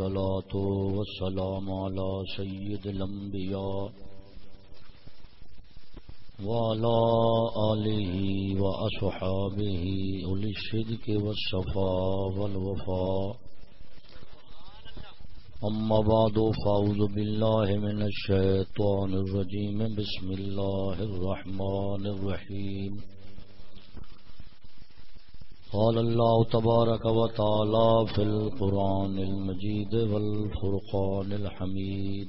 الصلاة والسلام على سيد الأنبياء وعلى آله وأصحابه أولي الشدك والصفاء والوفاء. أما بعد، فأعوذ بالله من الشيطان الرجيم. بسم الله الرحمن الرحيم. قال الله تبارك وتعالى في القرآن المجيد والفرقان الحميد.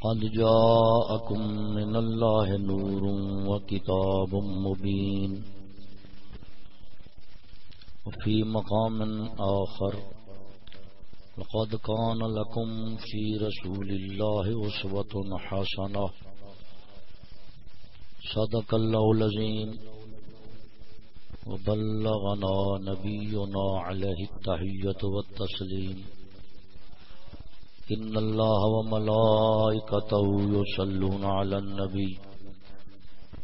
قد جاءكم من الله نور وكتاب مبين. وفي مقام آخر، لقد كان لكم في رسول الله أسوة حسنة. صدق الله العظيم. وبلغنا نبينا عليه التحية والتسليم. إن الله وملائكته يصلون على النبي.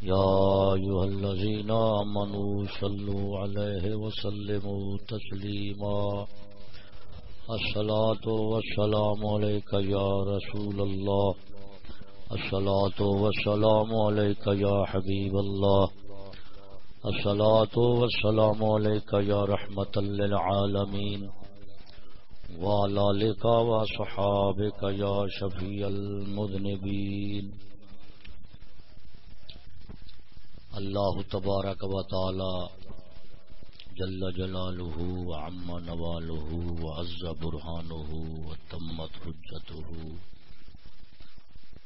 يا أيها الذين آمنوا صلوا عليه وسلموا تسليما. الصلاة والسلام عليك يا رسول الله. الصلاة والسلام عليك يا حبيب الله. الصلاة والسلام عليك يا رحمة للعالمين وعلى لك وصحابك يا شفيع المذنبين. الله تبارك وتعالى جل جلاله وعم نواله وعز برهانه وتمت حجته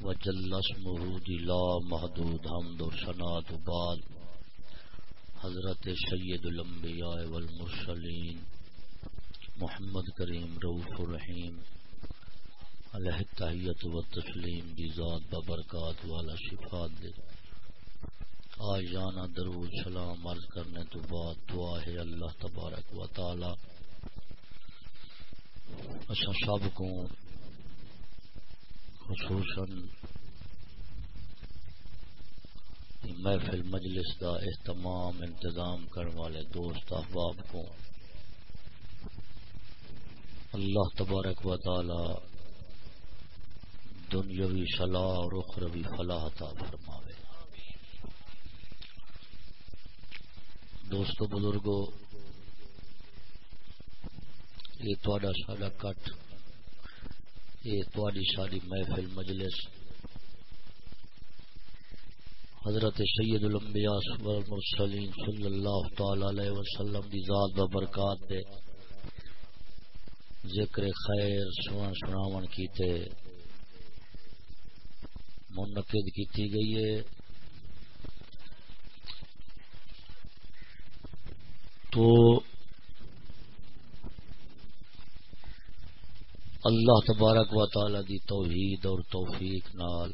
وجل اسمه دي لا محدود حمد و سنات بعد. حضرت سید الانبیاء والمرسلین محمد کریم روف الرحیم علیہ تحیت و تسلیم دی ذات ببرکات والا شفاعت دے۔ آج جانا درود سلام عرض کرنے تو بعد دعا ہے اللہ تبارک و تعالی۔ اچھا سب کو خصوصاً محفل مجلس کا اہتمام انتظام کرنے والے دوست احباب کو اللہ تبارک و تعالی دنیاوی صلاح اور اخروی فلاح عطا فرماوے۔ دوستو بزرگو، یہ تھوڑا ساڈا کٹ، یہ تھوڑی ساری محفل مجلس حضرت سید الانبیاء والمرسلین صلی اللہ تعالی علیہ وسلم دی ذات و برکات دے ذکر خیر سنن سناون کیتے منعقد کیتی گئی ہے۔ تو اللہ تبارک و تعالی دی توحید اور توفیق نال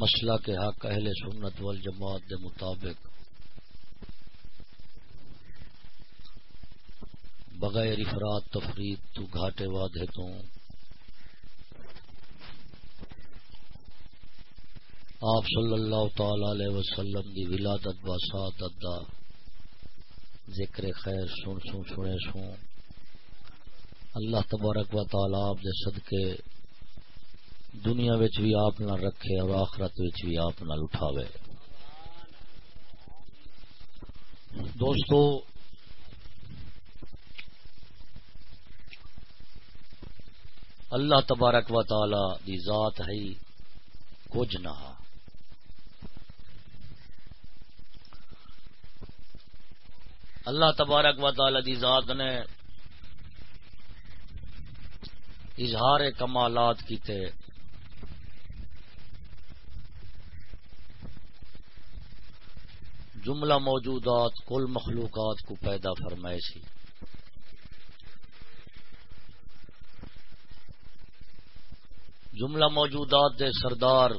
مسئلہ کے حق اہل سنت والجماعت دے مطابق۔ بغیر افراد تفرید تو گھاٹے وعدے تو۔ آپ صلی اللہ تعالی علیہ وسلم دی ولادت باسات ادا ذکر خیر سن سن سنے سن۔ اللہ تبارک و تعالی آپ دے صدقے دنیا بھی آپ رکھے اور آخرت بھی آپ اٹھاوے۔ دوستو، اللہ تبارک و تعالی دی ذات ہے، کچھ نہ۔ اللہ تبارک و تعالی دی ذات نے اظہار کمالات کیتے جملہ موجودات، کل مخلوقات کو پیدا فرمائے سی۔ جملہ موجودات دے سردار،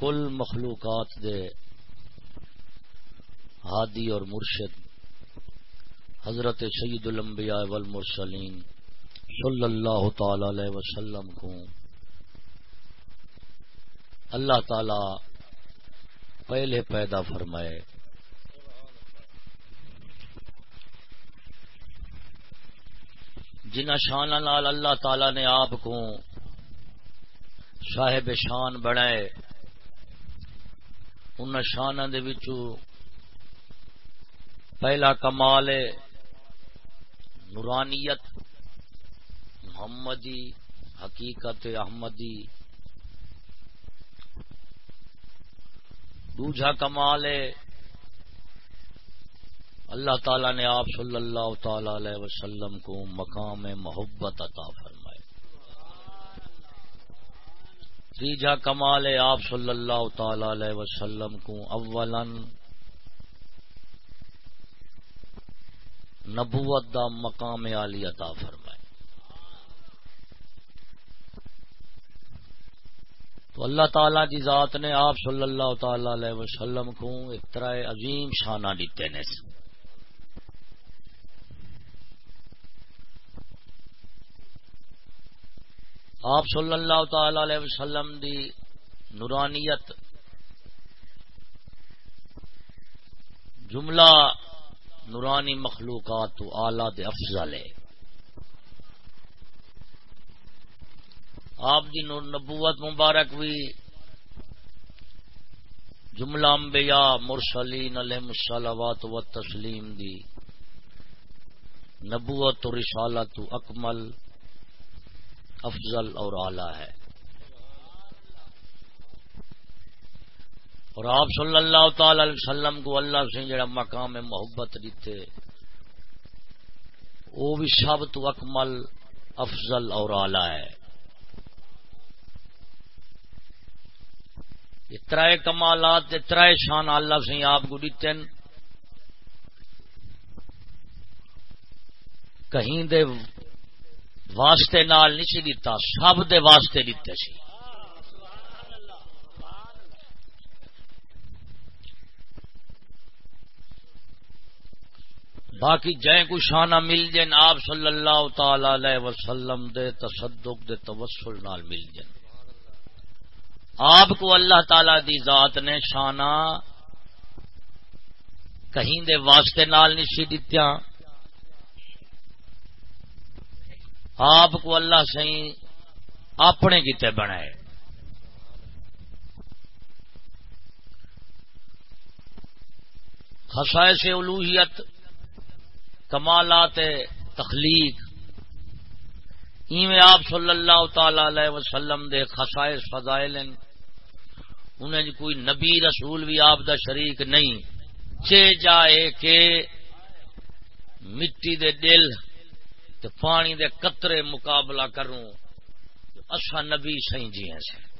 کل مخلوقات دے ہادی اور مرشد، حضرت سید الانبیاء والمرسلین صلی اللہ تعالی علیہ وسلم کو۔ اللہ تعالی پہلے پیدا فرمائے۔ جنہ شان لال اللہ تعالی نے آپ کو صاحب شان بنائے ان شان پہلا کمال نورانیت، محمدی، حقیقت احمدی۔ دوجا کمال ہے۔ اللہ تعالی نے آپ صلی اللہ تعالی علیہ وسلم کو مقام محبت عطا فرمائے۔ تیجا کمال ہے آپ صلی اللہ تعالی علیہ وسلم کو اولا۔ نبوت دا مقام علی عطا فرمائے۔ تو اللہ تعالی کی ذات نے آپ صلی اللہ تعالی علیہ وسلم کو ایک طرح عظیم شانہ دیتے نے آپ صلی اللہ تعالی علیہ وسلم دی نورانیت، جملہ نورانی مخلوقات تو آلہ دے افضل ہے۔ آپ دی نبوت مبارک بھی جملہ انبیاء مرسلین علیہ الصلوات و تسلیم دی، نبوت و رسالت اکمل، افضل اور اعلی ہے۔ اور آپ صلی اللہ تعالی علیہ وسلم کو اللہ سے جڑا مقام محبت دیتے، وہ بھی سب تو اکمل، افضل اور اعلی ہے۔ اترائے کمالات اترائے شان اللہ سے آپ کو دیتے کہیں دے واسطے نال نہیں سی دیتا، سب دے واسطے دیتے سی۔ باقی جائیں کو شانہ مل جائیں، آپ صلی اللہ تعالی علیہ وسلم دے تصدق دے توسل نال مل جائیں۔ آپ کو اللہ تعالی دی ذات نے شانہ کہیں دے واسطے نال نہیں سی آپ کو اللہ سی اپنے کیتے بنائے۔ خسائے الوحیت کمالات تخلیق۔ ایویں آپ صلی اللہ تعالی علیہ وسلم دے خسائے فضائل انہیں جی کوئی نبی رسول بھی آپ دا شریک نہیں۔ چے جائے کہ مٹی دے دل تے پانی دے قطرے مقابلہ کروں۔ اصا نبی سی جی سے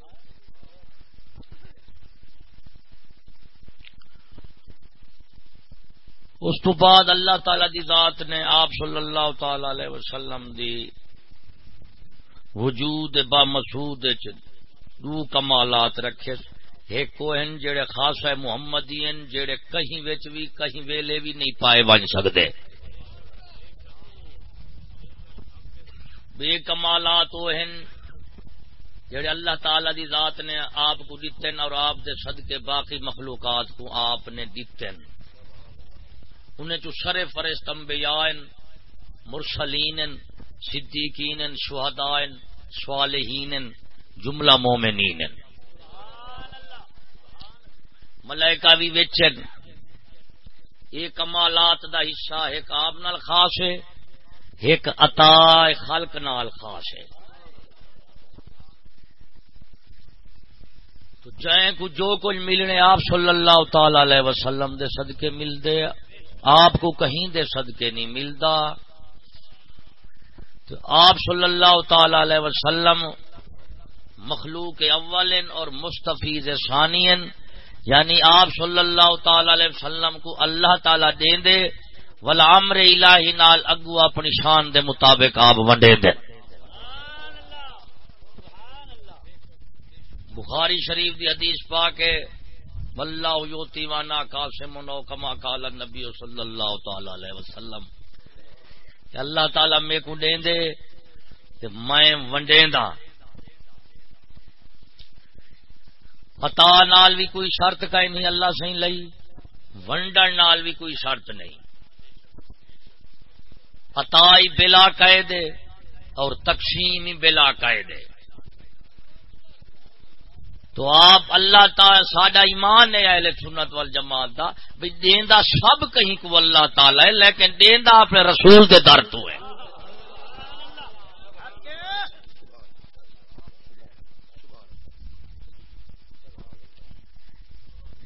اس تو بعد اللہ تعالی دی ذات نے آپ صلی اللہ تعالی علیہ وسلم دی وجود با مسود دو کمالات رکھے۔ ایک کو ہیں جڑے خاص ہے محمدی ہیں جڑے کہیں وچ بھی کہیں ویلے بھی نہیں پائے بن سکتے بے کمالات وہ ہیں جڑے اللہ تعالی دی ذات نے آپ کو دیتے ہیں اور آپ دے صدقے باقی مخلوقات کو آپ نے دیتے ہیں انہیں چو سر فرست انبیاء مرسلین صدیقین شہداء صالحین جملہ مومنین ملائکہ بھی وچن یہ کمالات دا حصہ ایک آپ نال خاص ہے، ایک عطا خلق نال خاص ہے۔ تو جائیں کو جو کچھ ملنے آپ صلی اللہ تعالی علیہ وسلم دے صدقے مل دے آپ کو کہیں دے صدقے نہیں ملتا۔ تو آپ صلی اللہ تعالی علیہ وسلم مخلوق اول اور مستفیض ثانین یعنی آپ صلی اللہ تعالی علیہ وسلم کو اللہ تعالی دیں دے ولامر الہی نال اگو اپنی شان دے مطابق آپ ونڈے دے۔ بخاری شریف دی حدیث پا کے واللہ یوتی وانا قاسم نو کما قال النبی صلی اللہ تعالی علیہ وسلم۔ کہ اللہ تعالی میں کو دیں دے، تے میں ونڈیں دا۔ عطا نال بھی کوئی شرط کا نہیں، اللہ سی لئی۔ ونڈن نال بھی کوئی شرط نہیں۔ عطا ہی بلا قائدے اور تقسیم ہی بلا قائدے تو آپ اللہ تعالی ساڈا ایمان ہے، اہل سنت وال جماعت دا بھی دیندا سب کہیں کو اللہ تعالی ہے، لیکن دیندا اپنے رسول کے در تو ہے۔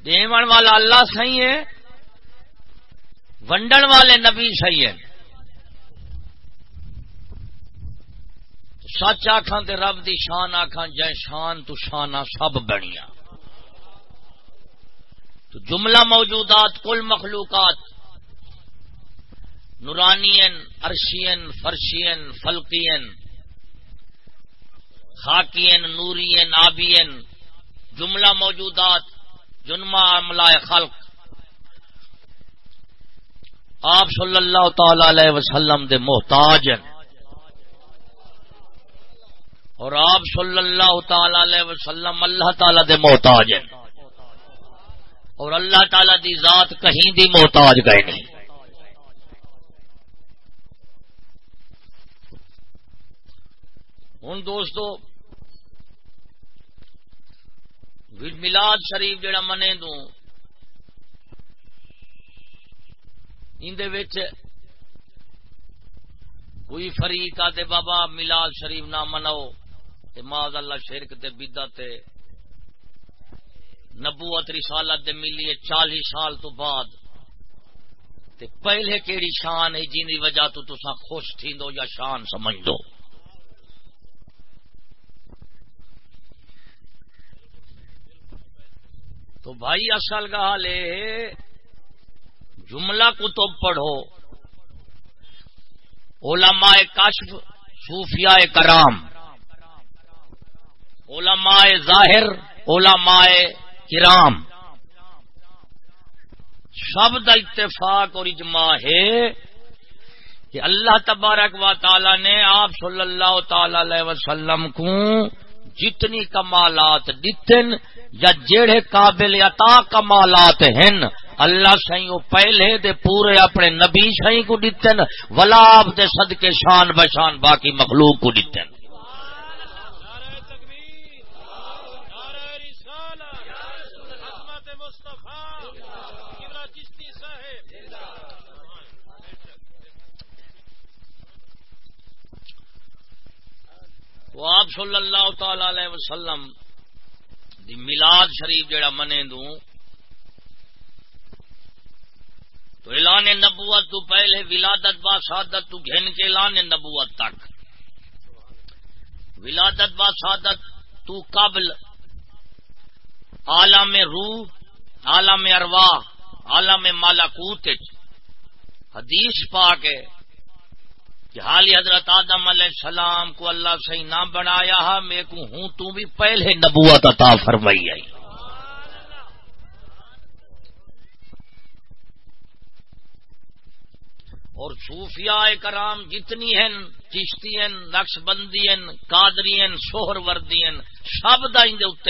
دیون والا اللہ صحیح ہے، ونڈن والے نبی صحیح ہے سچ آخان تے رب دی شان آخان جے شان تو شانہ سب بنیا تو جملہ موجودات، کل مخلوقات نورانین ارشین فرشین فلقین خاکین نورین آبین جملہ موجودات جنما ملائے خلق. آپ صلی اللہ تعالی علیہ وسلم دے محتاج ہیں. اور آپ صلی اللہ تعالی علیہ وسلم اللہ تعالی دے محتاج ہیں. اور اللہ تعالی دی ذات کہیں دی محتاج گئے نہیں. ہوں دوستو ملاد شریف جڑا منے دوں اندر کوئی فریق آتے بابا ملاد شریف نہ مناؤ ماض اللہ شرک دے بدت نبوت رسالت دے ملی چالی سال تو بعد۔ تے پہلے کیڑی شان ہے جن کی وجہ تو تسا خوش تھی دو یا شان سمجھ دو تو بھائی اصل کا حال جملہ کتب پڑھو۔ علماء کشف، صوفیاء کرام۔ علماء ظاہر، علماء کرام۔ سب دا اتفاق اور اجماع ہے کہ اللہ تبارک و تعالی نے آپ صلی اللہ تعالی علیہ وسلم کو جتنی کمالات دتن یا جڑے قابل عطا کمالات ہیں اللہ سی وہ پہلے دے پورے اپنے نبی سی کو دتن ولا آپ دے صدقے شان بشان باقی مخلوق کو دتن وہ آپ صلی اللہ تعالی علیہ وسلم دی میلاد شریف جڑا منے دوں، تو اعلان نبوت تو پہلے ولادت با سعادت تو گھن کے اعلان نبوت تک۔ ولادت با سعادت تو قبل عالم روح، عالم ارواح، عالم مالاکوت حدیث پاک ہے۔ کہ حالی حضرت آدم علیہ السلام کو اللہ صحیح نہ بنایا ہے، میں کو ہوں، تو بھی پہلے نبوت عطا فرمائی آئی۔ اور صوفیاء کرام جتنی ہیں، چشتی ہیں نقش بندی ہیں، قادری ہیں وردی ہیں، سب دا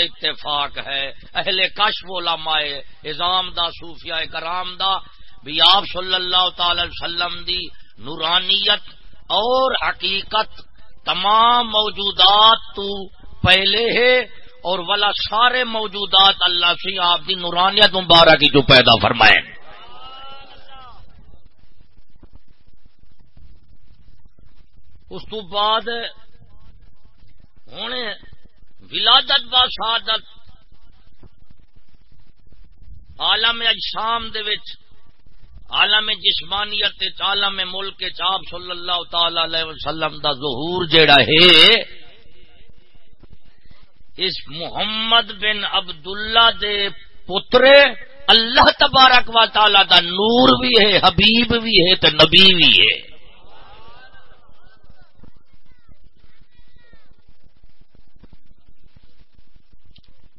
اتفاق ہے۔ اہل کشف علماء ازام دا، صوفیاء کرام دا، بھی آپ صلی اللہ تعالی وسلم دی نورانیت اور حقیقت تمام موجودات تو پہلے ہے اور والا سارے موجودات اللہ سے آپ کی نورانیت مبارک کی جو پیدا فرمائے۔ اس تو بعد ہوں ولادت با شہادت عالم اجسام دے وچ عالم جسمانیت عالم ملک چاپ صلی اللہ تعالی علیہ وسلم دا ظہور جیڑا ہے، اس محمد بن عبداللہ دے پترے اللہ تبارک و تعالی دا نور بھی ہے، حبیب بھی ہے تو نبی بھی ہے۔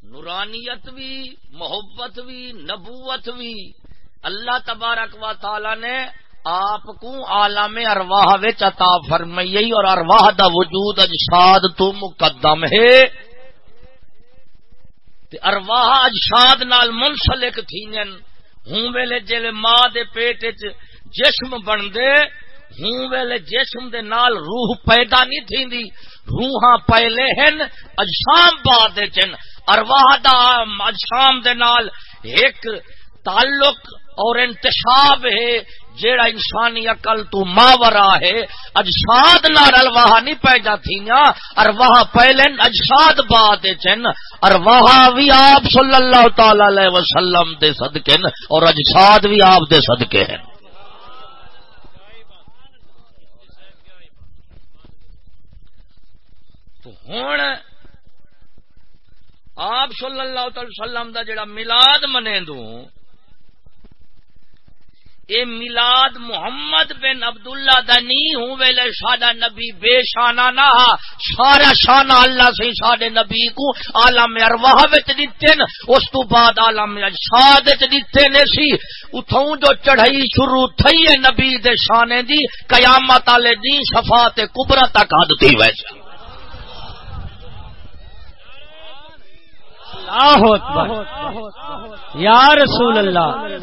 نورانیت بھی، محبت بھی، نبوت بھی اللہ تبارک و تعالی نے آپ کو عالم ارواہ عطا فرمائی اور ارواہ دا وجود اجساد تو مقدم ہے۔ ارواہ اجشاد نال منسلک تھی ہوں ویلے جیلے ماں دے پیٹ جسم بن دے، ہوں ویلے جسم دے نال روح پیدا نہیں تھیندی۔ روحاں پہلے ہیں اجسام بعد چن ارواہ دا اجسام دے نال ایک تعلق اور انتشاب ہے، جیڑا انسانی عقل تو ماورا ہے۔ اجساد نہ رلواہ نہیں پیدا تھی ارواہ پہلے اجساد بات چن ارواہ بھی آپ صلی اللہ تعالی علیہ وسلم دے صدقے اور اجساد بھی آپ دے صدقے ہیں تو ہوں آپ صلی اللہ تعالی وسلم دا جڑا ملاد منے دوں اے میلاد محمد بن عبداللہ دا نہیں ہوں ویلے ساڈا نبی بے شانہ نہ سارا شانہ اللہ سے ساڈے نبی کو عالم ارواح وچ دتے ن اس تو بعد عالم اجساد وچ دتے نے سی۔ اتھوں جو چڑھائی شروع تھئی ہے نبی دے شانے دی، قیامت والے دی صفات کبرا تک حد تھی ویسے اللہ اکبر۔ یا رسول اللہ۔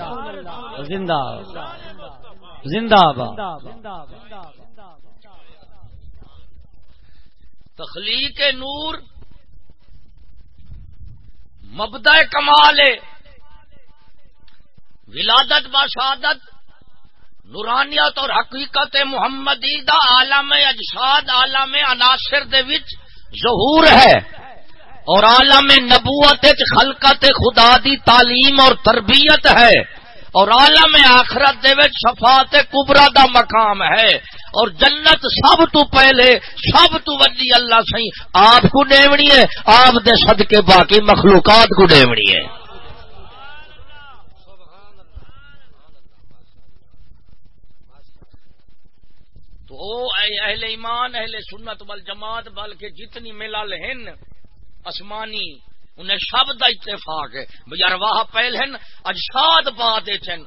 زندہ زندہ تخلیق نور۔ مبدا کمال۔ ولادت باشادت نورانیت اور حقیقت محمدی دا عالم اجساد، عالم عناصر دے وچ ظہور ہے۔ اور عالم نبوت خلقت خدا دی تعلیم اور تربیت ہے۔ اور عالم آخرت دے شفاعت کبرا دا مقام ہے۔ اور جنت سب تو پہلے، سب تو وڈی اللہ سی آپ کو ڈیونی ہے، آپ دے صدقے باقی مخلوقات کو ڈیونی ہے۔ تو اہل ایمان، اہل سنت بل جماعت بلکہ جتنی ملال ہیں آسمانی، انہیں سب دا اتفاق ہے۔ یار واہ پہل ہیں اجساد چن۔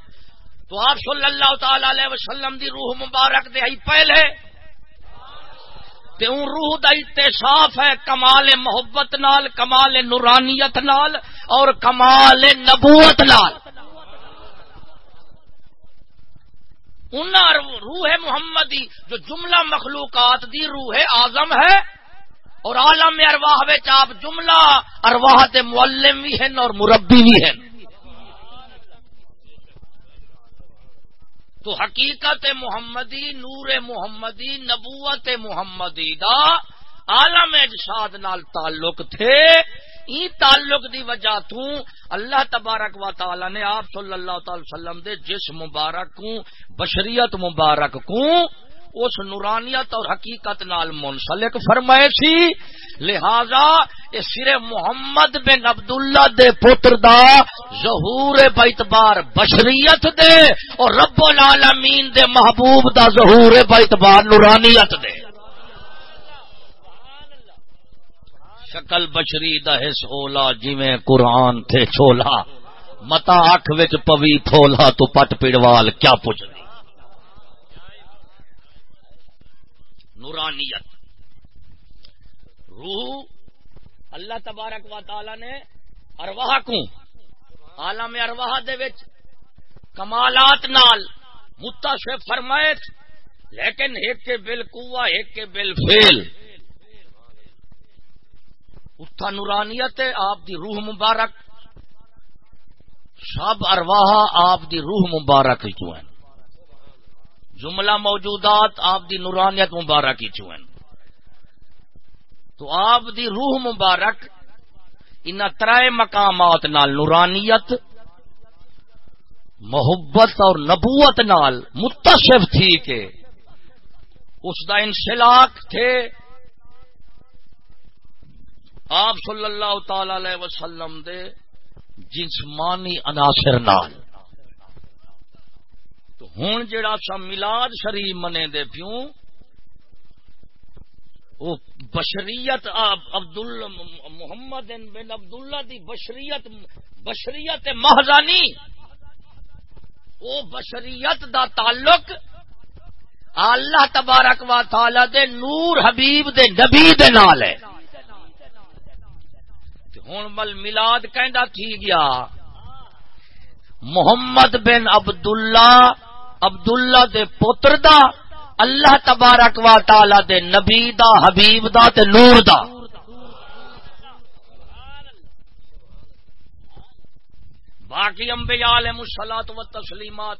تو آپ صلی اللہ تعالی علیہ وسلم دی روح مبارک دے ہی پہل ہے۔ تے ان روح دا اتصاف ہے کمال محبت نال، کمال نورانیت نال اور کمال نبوت نال۔ ان روح محمدی جو جملہ مخلوقات دی روح آزم ہے اور عالم ارواہ آپ جملہ ارواہ دے معلم بھی ہیں اور مربی بھی ہیں تو حقیقت محمدی، نور محمدی، نبوت محمدی دا عالم اجساد نال تعلق تھے۔ ای تعلق دی وجہ تو اللہ تبارک و تعالی نے آپ صلی اللہ تعالی وسلم دے جس مبارک کو بشریت مبارک کو اس نورانیت اور حقیقت نال منسلک فرمائے سی لہذا اس سر محمد بن عبداللہ دے پتر دا ظہور بیتبار بشریت دے اور رب العالمین دے محبوب دا ظہور بیتبار نورانیت دے۔ شکل بشری دا حص اولا جویں قرآن تھے چھولا۔ متا اکھ وچ پوی تھولا تو پٹ پڑوال کیا پوچھ نورانیت۔ روح اللہ تبارک و تعالی نے ارواہ کو، عالم ارواہ دے وچ کمالات نال متصف فرمائے، لیکن ایک کے بل کوا ایک کے بل فیل اتھا نورانیت ہے آپ دی روح مبارک۔ سب ارواہ آپ دی روح مبارک جو ہیں۔ جملہ موجودات آپ دی نورانیت مبارک ہی چوئن۔ تو آپ دی روح مبارک ان ترائے مقامات نال نورانیت، محبت اور نبوت نال متصف تھی کہ اس دا انسلاک تھے۔ آپ صلی اللہ تعالی علیہ وسلم دے جسمانی عناصر نال۔ تو ہوں جڑا سا ملاد شریف منے دے پیوں وہ بشریت عبد محمد بن عبداللہ دی بشریت بشریت مہزانی وہ بشریت دا تعلق اللہ تبارک و تعالی دے نور حبیب دے نبی دے نال ہے۔ ہوں بل ملاد کہندا تھی گیا؟ محمد بن عبداللہ عبداللہ دے پتر دا، اللہ تبارک و تعالی دے نبی دا، حبیب دا تے نور دا۔ باقی انبیاء علیہ الصلوۃ و تسلیمات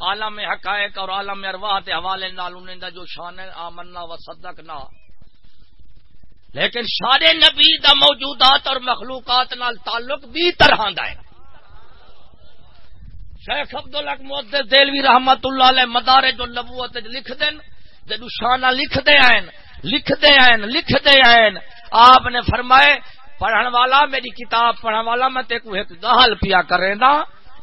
عالم حقائق اور عالم ارواح کے حوالے نال انہیں دا جو شان ہے، آمنا و صدق نہ لیکن سارے نبی دا موجودات اور مخلوقات نال تعلق بھی طرح دا ہے۔ شیخ عبد الحق دلوی رحمت اللہ علیہ مدارے جو نبوت لکھ دین جدو شانہ لکھ دے آئیں لکھ دے آئیں لکھ دے آپ نے فرمائے، پڑھن والا میری کتاب پڑھن والا میں تے کو ایک گال پیا کرے نا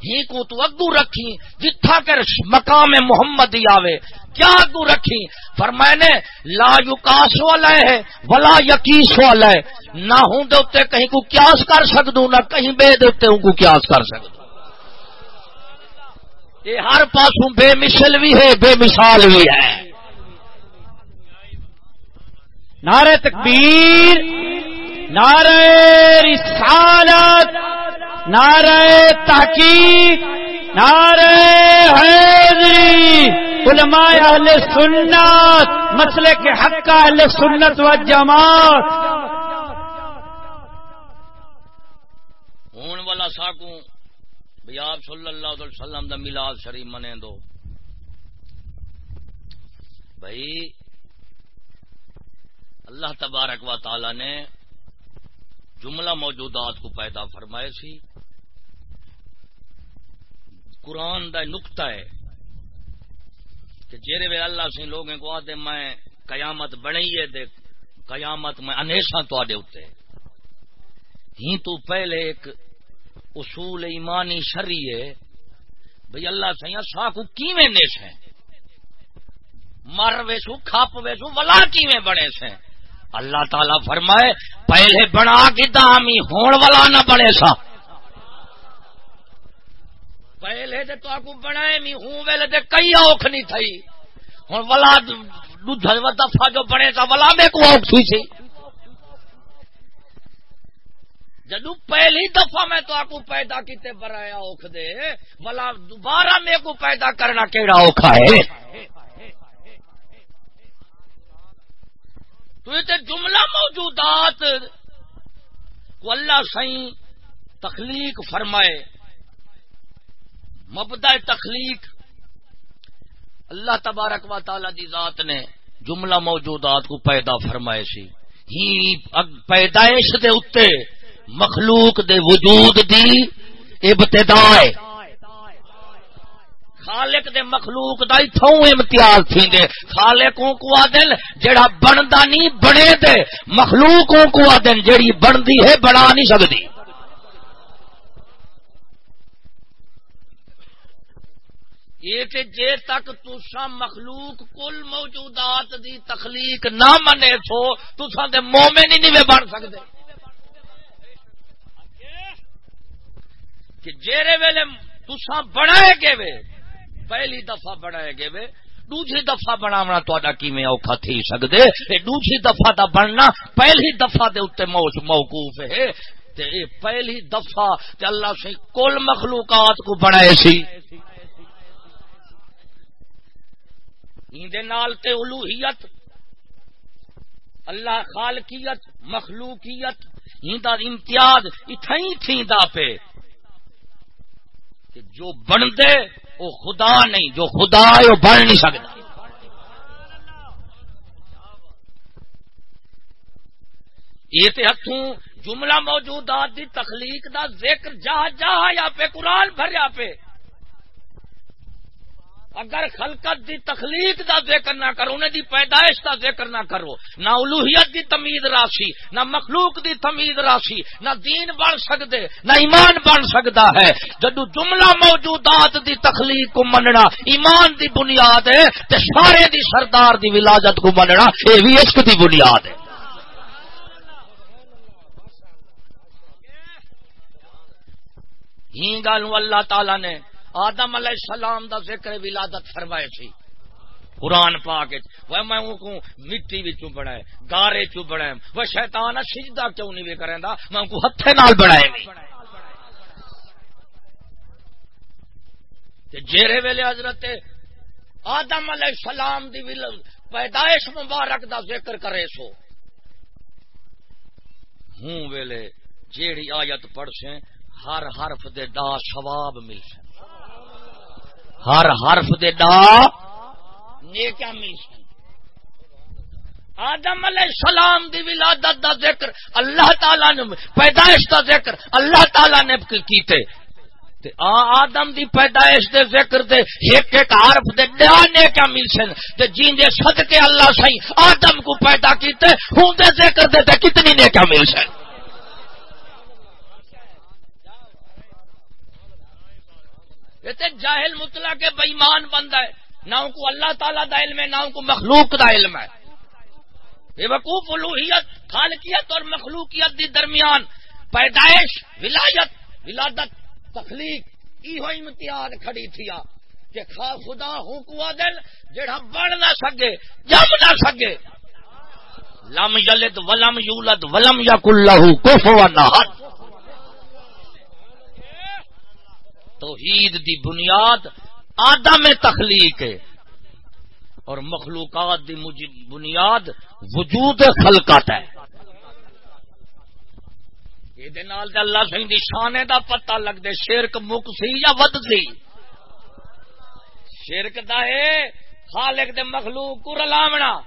ہی کو تو اگو رکھی، جتھا کر مقام محمد ہی آوے، کیا اگو رکھی؟ فرمائے نے، لا یقاس والا ہے، ولا یقیس والا ہے نہ ہوں دے اتے کہیں کو قیاس کر سکدوں، نہ کہیں بے دے اتے ہوں کو قیاس کر سکدوں۔ یہ ہر پاسوں بے مثل بھی ہے، بے مثال بھی ہے۔ نعرہ تکبیر، نعرہ رسالت، نعرہ تحقیق، نعرہ حیدری علماء اہل سنت مسئلے کے حق کا اہل سنت و جماعت۔ ہون والا ساکوں بھئی آپ صلی اللہ علیہ وسلم دا میلاد شریف منے دو۔ بھائی اللہ تبارک و تعالی نے جملہ موجودات کو پیدا فرمائے سی۔ قرآن دا نقطہ ہے کہ جیرے وے اللہ سے لوگوں کو آدھے میں قیامت بنی دے قیامت میں انیشا تو آدھے ہوتے ہی تو پہلے ایک اصول ایمانی شری ہے۔ بھئی اللہ سے سا کو کیویں نیش ہے مر ویسو کھپ ویسو ولا کیویں بنے سے اللہ تعالی فرمائے، پہلے بنا کی دامی ہون والا نہ بنے سا۔ پہلے تے تو کو بنائے می ہوں ویلے تے کئی اوکھ نہیں تھئی۔ ہن ولا دودھ دفعہ جو بنے سا، ولا میں کو اوکھ تھی سی۔ جدو پہلی دفعہ میں تو آپ پیدا کیتے برایا اوکھ دے ولا دوبارہ میں کو پیدا کرنا کیڑا اوکھا ہے؟ تو یہ جملہ موجودات کو اللہ سائیں تخلیق فرمائے۔ مبدا تخلیق اللہ تبارک و تعالی دی ذات نے جملہ موجودات کو پیدا فرمائے سی۔ ہی پیدائش دے اتے مخلوق دے وجود دی ابتدا ہے۔ خالق دے مخلوق دا اتوں امتیاز تھی دے۔ خالقوں کو آدن جڑا بندا نہیں بنے دے۔ مخلوقوں کو آدن جڑی بندی ہے بنا نہیں سکتی یہ جے تک تسا مخلوق کل موجودات دی تخلیق نہ منے سو تسا دے مومن ہی نہیں بن سکتے کہ جیرے ویلے تسا بنائے گے وے، پہلی دفعہ بنائے گے وے، دوسری دفعہ بناونا تا کیویں اوکھا تھی سکدے؟ دوسری دفعہ دا بننا پہلی دفعہ دے اتنے موج موقوف ہے۔ تے اے پہلی دفعہ تے اللہ سے کل مخلوقات کو بنائے سی۔ نال تے الوحیت اللہ خالقیت، مخلوقیت ہیندا امتیاز اتھائی تھیندا پہ کہ جو بن دے، وہ خدا نہیں، جو خدا ہے، وہ بن نہیں سکتا۔ یہ ہاتھوں جملہ موجودات دی تخلیق دا ذکر جا جا یا پہ قرآن بھریا پہ۔ اگر خلقت دی تخلیق دا ذکر نہ کرو، انہیں دی پیدائش دا ذکر نہ کرو، نہ الوحیت دی تمید راشی نہ مخلوق دی تمید راشی نہ دین بن سکتے نہ ایمان بن سکتا ہے۔ جدو جملہ موجودات دی تخلیق کو مننا، ایمان دی بنیاد ہے، تے سارے دی سردار دی ولادت کو مننا یہ بھی عشق دی بنیاد ہے۔ گل اللہ تعالی نے آدم علیہ السلام دا ذکر ولادت فرمائے سی۔ قرآن پاک وہ میں کو مٹی بھی چو بڑھائے گارے چو بڑھائے وہ شیطان سجدہ کیوں نہیں بھی کریں میں کو ہتھے نال بڑھائے جیرے ویلے حضرت آدم علیہ السلام دی پیدائش مبارک دا ذکر کرے سو۔ ہوں ویلے جیڑی آیت پڑھ سے ہر حرف دے دا ثواب مل سے ہر حرف دے دا نیکیا مل سے آدم علیہ السلام دی ولادت دا ذکر اللہ تعالی نے پیدائش دا ذکر اللہ تعالی نے کیتے۔ تے آدم دی پیدائش دے ذکر دے ایک ایک حرف دے ڈانے کیا ملسن تے جین دے صدقے اللہ سہی آدم کو پیدا کیتے، ہوں دے ذکر دے تے کتنی نے کیا ملسن یہ تے جاہل مطلع کے بےمان بند ہے۔ نہ ان کو اللہ تعالی دا علم ہے، نہ ان کو مخلوق دا علم ہے۔ بے وقوف الوحیت، خالقیت اور مخلوقیت دی درمیان پیدائش، ولایت، ولادت، تخلیق یہ امتیاز کھڑی تھی کہ خا خدا ہوں کو دل جڑا بن نہ سکے، جم نہ سکے۔ لم یلد ولم یولد ولم یا کلو کفوا نہد توحید دی بنیاد آدم تخلیق ہے۔ اور مخلوقات دی بنیاد وجود خلقت ہے۔ یہ اللہ سی دی شانے دا پتہ لگ دے شرک مک سی یا ود سی۔ شرک دا ہے خالق دے مخلوق کو رلاونا۔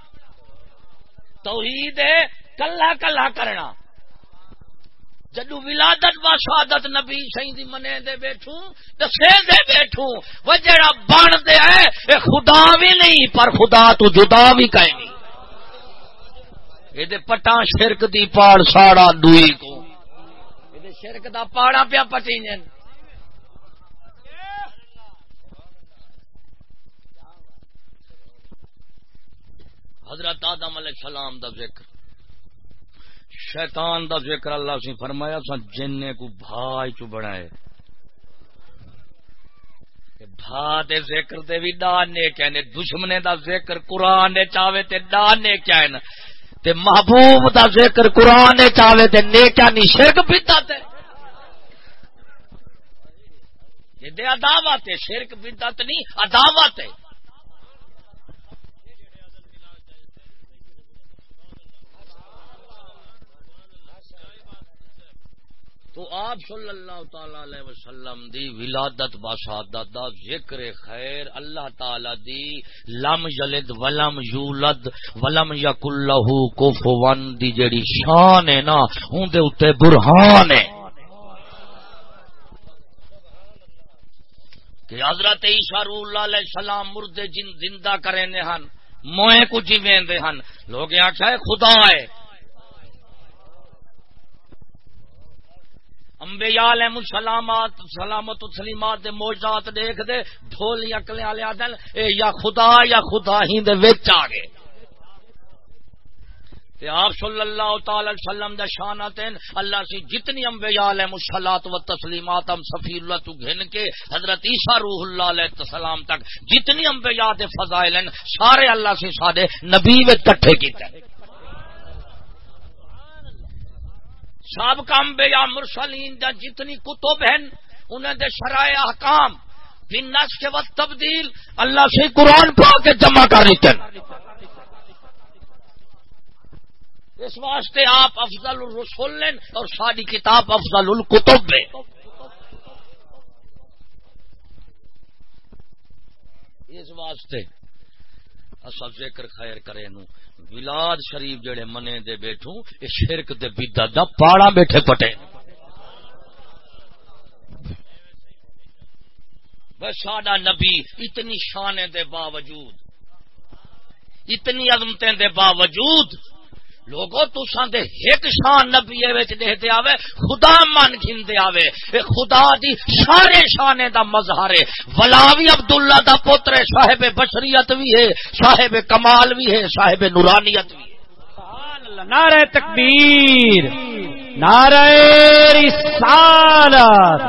توحید ہے کلا کلا کرنا۔ جدو ولادت با شہادت نبی سی دی منے دے بیٹھوں تے سے دے بیٹھوں، وہ جڑا بن دے ہے اے خدا بھی نہیں، پر خدا تو جدا بھی کہیں گی یہ پٹا شرک دی پاڑ ساڑا دوئی کو۔ شرک دا پاڑا پیا پٹی حضرت آدم علیہ السلام دا ذکر۔ شیطان دا ذکر اللہ سے فرمایا سا جن کو بھائی چ بڑھائے بھا دے ذکر دے بھی ڈانے کہنے دشمنے دا ذکر قرآن دے چاہے تے ڈانے کہنے۔ تے محبوب دا ذکر قرآن دے چاہے تے نیکیا نہیں شرک پیتا تے۔ یہ عداوت ہے، شرک بدت نہیں، عداوت ہے۔ تو آپ صلی اللہ تعالی علیہ وسلم دی ولادت باشادت دا ذکر خیر اللہ تعالی دی لم یلد ولم یولد ولم یکل له کفوا دی جڑی شان ہے نا، اون دے اوتے برہان ہے۔ کہ حضرت عیسیٰ رو اللہ علیہ السلام مردے جن زندہ کریں ہن، موئے کو جیویں دے ہن۔ لوگ آخیا ہے خدا ہے۔ امبیا علیہ السلامات، سلامت سلیمات دے موجات دیکھ دے ڈھول اکلے والے آدن اے یا خدا یا خدا ہی دے وچ آ گئے۔ تے آپ صلی اللہ تعالی وسلم دا شانات اللہ سے جتنی انبیاء علیہ الصلات و تسلیمات ہم سفیر اللہ تو گھن کے، حضرت عیسیٰ روح اللہ علیہ السلام تک جتنی انبیاء دے فضائل ہیں سارے اللہ سے سارے نبی وچ کٹھے کیتے ہیں۔ سابقہ انبیاء مرسلین دا جتنی کتب ہیں انہیں دے شرائع احکام بن نس تبدیل اللہ سے قرآن پاک جمع کر دیتے ہیں۔ اس واسطے آپ افضل الرسول لیں اور ساری کتاب افضل القتب میں اس واسطے اصا ذکر خیر کرے نو۔ ولاد شریف جڑے منے دے بیٹھوں یہ شرک دے بیدا دا پاڑا بیٹھے پٹے۔ بس ساڈا نبی اتنی شانے دے باوجود، اتنی عظمتیں دے باوجود لوگو، تساں دے ایک شان نبی وچ دیکھتے آوے، خدا من گھندے آوے۔ اے خدا دی سارے شانے دا مظہر ہے ولاوی عبداللہ دا پوتر صاحب بشریت بھی ہے صاحب کمال بھی ہے صاحب نورانیت بھی ہے نعرہ تکبیر، نعرہ رسالت،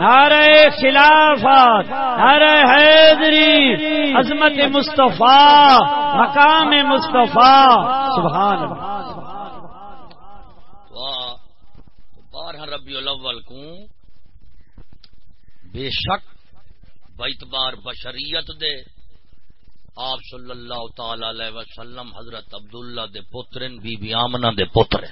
نعرہ خلافت، نعرہ حیدری، عظمت مصطفیٰ، مقام مصطفیٰ، سبحان بارہ ربی الاول کو بے شک بیتبار بشریت دے آپ صلی اللہ تعالی علیہ وسلم حضرت عبداللہ دے پترن بی بی آمنہ دے پتر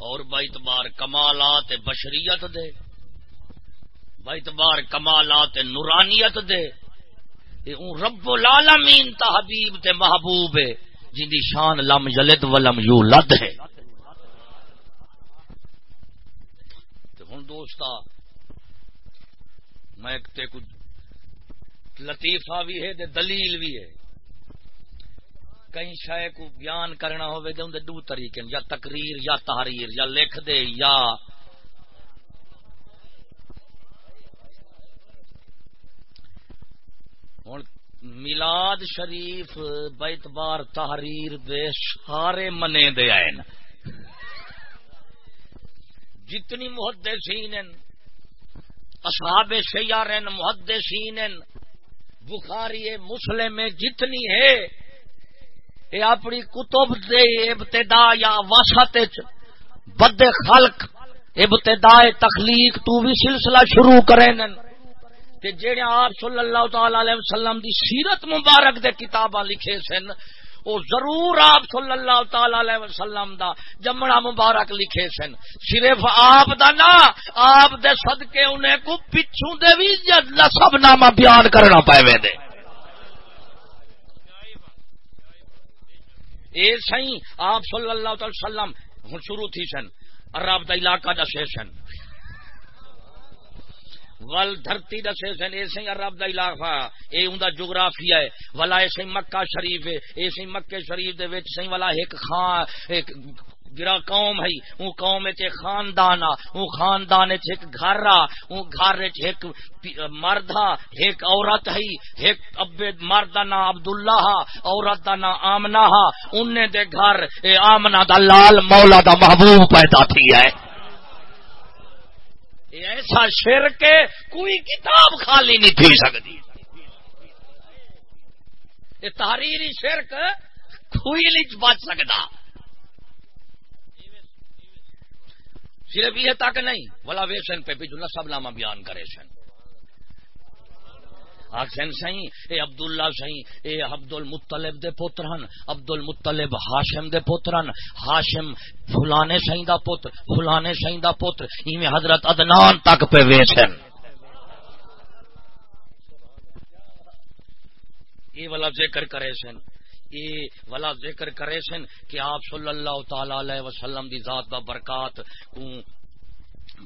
اور بیتبار کمالات بشریت دے، بیتبار کمالات نورانیت دے۔ رب العالمین تا حبیب تے محبوب ہے۔ جن شان لم یلد ولم یولد ہے۔ ہوں دوستا، میں کچھ لطیفہ بھی ہے دلیل بھی ہے۔ کئی شے کو بیان کرنا ہوئے دے دو طریقے یا تقریر، یا تحریر، یا لکھ دے، یا ہوں میلاد شریف بیت بار تحریر دے سارے منے دے آئے جتنی محدثین اصحاب سیارن محدثین بخاری، مسلم جتنی ہے یہ اپنی کتب دے ابتدا یا وسط بد خلق ابتدا تخلیق تو بھی سلسلہ شروع کریں تے جہاں آپ صلی اللہ تعالی علیہ وسلم دی سیرت مبارک دے کتاباں لکھے سن، او ضرور آپ صلی اللہ تعالی علیہ وسلم دا جمنا مبارک لکھے سن۔ صرف آپ دا نا آپ دے صدقے انہیں کو پچھوں دے بھی سب نامہ بیان کرنا پائے دے۔ اے سائیں، آپ صلی اللہ تعالی وسلم ہوں شروع تھی سن۔ عرب دا علاقہ دسے سن۔ ول دھرتی دسے سن ایسے عرب دا علاقہ۔ اے اوندا جغرافیہ ہے۔ ولا ایسے مکہ شریف ہے۔ ایسے مکہ شریف دے وچ سہی والا ایک خان، ایک جڑا قوم ہے۔ او قوم وچ خاندان او خاندان وچ ایک گھر آ۔ او گھر وچ ایک مرد ہا ایک عورت ہے۔ ایک اب مرد دا نام عبداللہ عورت دا نام آمنہ ہا اننے دے گھر، اے آمنہ دا لال مولا دا محبوب پیدا تھی ہے۔ ایسا شر کے کوئی کتاب خالی نہیں تھی سکتی۔ یہ تحریری شرک کوئی نہیں بچ سکتا۔ صرف یہ تک نہیں، ولا ویسن پہ بھی سب نامہ بیان کرے سن۔ آخین سائیں، اے عبداللہ سائیں، اے عبد المطلب دے پوتر ہن عبد المطلب ہاشم دے پوتر ہن ہاشم فلانے سائیں دا پوتر، فلانے سائیں دا پوتر، ایویں حضرت عدنان تک پہ ویسن۔ یہ والا ذکر کرے سن، یہ والا ذکر کرے سن کہ آپ صلی اللہ تعالی علیہ وسلم دی ذات با برکات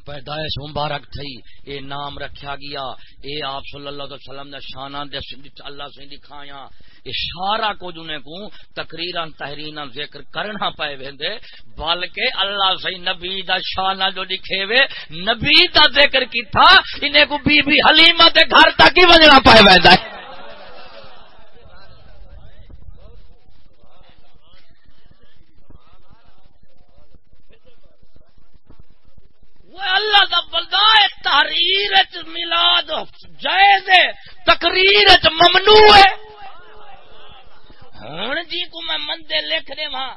پیدائش مبارک تھی۔ اے نام رکھیا گیا۔ اے آپ صلی اللہ علیہ وسلم نے شانہ دے اللہ سے دکھایا اے سارا کچھ انہیں کو تقریرا تحریرا ذکر کرنا پائے ویندے، بلکہ اللہ سے نبی دا شانہ جو لکھے وے، نبی دا ذکر کی تھا انہیں کو بی بی حلیمہ دے گھر تک ہی وجنا پائے ویندا ہے۔ اللہ دا بندہ تحریر ملاد جائز تقریر ممنوع ہے۔ ہوں جی کو میں مندے لکھ دے وہاں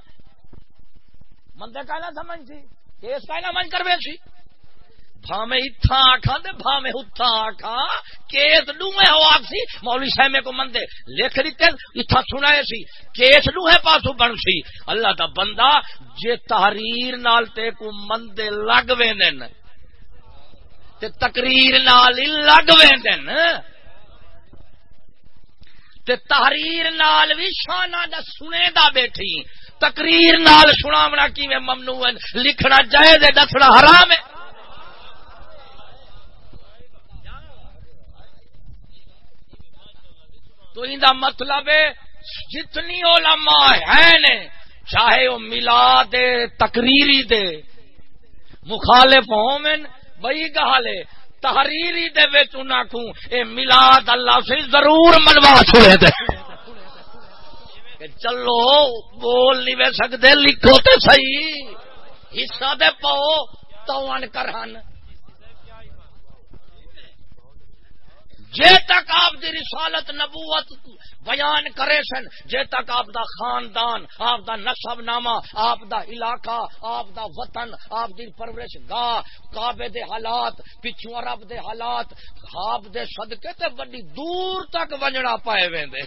مندے کا نہ سمجھ سی کیس کا نہ من کر سی بھامے اتھا آکھا دے بھامے اتھا آکھا کیس ڈوئے ہو کو مندے لکھ دیتے اتھا سنائے سی، کیس پاسو بن سی۔ اللہ دا بندہ جے تحریر نال تے کو مندے لگ ویندن، تے تقریر نال لگ ویندن۔ تے تحریر نال بھی شانہ دا سنے دا بیٹھی۔ تقریر نال سناونا کی میں ممنوع لکھنا جائز ہے، دسنا حرام ہے۔ تو ان کا مطلب جتنی علماء ہیں نے چاہے وہ ملا دے تقریری دے۔ مخالف ہومن بئی گالے تحریری دے وچ انہاں کو اے میلاد اللہ سے ضرور منوا چھوڑے دے۔ کہ چلو، بول نہیں وے سکتے لکھو تے صحیح۔ حصہ دے پاؤ، تو ان کرہن۔ جے تک آپ دی رسالت نبوت بیان کرے سن، جے تک آپ دا خاندان، آپ دا نصب نامہ، آپ دا علاقہ، آپ دا وطن، آپ دی پرورش گاہ، کعبے دے حالات پچھو عرب دے حالات آپ دے صدقے تے بڑی دور تک وجڑا پائے ویندے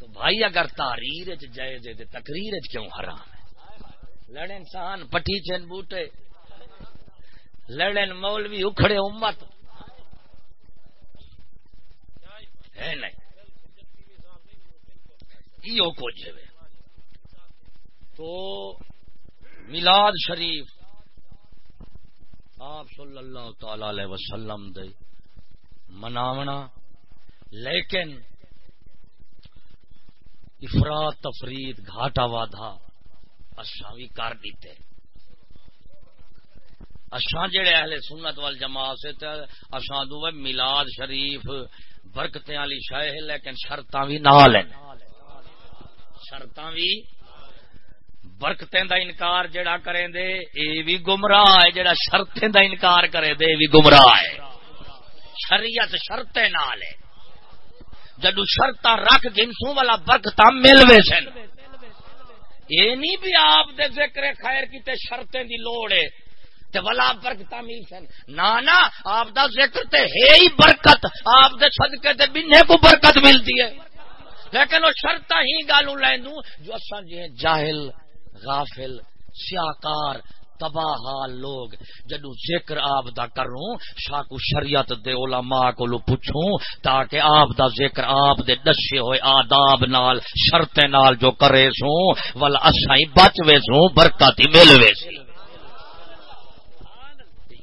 تو بھائی اگر تحریر جائے جے تقریر کیوں حرام ہے؟ لڑ انسان، پٹھی چین بوٹے۔ لڑن مولوی اکھڑے امت ہے نہیں یہ کچھ ہے تو میلاد شریف آپ صلی اللہ تعالی علیہ وسلم دے مناونا لیکن افراد تفرید گھاٹا وادھا اچھا بھی کر دیتے اشاں جڑے اہل سنت وال جماعت سے اشاں دو میلاد شریف برکتیں والی شے ہے، لیکن شرطاں بھی نال ہیں۔ شرطاں بھی برکتیں دا انکار جڑا کریں دے، اے بھی گمراہ ہے۔ جڑا شرطیں دا انکار کرے دے، اے بھی گمراہ ہے۔ شریعت شرطیں نال ہے۔ جدو شرطاں رکھ گنسوں والا برکتاں ملوے سن۔ یہ نہیں بھی آپ دے ذکر خیر کی تے شرطیں دی لوڑ ہے۔ تے ولا برکت میل سن۔ نانا، آپ دا ذکر تے ہے ہی برکت۔ آپ دے صدقے تے بننے کو برکت ملتی ہے۔ لیکن وہ شرط ہی گالو لیندو جو اساں جی جاہل، غافل سیاکار تباہ لوگ۔ جدو ذکر آپ دا کروں، شاکو شریعت دے علماء کو پوچھوں تاکہ آپ دا ذکر آپ دے دسے ہوئے آداب نال شرط نال جو کرے سوں والا اساں ہی بچ وے سوں، برکت ہی مل وے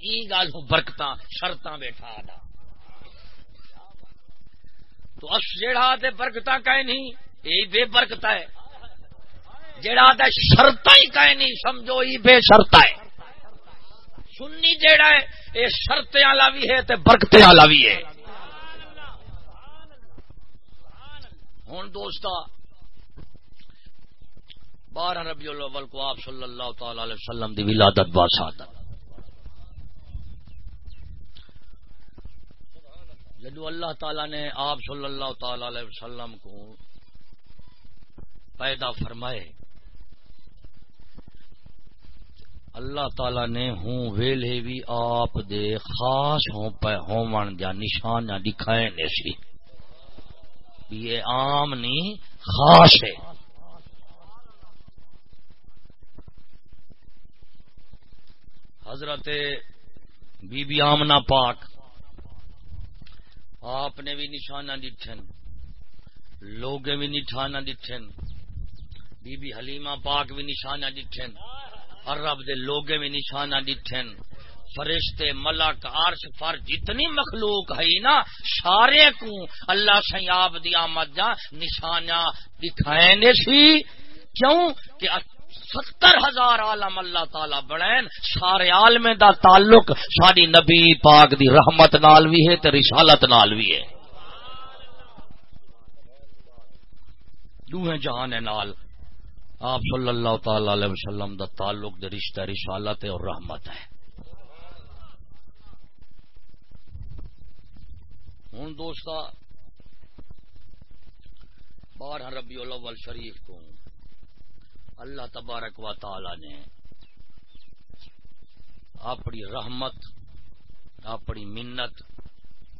سی گل برکت شرط بیٹھا دا تو اس جڑا تے برکت کہ نہیں یہ بے برکت ہے۔ جڑا تے شرط ہی کہ نہیں، سمجھو یہ بے شرط ہے۔ سنی جیڑا ہے یہ شرط والا بھی ہے تے برکت والا بھی ہے۔ ہوں دوست بارہ ربیع الاول کو آپ صلی اللہ تعالی علیہ وسلم دی ولادت باسادت جدو اللہ تعالی نے آپ صلی اللہ تعالی علیہ وسلم کو پیدا فرمائے، اللہ تعالی نے ہوں ویلے بھی آپ دے خاص ہوں پہ ہون جا نشان دکھائے نے سی۔ یہ عام نہیں، خاص ہے۔ حضرت بی بی آمنا پاک آپ نے بھی نشانہ ڈٹھن لوگ بھی نشانہ ڈٹھن بی بی حلیمہ پاک بھی نشانہ ڈٹھن عرب دے لوگ بھی نشانہ ڈٹھن فرشتے، ملک، عرش، فر، جتنی مخلوق ہے نا، سارے کو اللہ سے آپ دی آمد جا نشانہ دکھائے سی۔ کیوں؟ کہ ستر ہزار عالم اللہ تعالی بڑین سارے عالم دا تعلق ساری نبی پاک دی رحمت نال بھی ہے تے رسالت نال بھی ہے۔ دوہیں جہان نال آپ صلی اللہ تعالی علیہ وسلم دا تعلق دے رشتہ رسالت اور رحمت ہے۔ ہوں دوستا بارہ ربیع الاول شریف کو اللہ تبارک و تعالی نے اپنی رحمت، اپنی منت،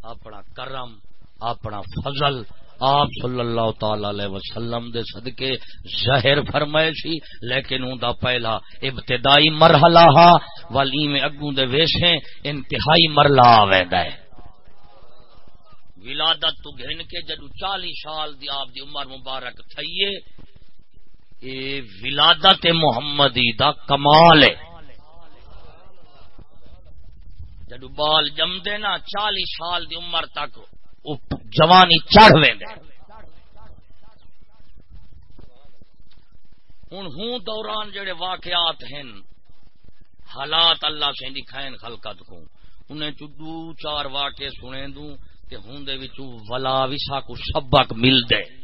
اپنا کرم، اپنا فضل آپ صلی اللہ تعالی علیہ وسلم دے صدقے ظاہر فرمائے سی، لیکن اون دا پہلا ابتدائی مرحلہ ہا والی میں اگوں دے ویسے انتہائی مرحلہ آویندا ہے۔ ولادت تو گھن کے جدو چالی سال دی آپ دی عمر مبارک تھئیے اے ولادت محمدی دا کمال ہے۔ جدو بال جمدے نا چالی سال دی عمر تک جوانی چڑھ وے ہوں ہوں دوران جڑے واقعات ہیں حالات اللہ سے دکھائیں خلقت کو۔ انہیں چو چار واقع سنے دوں کہ ہوں دے وچوں ولا وسا کو سبق مل دے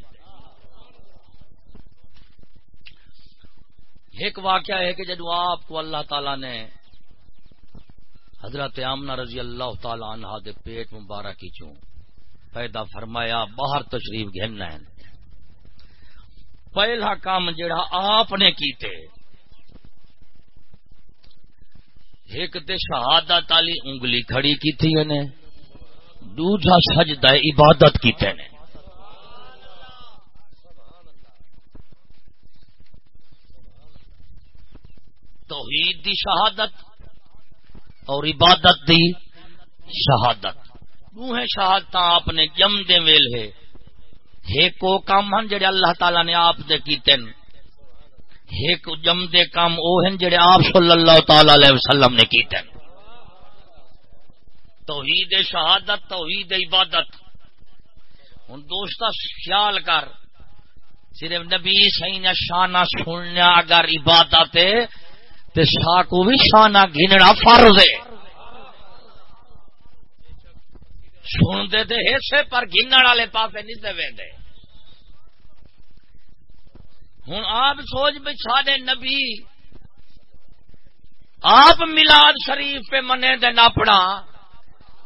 ایک واقعہ ہے کہ جب آپ کو اللہ تعالی نے حضرت آمنہ رضی اللہ تعالی عنہ دے پیٹ مبارک کی چوں پیدا فرمایا، باہر تشریف گھننا ہے پہلا کام جڑا آپ نے کیتے، ایک تے شہادت علی انگلی کھڑی کی تھی نے دوسرا سجدہ عبادت کیتے نے توحید دی شہادت اور عبادت دی شہادت۔ دوہیں شہادت آپ نے جم دے ویل ہے ایک کو کام ہن جڑے اللہ تعالی نے آپ دے کیتے ایک جم دے کام او ہن جڑے آپ صلی اللہ تعالی علیہ وسلم نے کیتے توحید شہادت، توحید عبادت۔ ہن دوستا خیال کر، صرف نبی صحیح نے شانہ سننا اگر عبادت ہے تے شاہ کو بھی شانہ گننا فرض ہے۔ سنتے تھے حصے پر گن والے پاسے نہیں دے وے ہوں آپ سوچ بھی سارے نبی آپ ملاد شریف پہ منے دے ناپڑا،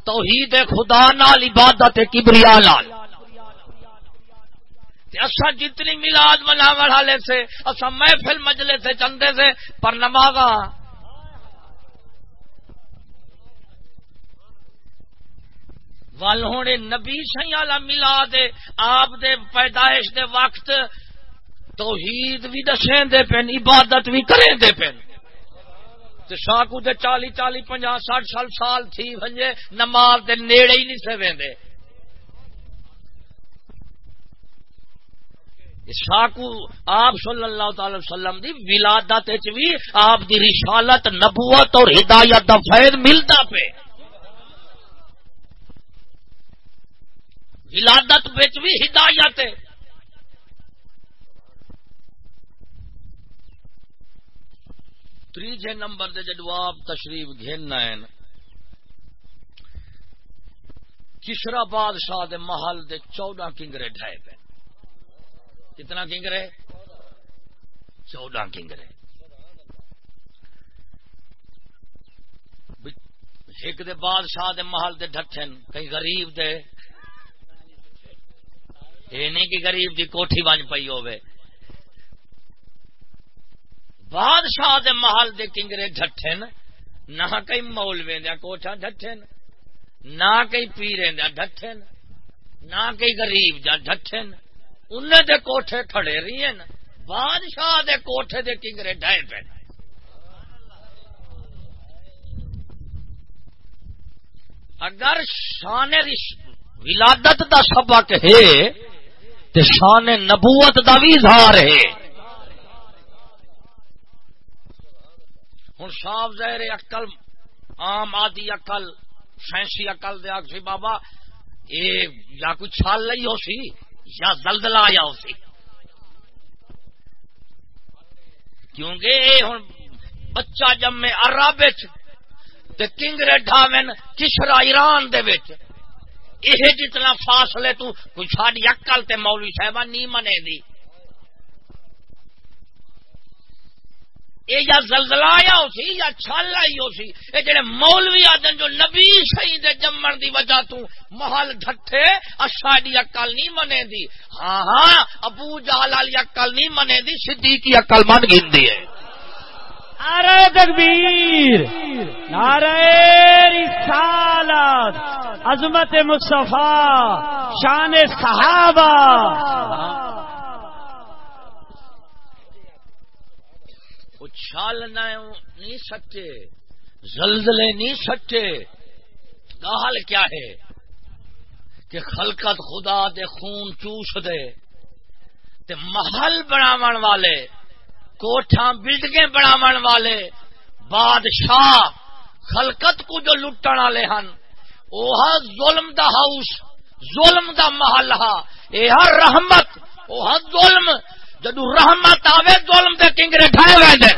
توحید خدا نال عبادت کبریا لال اصا جتنی ملاد منا والے سے اصا محفل مجلے سے چندے سے، پر نماگا ول ہوں نبی سی والا ملا دے آپ دے پیدائش دے وقت توحید بھی دسیں دے پین، عبادت بھی کریں دے پین شاکو دے چالی چالی پنجا ساٹھ سال سال تھی بنجے نماز دے نیڑے ہی نہیں سے ویندے شاکو آپ صلی اللہ تعالی وسلم دی ولادت بھی آپ دی رسالت، نبوت اور ہدایت دا فیض ملتا پہ ولادت بچ بھی ہدایت ہے۔ تیجے نمبر دے جدو آپ تشریف گھننا ہے کشرا بادشاہ دے محل دے چودہ کنگرے ڈھائے پہ کتنا کنگرے چودہ کنگرے ایک دے بادشاہ دے محل دے ڈھٹھن کئی غریب دے۔ یہ نہیں کہ غریب دی کوٹھی بن پئی ہوئے بادشاہ دے محل دے کنگرے ڈٹھن نہ کئی مولوے دیا کوٹھا ڈٹھن نہ کئی پیرے دیا ڈٹھن نہ کئی غریب جا ڈٹھن انہیں دے کوٹھے کھڑے رہی ہیں بادشاہ دے کوٹھے دے کنگرے ڈائے پہ اگر شان ولادت دا سبق ہے تو شان نبوت دا بھی اظہار ہے۔ ہوں صاف ظاہر اکل عام آدی اکل سائنسی اکل دیا سی بابا یہ یا کوئی چھال لئی ہو سی؟ یا زلزلہ آیا اسے۔ کیونکہ ہوں بچہ جمے ارب ریڈا وین کشرا ایران دے وچ۔ یہ جتنا فاصلے تو کوئی ساری اکل تے مولوی صاحبہ نہیں منے دی۔ یا زلزلہ آیا ہو سی یا چھل آئی ہو سی یہ جڑے مولوی آدن جو نبی شہید جمن دی وجہ تو محل ڈھٹھے اشاڈی اکل نہیں منے دی ہاں ہاں ابو جہل والی اکل نہیں منے دی صدیقی اکل من گندی ہے۔ نعرہ تکبیر نعرہ رسالت، عظمت مصطفیٰ، شان صحابہ۔ اچھالنا نہیں سکتے زلزلے نہیں سکتے گال کیا ہے؟ کہ خلقت خدا دے خون چوس دے۔ تے محل بناون والے کوٹھا بلڈنگیں بناون والے، بادشاہ خلقت کو جو لٹن والے ہن وہ ظلم دا ہاؤس ظلم دا محل ہا یہ رحمت وہ ظلم جدو رحمت آوے، ظلم دے کنگرے ڈھائے وے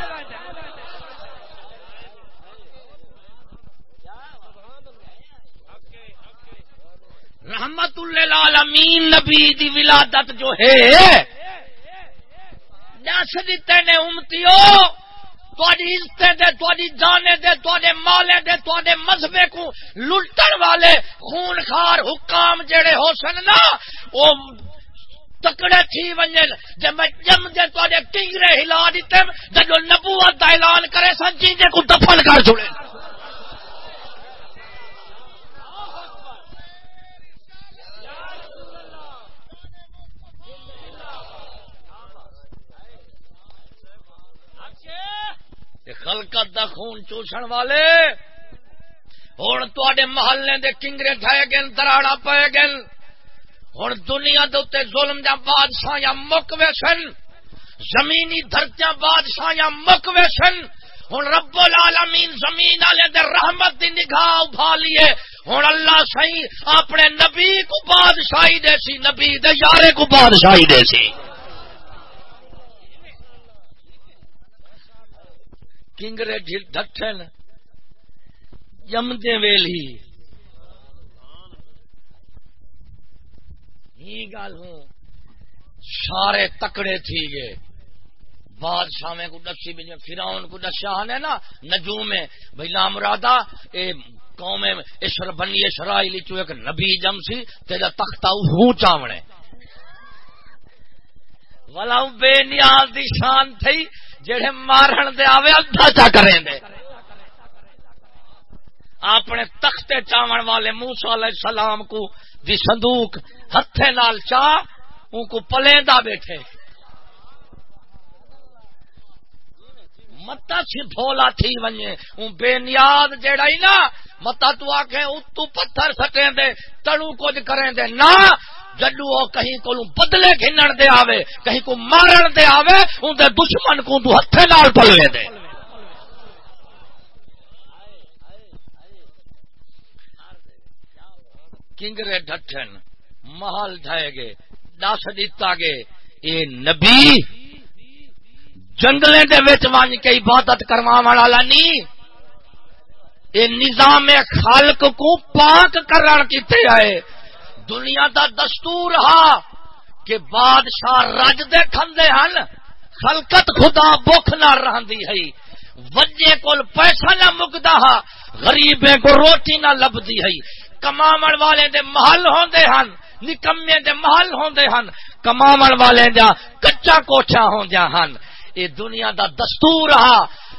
رحمت اللہ نبی دی ولادت جو ہے، دس دیتے نے امتیو تھوڑی عزت دے تھوڑی جانے دے تھوڑے مالے دے تھوڑے مذہبے کو لٹن والے خون خار حکام جڑے ہو سن نا وہ تکڑے تھی ونجن جب میں جم دے تھوڑے کنگرے ہلا دیتے جب نبوت دا اعلان کرے سن چیزیں کو دفن کر چھوڑے۔ خلقت دا خون چوسن والے۔ ہوں تے محلے دے کنگرے ڈھائے گئے دراڑا پائے گئے ہوں دنیا دے ظلم جا بادشاہ یا مک ویسن، زمینی دھرتیاں بادشاہ یا مک ویسن ہوں رب العالمین زمین والے دے رحمت دی نگاہ ابھا لیے۔ ہوں اللہ سی اپنے نبی کو بادشاہی دے سی، نبی دے یارے کو بادشاہی دے سی۔ کنگرے ڈٹن جمدے ویلی۔ ہی گل ہوں۔ سارے تکڑے تھی گئے۔ بادشاہ میں کو دسی بھی فراؤن کو دسیا نے نا، نجوم میں۔ بھائی لام رادا، اے قوم اسر بنی اسرائیلی چو ایک نبی جم سی تیرا تختہ ہوں چاونے والا بے نیاز دی شان تھی جڑے مارن دے آوے ادھا چا کریں دے۔ اپنے تختے چاون والے موسا علیہ السلام کو دی صندوق ہتھے نال چا ان کو پلیندا بیٹھے۔ متا سی بھولا تھی ونجے۔ ان بے نیاد جیڑا ہی نا متا تو آکھے، اتو پتھر سٹیں دے، تڑو کچھ کریں دے۔ نا جڈو وہ کہیں کو بدلے گھنن دے آوے، کہیں کو مارن دے آوے ان دے دشمن کو تو ہتھے نال پلوے دے۔ کنگرے ڈٹھن محل ڈھائے گے، دس دیتا گے۔ اے نبی، جنگلے دے وچ کے عبادت کرواون والا نہیں اے نظام خالق کو پاک کرن کیتے آئے۔ دنیا دا دستور ہا کہ بادشاہ رج دے کھندے ہن، خلقت خدا بخ نہ رہندی ہے۔ وجے کول پیسہ نہ مکدا ہا، غریبے کو روٹی نہ لبدی ہے۔ کماون والے دے محل ہوندے ہن نکمے دے محل ہوندے ہن، کماون والے دا کچا کوٹھا ہوندیا ہن۔ اے دنیا دا دستور ہا،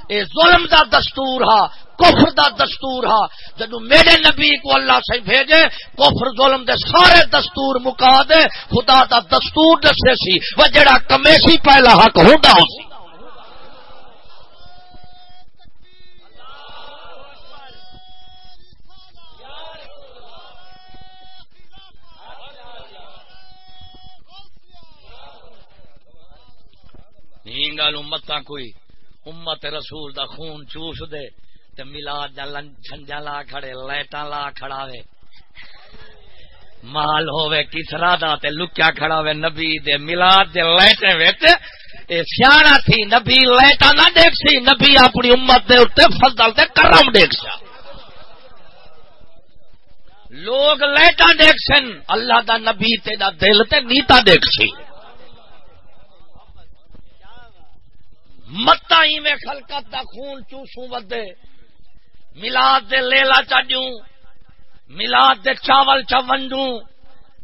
اے ظلم دا دستور ہا، کفر دا دستور ہا۔ جدو میرے نبی کو اللہ سے بھیجے، کفر ظلم دے سارے دستور مکا دے، خدا دا دستور دسے سی، وہ جڑا کمیسی پہلا حق ہوندا ہو سی۔ گل امت کوئی امت رسول دا خون چوس دے تے ملاد دا جھنجا لا کھڑے لائٹاں لا کھڑا وے مال ہوے کسرا دا تے لکیا کھڑا وے نبی دے ملاد دے لائٹے وچ اے سیاڑا تھی نبی لائٹاں نہ دیکھ سی نبی اپنی امت دے اوتے فضل تے کرم دیکھ سا لوگ لائٹاں دیکھ سن اللہ دا نبی تے دا دل تے نیتا دیکھ سی متا میں خلقت دا خون چوسوں ودے۔ ملاد دے لیلا چاڈوں ملاد دے چاول چا ونڈوں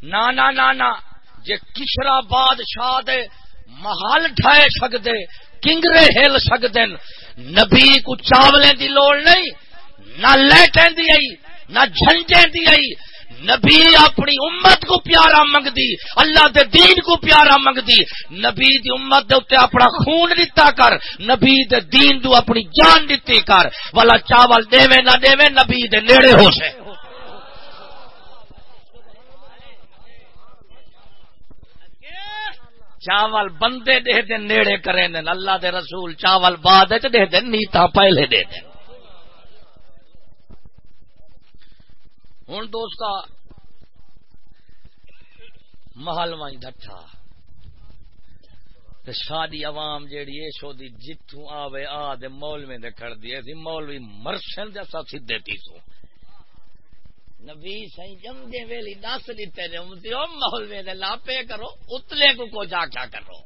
نانا نانا جے کسرا بادشاہ دے محل ڈھائے سکدے کنگرے ہل سکدے نبی کو چاولیں دی لوڑ نہیں، نہ لیٹیں دی آئی، نہ جھنجیں دی آئی۔ نبی اپنی امت کو پیارا منگ دی، اللہ دے دین کو پیارا منگ دی۔ نبی دی امت دے اتے اپنا خون دیتا کر، نبی دے دین دو اپنی جان دیتی کر۔ والا چاول دے نہ دے نبی دے نیڑے ہو سے چاول بندے دے دے نیڑے کریں دن اللہ دے رسول چاول بعد دے دن نیتا پہلے دے دن ہوں دوست محل مائی ڈٹھا ساری عوام جیڑی ہے سو دی جتوں آوے، آ دے مولوی دے کھڑ دی۔ سی مولوی مرشن دے سا سیدھے تی سو۔ نبی سائیں جم دے ویلی دس دیتے نے امتی او مولوی دے لاپے کرو، اتلے کو کو جا کیا کرو۔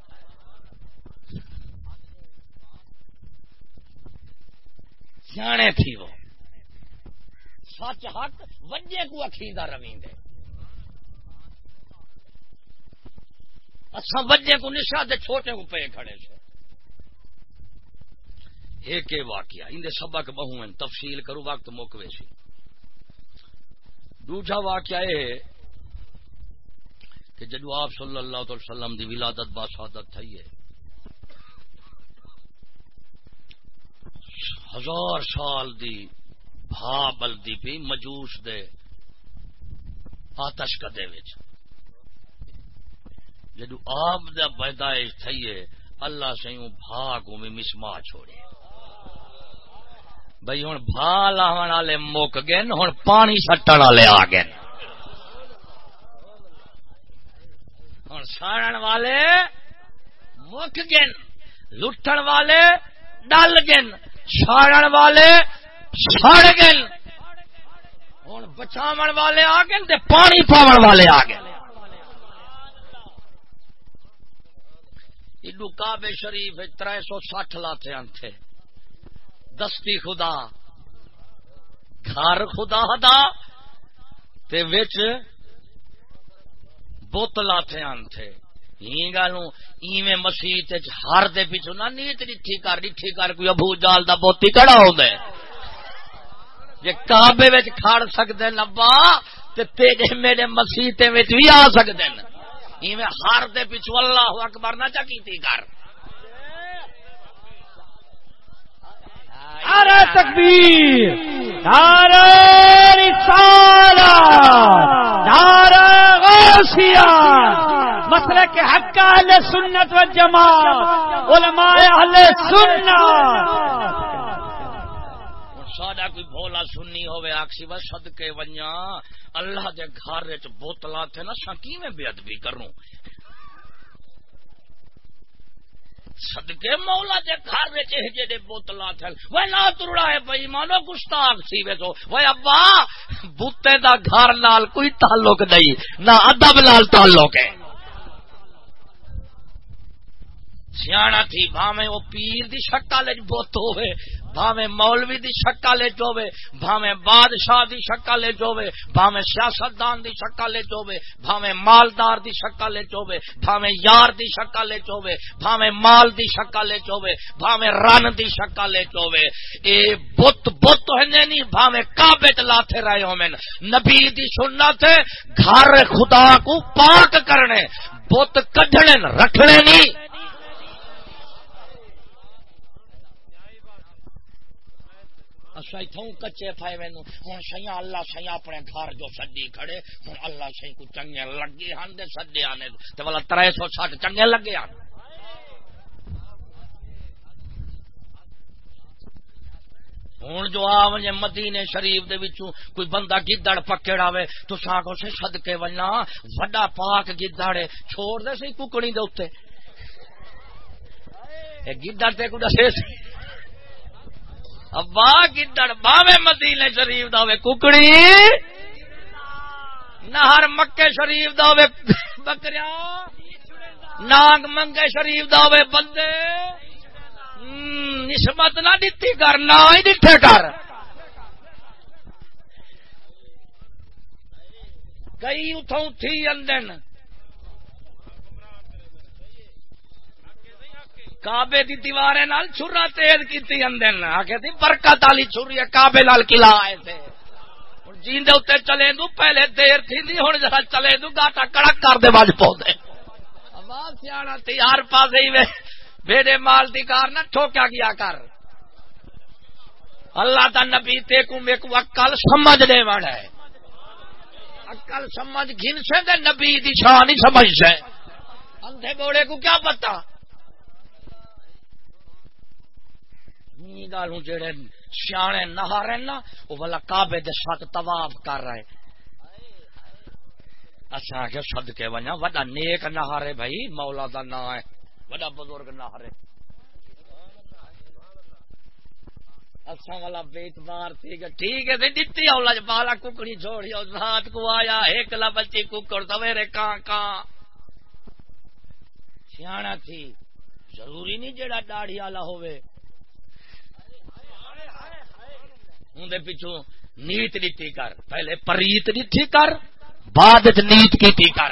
سیانے تھی وہ۔ سچ حق وجے کو اخیدہ رویندے اچھا وجے کو نشا دے چھوٹے کو پے کھڑے سے۔ ایک واقعہ، اندے سبق بہو ہیں، تفصیل کرو، وقت موقع سی۔ دوجا واقعہ یہ کہ جدو آپ صلی اللہ علیہ وسلم دی ولادت با سعادت تھی ہے، ہزار سال دی بھا بلدی پی مجوس دے آتش کدے جدو آپ دا پیدائش تھی اللہ سے بھا کو بھی مسما چھوڑے۔ بھائی ہوں بھا لاہن والے مک گئے ہوں پانی سٹن والے آ گئے ہوں ساڑن والے مک گئے لٹن والے ڈل گئے ساڑن والے سڑ گئے۔ ہوں بچاو والے آ گئے پانی پاو والے آ گئے۔ ایڈو کابے شریف تر سو سٹھ لاتے تھے دستی خدا۔ گھر خدا دا۔ تے وچ بوتل آتے تھے ایویں مسیح ہر دے پیچھو نہ نیت ڈٹھی کر ڈٹھی کر کوئی ابو جال دا بوتی کڑا ہو دے جے کعبے وچ کھڑ سکدے نبا تے تیجے میرے مسیح بھی آ سکدے ایویں ہر دے پیچھو اللہ اکبر نہ چا کیتی کر۔ نعرہ تکبیر، نعرہ رسالہ، نعرہ غوثیہ۔ مسئلہ کے حق اہل سنت و جماعت علماء اہل سنت۔ ساڈا کوئی بولا سننی ہوئے آکسی بس صدقے ونیا اللہ دے گھر وچ بوتلاں تھے نا سکی میں بے ادبی کروں؟ سدکے مولا دے گھر وچ جڑے بوتلاں تھل وہ نہ ترڑا ہے بھائی مانو گستاخ سی وے تو۔ وہ ابا، بوتے دا گھر نال کوئی تعلق نہیں، نہ ادب نال تعلق ہے۔ سیاح تھی، بھاویں وہ پیر دی شکل وچ بت ہوئے بھاویں مولوی دی شکل لے ہوے بھاویں بادشاہ دی شکل لے ہوے بھاویں سیاستدان دی شکل لے ہوے بھاویں مالدار دی شکل لے ہوے بھاویں یار دی شکل لے ہوے بھاویں مال دی شکل لے ہوے بھاویں رن دی شکل لے ہوے اے بت بت ہنے نہیں بھاویں کعبے تے لاتے رہے ہومن نبی دی سنت گھر خدا کو پاک کرنے، بت کڈنے رکھنے نہیں اچھا اتوں کچے پائے مینو ہوں سیا اللہ سیا اپنے گھر جو سڈی کھڑے ہوں اللہ سی کو چنگے لگے ہن دے سڈے آنے تو والا تر سو سٹ چنگے لگے آن ہوں جو آ وجے مدینے شریف دے وچوں کوئی بندہ گدڑ پکڑ آوے تو ساکو سے صدقے وننا وڈا پاک گدڑ چھوڑ دے سی ککڑی دے اوتے گدڑ تے کو دسے سی۔ ابا گدڑ باوے مدینے شریف دے ککڑی۔ نہر مکے شریف دے بکریا ناگ منگے شریف دے بندے۔ نسبت نہ دتی کر، نہ ہی دٹھے کر۔ کئی اتوں تھی اندن۔ کابے دی دیوارے نال چھرا تیز کیتی اندن آکھے تھی برکت والی چھری کابے نال کلا آئے تھے ہن جیندے اتنے چلے دو، پہلے دیر تھی دی، ہن جڑا چلے دو، گاٹا کڑک کر دے بج پودے آواز سیاڑا تھی ہر پاسے ہی بیڑے مال دی کار نہ ٹھوکیا گیا کر۔ اللہ دا نبی تے کو میں کو عقل سمجھ دے وڑ ہے عقل سمجھ گھن سے دے نبی دی شان نہیں سمجھ سے اندھے بوڑے کو کیا پتہ پتا گالوں جڑے سیانے نہارے نا، وہ والا کعبے دے ساتھ طواف کر رہے اچھا کہ سد کے ونجا، وڈا نیک نہارے بھائی، مولا دا نا ہے، وڈا بزرگ نہارے اچھا والا بیت بار ٹھیک ہے ٹھیک ہے دتی اولا بالا ککڑی چھوڑی اور رات کو آیا، ایک لا بچی ککڑ، سویرے کان کان سیاح تھی، ضروری نہیں جڑا داڑھی والا ہوئے دے پیچھوں نیت دیتی کر۔ پہلے پریت دیتی کر، بعد نیت کی کر۔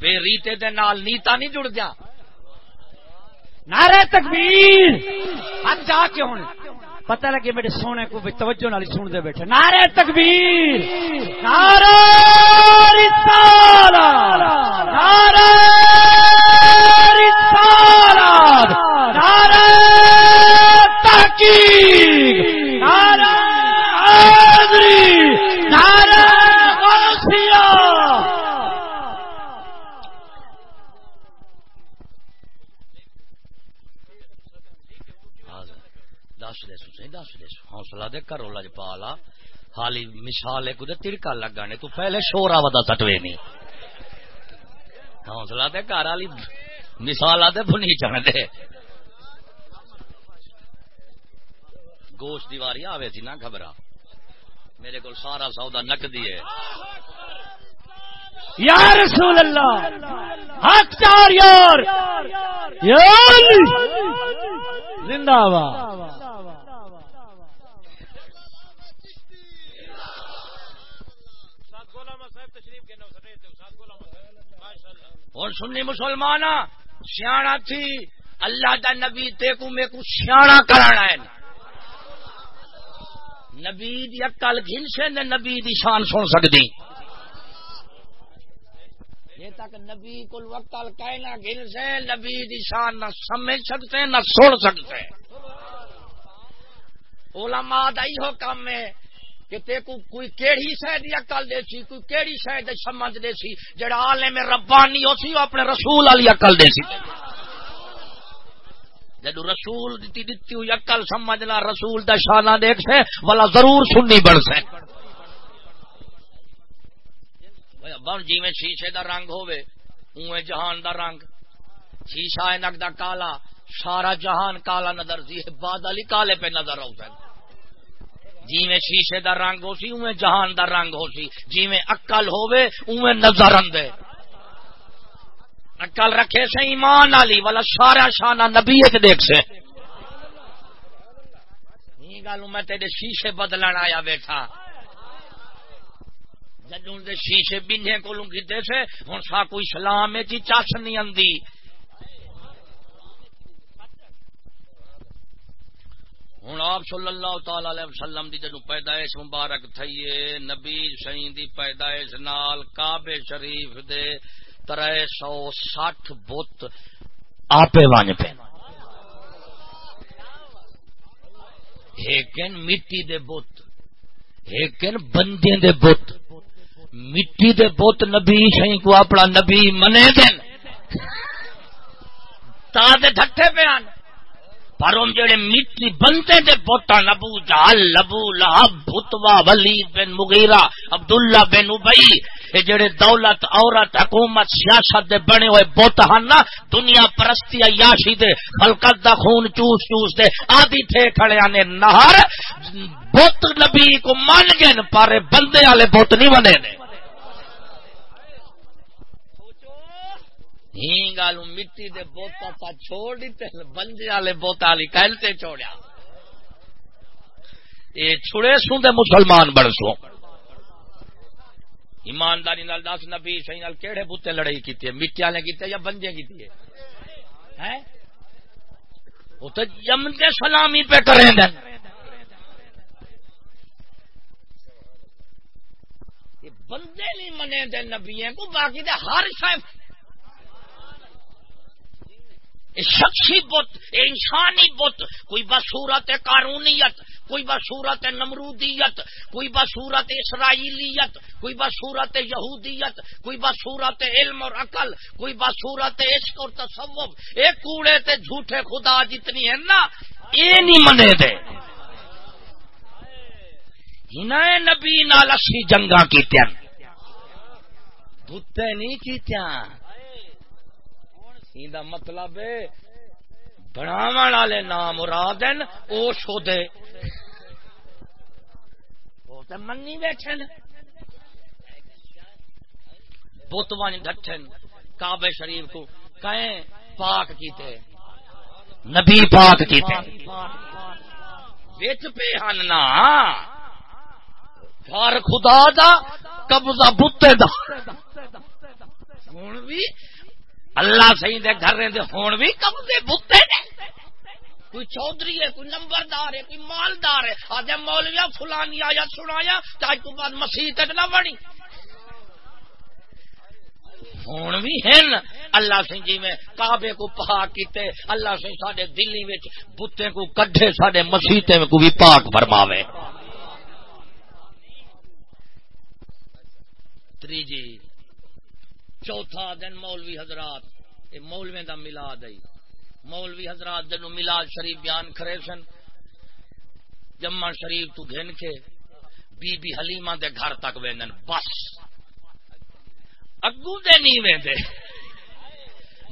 بے ریتے دے نال نیتا نہیں جڑ گیا نعرہ تکبیر۔ ہاتھ جا کے ہوں پتہ لگے میرے سونے کو بھی توجہ نال سن دے بیٹھے۔ نعرہ تکبیر۔ نعرہ رسالہ نعرہ رسالہ نعرہ تحقیق۔ نعرہ حاضری، نعرہ غوثیہ۔ دس دے سو دس دے سو حوصلہ دے، کرو لج پالا حالی مثال ایک دے تڑکا لگانے تو پہلے شورا ودا تٹوے نہیں۔ حوصلہ دے کر والی مثال دے بنی جان دے گوشت دیواری آوے تھی نہ گھبرا۔ میرے کو سارا سودا نک دیے یا رسول اللہ ہاتھ چار یار۔ یار زندہ باد اور سنی مسلمان سیاح تھی اللہ دا نبی تے کو میں کو سیاح کرانا ہے۔ نبی دی اکل گھن سے نہ نبی دی شان سن سکتی یہ تک نبی کو وکل کہنا گھنسے، نبی دی شان نہ سمجھ سکتے، نہ سن سکتے۔ علماء دا ہو کام ہے کہ تے کو کوئی کیڑی شہ دی عقل دے سی، کوئی کیڑی شہ دی سمجھ دے سی، جڑا عالم ربانی ہو سی اپنے رسول والی عقل دے سی۔ جدو رسول دیتی دیتی ہوئی عقل سمجھنا رسول دا شانہ دیکھ سے، والا ضرور سننی بڑھ سے۔ بن جی میں شیشے دا رنگ ہوئے اوے جہان دا رنگ۔ شیشہ نک دا کالا، سارا جہان کالا نظر سی بادل ہی کالے پہ نظر آؤ سن جی میں شیشے دا رنگ ہو سی اوے جہان دا رنگ ہو سی۔ جی میں اکل ہوئے اوے نظر اندے اکل رکھے سے ایمان والی، والا سارا شانہ نبی دیکھ سے۔ گل میں تیرے شیشے بدلن آیا بیٹھا۔ جدوں دے شیشے بننے کو کیتے سے، ہن سا کوئی سلام ہے جی چس نہیں آندی۔ ہوں آپ صلی اللہ تعالی علیہ وسلم دی جدو پیدائش مبارک تھئیے نبی شہین دی پیدائش نال کعبے شریف دے تر سو سٹھ بت آپ ون پہ ہیکن مٹی دے بت ہیکن بندے دے بت۔ مٹی دے بت نبی شہی کو اپنا نبی منے دین۔ تا دے ڈھٹے پہ آن۔ پر ان جڑے مٹی بنتے دے بوتا نبو جال لبو لہب بھتوا ولید بن مغیرہ عبداللہ بن ابئی یہ جڑے دولت عورت حکومت سیاست دے بنے ہوئے بوت ہن نا دنیا پرستی عیاشی دے خلقت دا خون چوس چوس دے آدھی تھے کھڑے آنے نہر بت نبی کو مان گئے پر بندے والے بت نہیں بنے نے گالو مٹی دے بوتا تا چھوڑ دیتے بندے والے بوتا والی کہلتے چھوڑیا یہ چھڑے سو دے مسلمان بڑھ سو۔ ایمانداری نال دس نبی سی نال کیڑے بوتے لڑائی کی مٹی والے کی یا بنجے بندے کی وہ تو جمتے سلامی پہ کریں دن بندے نہیں منے دے نبی کو باقی دے ہر شاید شخصی بت، انسانی بت، کوئی بصورت قانونیت کوئی بصورت نمرودیت، کوئی بصورت اسرائیلیت، کوئی بصورت یہودیت، کوئی بصورت علم اور عقل، کوئی بصورت عشق اور تصوف۔ ایک کوڑے تے جھوٹے خدا جتنی ہے نا یہ نہیں منے دے۔ نبی نال اسی جنگا کی تین بتے نہیں کی مطلب بناو والے نام مراد او شودے۔ وہ تو منی بیٹھے بت ون ڈٹن کعبے شریف کو کہیں پاک کیتے۔ نبی پاک کیتے۔ بچ پہ ہننا گھر خدا دا، قبضہ بتے دا۔ ہوں بھی اللہ سی دے گھر دے ہون بھی قبضے بتے نے۔ کوئی چودھری ہے، کوئی نمبردار ہے، کوئی مالدار ہے۔ آج مولویا فلانی آیا سنایا چاہے تو بعد مسیح تک نہ بنی ہوں بھی ہیں اللہ سی جی میں کعبے کو پاک کیتے، اللہ سی سڈے دلی بتے کو کڈے سڈے مسیطے کو بھی پاک فرماوے۔ تریجی چوتھا دن مولوی حضرات یہ مولوی دا ملاد ہے۔ مولوی حضرات جنو ملاد شریف بیان کرے سن۔ جمع شریف تو گھن کے بی بی حلیمہ دے گھر تک ویندن۔ بس۔ اگو دے نہیں ویندے۔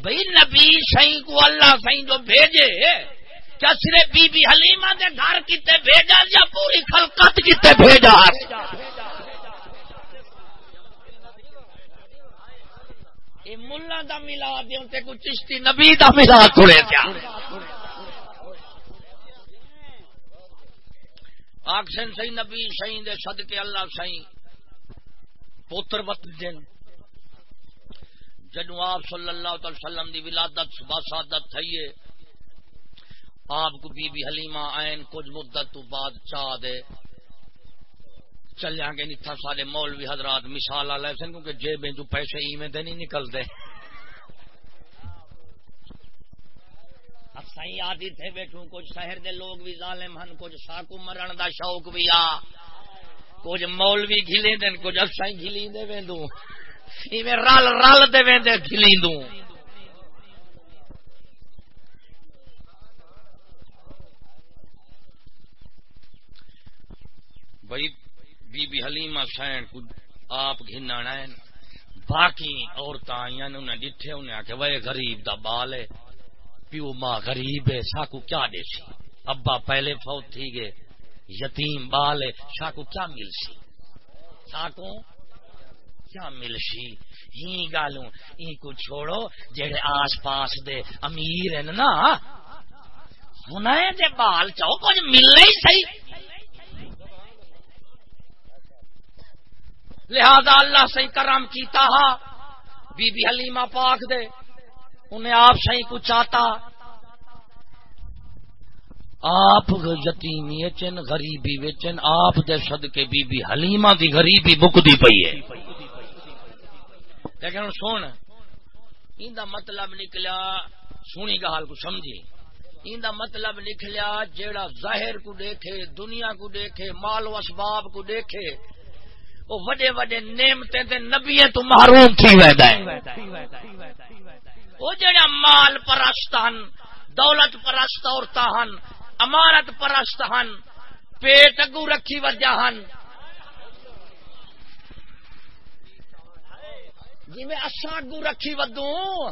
بھئی نبی سائیں کو اللہ سائیں جو بھیجے، کیا صرف بی بی حلیمہ دے گھر کتے بھیجا یا پوری خلقت کتے بھیجا؟ ملا دا ملا دے کوئی چشتی نبی دا ملا تھوڑے کیا آکسن سی نبی سی دے سد کے اللہ سی پوتر وت دن۔ جدو آپ صلی اللہ علیہ وسلم دی ولادت باسادت تھئیے، آپ کو بی بی حلیمہ آئین کچھ مدت تو بعد چاہ دے۔ چلیا گے نہیں تھا، سارے مولوی حضرات مثال لے سن، کیونکہ جیبیں جو پیسے ای میں نہیں نکلتے۔ سائی آدھی تھے بیٹھوں، کچھ شہر دے لوگ بھی ظالم ہن، کچھ ساکو مرن دا شوق بھی آ۔ کچھ مولوی گھلی دین کچھ افسائی گھلی دے ویندوں۔ ایویں رل رل دے ویندے گھلی دوں بھائی بی بی حلیمہ سین کو آپ گھننا باقی عورت آئی انہیں ڈٹھے انہیں آخیا وہ غریب دا بال ہے۔ پیو ماں غریب ہے ساکو کیا دے سی؟ ابا پہلے فوت تھی گئے۔ یتیم بال ہے ساکو کیا مل سی؟ ساکو کیا مل سی؟ ہی گالوں ای کو چھوڑو، جڑے آس پاس دے امیر ہیں نا۔ سنا دے بال، چاہو کچھ ملنا ہی صحیح۔ لہذا اللہ سی کرم کیتا ہا، بی بی حلیمہ پاک دے، انہیں آپ سی کو چاہتا آپ یتیمی چن غریبی وچن، آپ دے صدقے بی بی حلیمہ دی غریبی بکدی پئی ہے۔ لیکن سن، ان دا مطلب نکلیا سونی کا حال کو سمجھی۔ ان دا مطلب نکلیا، جیڑا ظاہر کو دیکھے، دنیا کو دیکھے، مال و اسباب کو دیکھے وہ وڈے وڈے نعمتیں تے نبی تو محروم تھی ویدا ہے۔ وہ جڑا مال پرست ہن، دولت پرست عورتاں ہن، امارت پرست ہن، پیٹ اگو رکھی وجہ ہن۔ جی میں اساں اگو رکھی ودوں،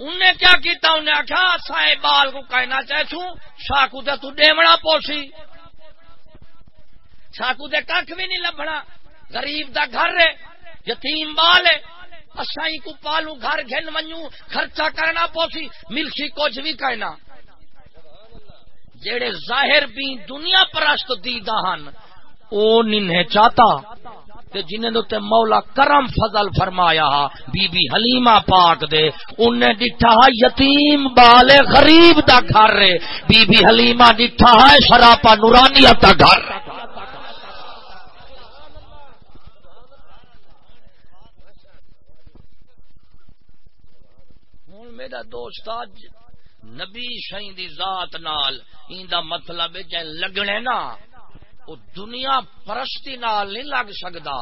انہیں کیا کیتا؟ انہیں آخیا سائے بال کو کہنا چاہوں شاکو تے تو ڈیمنا پوسی۔ ساکو دے کھ بھی نہیں لبنا غریب دا گھر ہے، یتیم بال ہے۔ اسائی کو پالو، گھر گھن منو خرچہ کرنا پوسی ملسی کچھ بھی کہنا۔ جیڑے ظاہر بھی دنیا پرست دیدا ہن، او ننہیں چاہتا۔ تے جنہیں دو تے مولا کرم فضل فرمایا ہا بی بی حلیمہ پاک دے انہیں ڈٹھا ہا یتیم بال غریب دا گھر رے بی بی حلیمہ ڈٹھا ہے شراپا نورانیت دا گھر۔ میرا دوست نبی شاہی دی ذات نال، این دا مطلب جے لگنے نا وہ دنیا پرستی نال نہیں لگ سکتا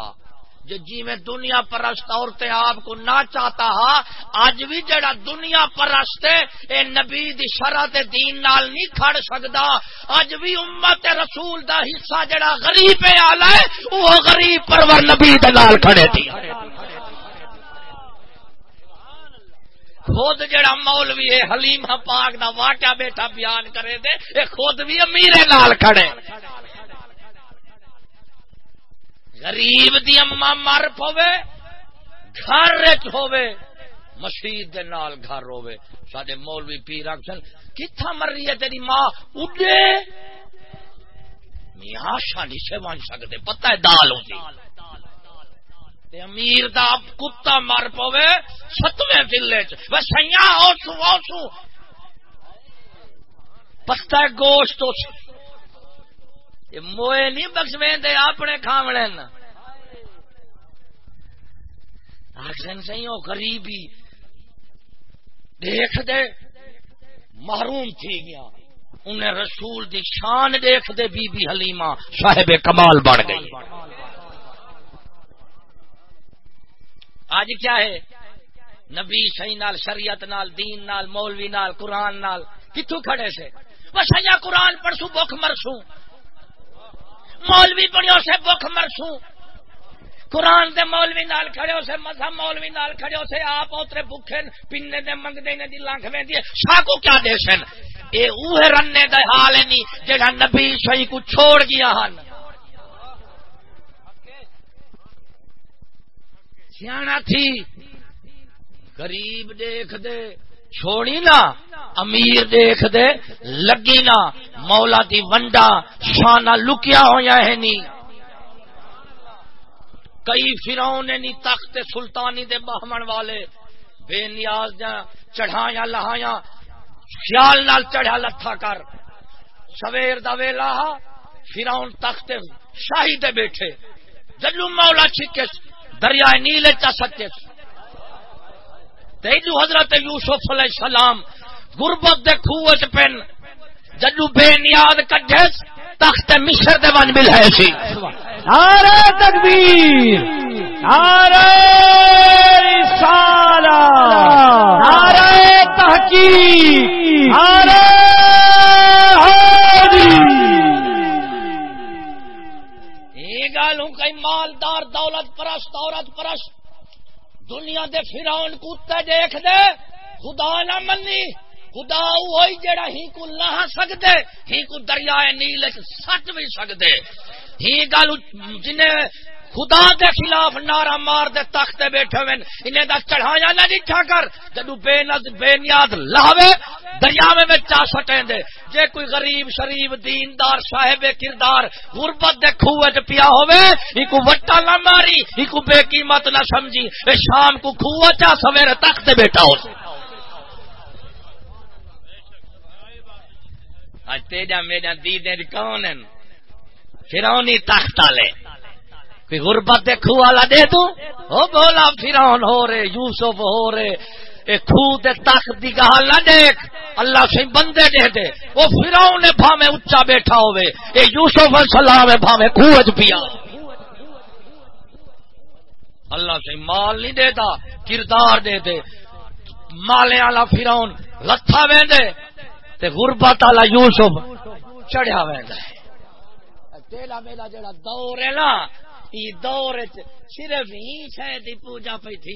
جی میں دنیا پرست عورتیں آپ کو نہ چاہتا ہا اج بھی جڑا دنیا پرست اے نبی دی شرح دین نال نہیں کھڑ سکتا اج بھی امت رسول دا حصہ جڑا غریب آلہ ہے وہ غریب پرور نبی دے نال کھڑے تھی خود جڑا مولوی ہے حلیم پاک دا واقعہ بیٹھا بیان کرے دے، اے خود بھی امیر نال کھڑے۔ غریب دی اما مر پوے، گھر ہوے مسیح دے نال گھر روے سارے مولوی پیر آخر کتنا مر رہی ہے تیری ماں؟ اڈے۔ میاں شانی سے بن سکتے پتہ ہے دال ہوتی امیر دا کتا مر پوے ستویں ضلع چ۔ سیا اوسو اوسو پتا گوشت موئے نہیں بخشویں دے، اپنے کھاونے آخر سی وہ غریبی۔ دیکھ دے، محروم تھی گیا۔ انہیں رسول دی شان دیکھ دے، بی بی حلیمہ صاحب کمال بڑھ گئی۔ آج کیا ہے؟ نبی صحیح نال، شریعت نال، دین نال، مولوی نال، قرآن نال کتوں کھڑے سے؟ بس قرآن پڑھسو بخ مرسو مولوی پڑھو سے بخ مرسو قرآن دے مولوی نال کھڑے ہو سے، مذہب مولوی نال کھڑے ہو سے، آپ اوترے بکھے پینے دے منگ دے دی لانکھ میں دیے شاکو کیا دے سن اے اوہ رنے دے حال نہیں جگہ نبی صحیح کو چھوڑ گیا ہن۔ سیاح تھی۔ غریب دیکھ دے، چھوڑی نا، امیر دیکھ دے، لگی نا۔ مولا دی ونڈا، شانہ لکیا ہویا ہے نی۔ کئی فراؤں نے نی، تخت سلطانی دے بہمن والے۔ بے نیاز جا چڑھایا لہایا خیال نال چڑھا لتھا کر۔ سویر دا ویلا فراؤن تخت شاہی دے بیٹھے۔ جلو مولا چھکے۔ دریائے نیلے چا سچے تیجو حضرت یوسف علیہ السلام غربت دے کھوے چ پن جدو بے نیاد کڈھے تخت مصر دے ون مل ہے سی۔ نعرہ تکبیر، نعرہ رسالہ، نعرہ تحقیق، نعرہ گالوں کئی مالدار دولت پرست، عورت پرست۔ دنیا دے فراؤن کتے دیکھ دے، خدا نہ منی۔ خدا وہی جڑا ہی کو لا سکتے ہی کو دریائے نیل سٹ بھی سکتے ہی گل جنہیں خدا دے خلاف نارا مار دے تخت بیٹھے ہوئے انہیں دا چڑھایا نہ دکھا کر، جدو بے نز بے نیاد لاوے، دریاوے میں چا سٹیں دے۔ جے کوئی غریب، شریف، دیندار، صاحب کردار، غربت دے کھوے چ پیا ہوے ہی کو وٹا نہ ماری ہی کو بے قیمت نہ سمجھی۔ اے شام کو کھوے چا سویرے تخت بیٹھا ہو۔ اج تیجا میرا دیدے کون ہیں؟ فرونی تخت والے۔ کوئی غربت دے کھو والا دے دوں او بولا فرعون ہو رہے، یوسف ہو رہے، اے کھو دے تخت دی گال نہ دیکھ، اللہ سے بندے دے دے۔ وہ فرعون نے بھاوے اونچا بیٹھا ہوے اے یوسف علیہ السلام بھاوے کھو وچ پیا۔ اللہ سے مال نہیں دیتا کردار دے دے۔ مالے والا فرعون لتھا ویندے تے غربت والا یوسف چڑھیا ویندا ہے تیلا میلا جڑا دور ہے نا دور صرف ہی شاید پوجا پہ تھی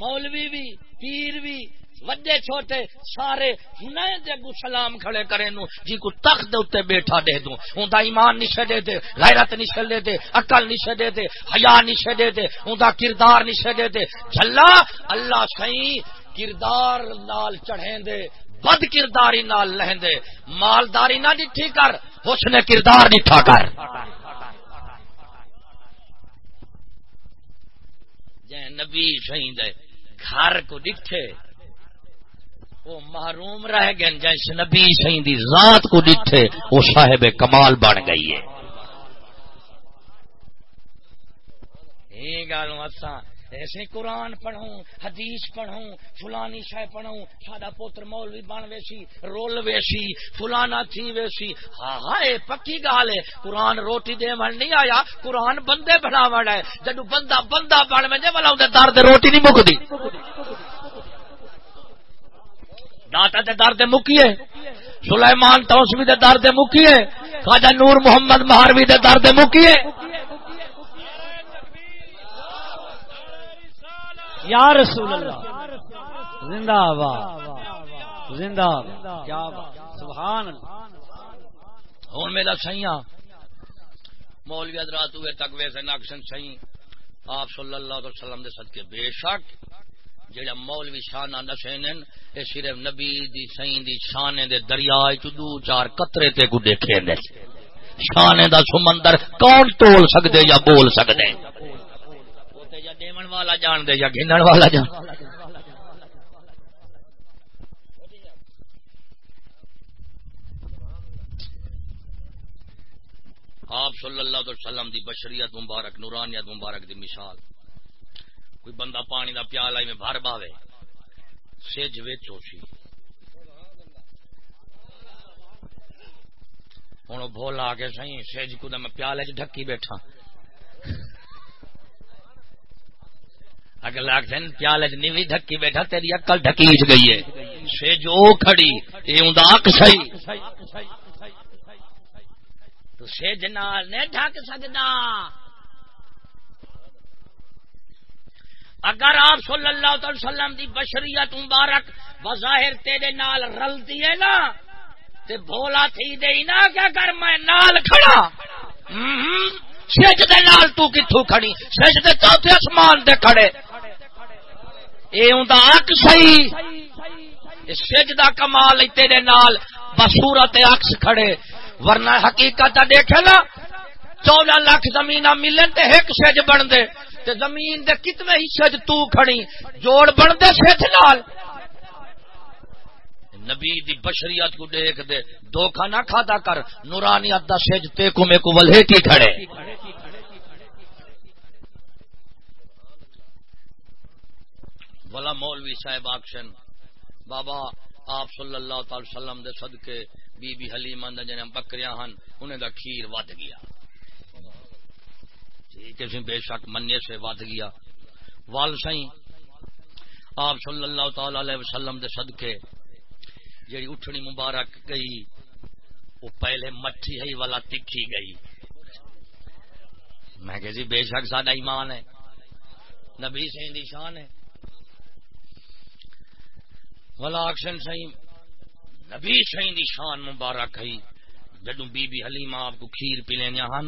مولوی بھی، پیر بھی، وڈے چھوٹے سارے نئے دے گو سلام کھڑے کرے نو جی کو تخت دے بیٹھا دے دوں۔ ہوں دا ایمان نشے دے دے، غیرت نشے دے دے، عقل نشے دے دے، حیا نشے دے دے ہوں دا کردار نشے دے دے۔ جھلا، اللہ سائیں کردار نال چڑھیں دے، بد کرداری نال لہیں دے مالداری نہ ڈٹھی کر، حسن کردار ڈٹھا کر۔ نبی شہید گھر کو ڈٹھے۔ وہ محروم رہ گئے جیسے نبی شہید ذات کو ڈٹھے، وہ صاحب کمال بن گئی ہے۔ گالوں ایسے قرآن پڑھوں، حدیث پڑھوں، فلانی شہ پڑھوں، ساڈا پوتر مولوی بن ویسی، رول ویسی، فلانا تھی ویسی ہاں ہاں اے پکی گال ہے۔ قرآن روٹی دے من نہیں آیا، قرآن بندے بناو ہے۔ جدو بندہ بندہ بن میں والا درد روٹی نہیں مکتی داتا دے درد مکیے۔ سلیمان توسوی دے درد مکیے۔ خواجہ نور محمد مہاروی دے درد مکیے۔ یا رسول اللہ، زندہ آباد، زندہ کیا سبحان ہوں میرا سیاں، مولوی حضرات ہوئے تک ویسے نقشن سہی آپ صلی اللہ علیہ وسلم دے صدقے، بے شک جڑا مولوی شانہ نشین اے صرف نبی دی سین دی شانے دے دریائے چ دو چار قطرے تے کو دیکھے دے شانے دا سمندر کون تول سکدے یا بول سکدے؟ یا دیمن والا جان دے یا گھنن والا جان۔ آپ صلی اللہ علیہ وسلم دی بشریت مبارک، نورانیت مبارک دی مثال۔ کوئی بندہ پانی دا پیالہ میں بھر باوے، سج ویچو سی ہوں بولا کے سی سج کو میں پیالے چ ڈکی بیٹھا۔ اگر لاگ سن پیالے چ نیوی ڈکی بیٹھا، تیری اکل ڈکیچ گئی ہے۔ سج او کھڑی، اے اوندا اک سہی تو سج نال نہیں ڈھک سکدا۔ اگر آپ صلی اللہ علیہ وسلم دی بشریت مبارک بظاہر تیرے نال رلتی ہے نا، تے بولا تھی دے نا کہ اگر میں نال کھڑا سج دے نال تو کتھوں کھڑی؟ سج دے چوتھے آسمان دے کھڑے۔ اے اوندا اک صحیح۔ سج دا کمال تیرے نال بصورت عکس کھڑے۔ ورنہ حقیقت دیکھے نا، چودہ لاکھ زمین ملن تے ایک سج بن دے۔ تے زمین دے کتنے حصے تو کھڑی۔ جوڑ بن دے سیٹھ نال۔ نبی دی بشریت کو دیکھ دے۔ دھوکھا نہ کھادا کر، نورانیت دا سج تے کو میں کو ولہٹی کھڑے۔ بلا مولوی صاحب آکشن۔ بابا، آپ صلی اللہ تعالی وسلم دے صدقے بی بی حلیمہ دے جنے بکریاں ہن انہیں دا کھیر ود گیا۔ کسی بے شک منیے سے ود گیا۔ وال سی آپ صلی اللہ تعالی علیہ وسلم دے صدقے، جیڑی اٹھنی مبارک گئی، وہ پہلے مٹھی ہے والا تکھی گئی۔ میں کہ جی بے شک سادہ ایمان ہے۔ نبی سے شان ہے۔ والا اکشن سی نبی سے دی شان مبارک ہے۔ جدو بی بی حلیمہ آپ کو کھیر پی لینے ہن،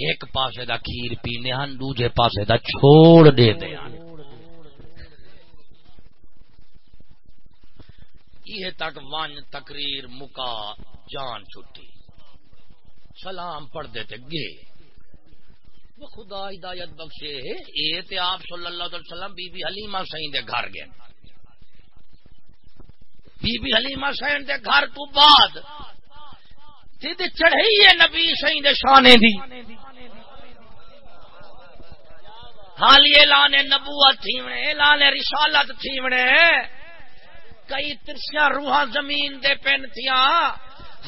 ایک پاسے دا کھیر پینے ہن، دوجے پاسے دا چھوڑ دے دے ہن۔ یہ تک ون تقریر مکا جان چھٹی۔ سلام پڑھ دیتے گے خدا ہدایت بخشے، اے تے آپ صلی اللہ علیہ وسلم بی بی حلیمہ سائیں دے گھر گئے۔ بی بی حلیمہ سائیں دے گھر تو بعد تے چڑھئی ہے نبی سائیں دے شانے دی۔ حالی اعلان نبوت تھیونے اعلان رسالت تھیونے۔ کئی ترسیاں روحاں زمین دے پین تھیاں۔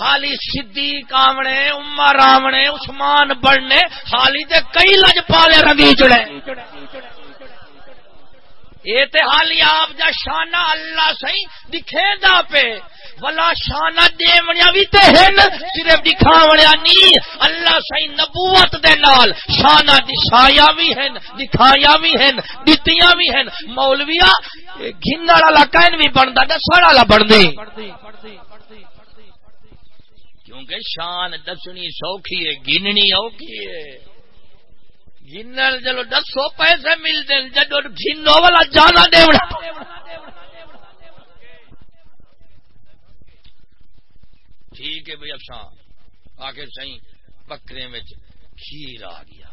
حالی صدیق آونے، عمر آونے، عثمان بڑھنے، حالی دے کئی لج پالے رنگی جڑے یہ تے حالی آپ جا شانہ اللہ سہی دکھے دا پہ ولا شانہ دیونیا بھی تے ہن، صرف دکھاونیا نہیں اللہ سہی نبوت دے نال شانہ دشایا بھی ہن، دکھایا بھی ہن، دتیاں بھی ہن۔ مولویا گھن والا کہن بھی بندا تے دسڑ والا بندے کیونکہ شان دسنی سوکھی ہے، گننی اوکھی ہے۔ گنن چلو دسو پیسے ملتے جدو گنو والا جانا دیوڑا۔ ٹھیک ہے بھائی افسا آخر سی بکرے میں کھیر آ گیا۔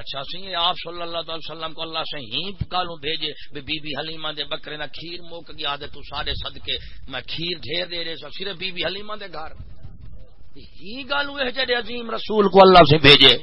اچھا سی آپ صلی اللہ علیہ وسلم کو اللہ سے ہی کالو بھیجے بی بی بی حلیمہ دے بکرے نہ کھیر موک گیا دے تو سارے صدقے میں کھیر ڈھیر دے رہے سو صرف بی بی حلیمہ دے گھر۔ ہی گل وہ جڑے عظیم رسول کو اللہ سے بھیجے۔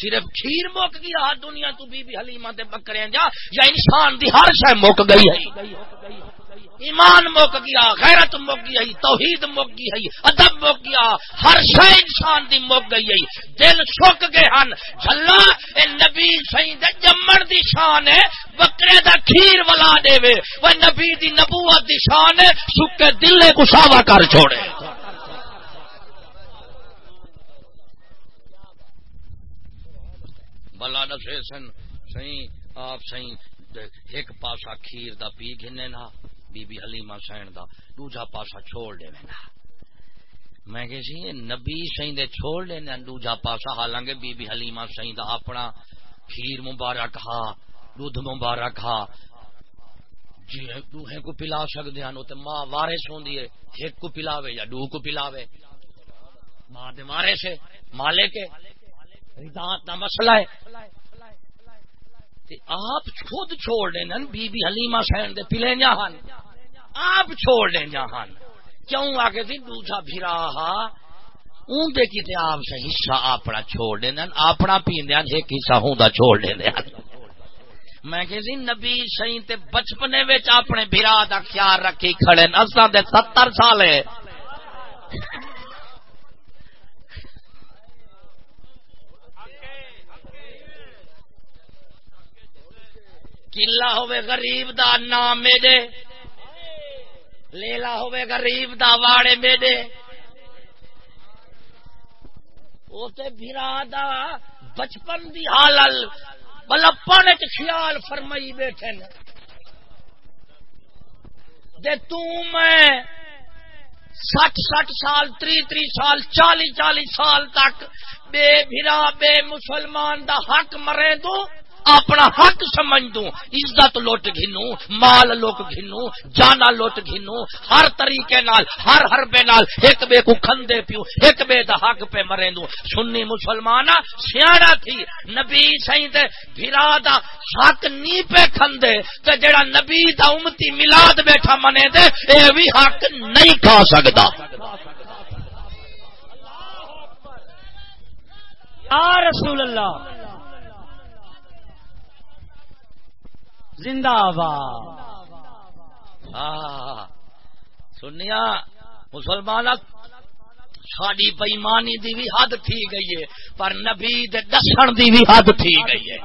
صرف کھیر موک گیا، دنیا تو بی بی حلیمہ دے بکرے جا، یا انسان دی ہر شے موک گئی ہے۔ ایمان موک گیا، غیرت موک گئی، توحید موک گئی، ادب موک گیا، ہر شے انسان دی موک گئی۔ دل سوک گئے ہن۔ جھلا اے نبی سہی دے جمن دی شان ہے، بکرے دا کھیر ولا دے وے وہ نبی دی نبوت دی شان ہے، سکے دل کو کر چھوڑے۔ بلا دسے سن سی آپ سی ایک پاسا کھیر دا پی گھنے نا۔ بی بی حلیمہ سین دا، دوجا پاسا چھوڑ دے نا میں کہ جی، سی نبی سی دے چھوڑ لینا دوجا پاسا، حالانکہ بی بی حلیمہ سی دا اپنا کھیر مبارک ہا، دودھ مبارک ہا۔ جی دوہیں کو پلا سکتے ہیں تو ماں وارث ہوندی ہے، ایک کو پلاوے یا دو کو پلاوے۔ ماں دے وارث ہے، مالک ہے۔ ردات دا مسئلہ ہے۔ آپ خود چھوڑ دینا بی بی حلیمہ سین دے پلے جہان آپ چھوڑ دیں جہان کیوں آگے تھی؟ دوسرا پھرا اون دے کی آپ سے حصہ اپنا چھوڑ دینا اپنا پیندے ایک حصہ ہوں دا چھوڑ دینا میں کہ نبی سی تے بچپنے وچ اپنے بھرا دا خیال رکھی کھڑے اساں دے 70 سال ہے۔ کلا ہوے غریب دا نام میرے لیلا ہوے غریب دا واڑے میرے وہ بھرا دا بچپن دی حالل بلپن چ خیال فرمائی بیٹھے دے تو میں سٹھ سٹھ سال، تری تری سال، چالی چالی سال تک بے بھرا بے مسلمان دا حق مرے دوں۔ اپنا حق سمجھ دوں، عزت لوٹ گھنو مال لوٹ گھنو جانا لوٹ گھنو ہر طریقے نال، ہر ہر بے نال ایک بے کو کھندے پیو ایک بے دا حق پہ مرے دوں۔ سنی مسلمان سیاڑا تھی، نبی سائیں تے بھرا دا حق نی پہ کھندے، تے جڑا نبی دا امتی ملاد بیٹھا منے دے، اے بھی حق نہیں کھا سکدا۔ یا رسول اللہ زندہ آباد. ہاں، ہاں، ہاں، سنیا مسلمان ساری بےمانی دی بھی حد تھی گئی ہے، پر نبی دسن دی بھی حد تھی گئی ہے۔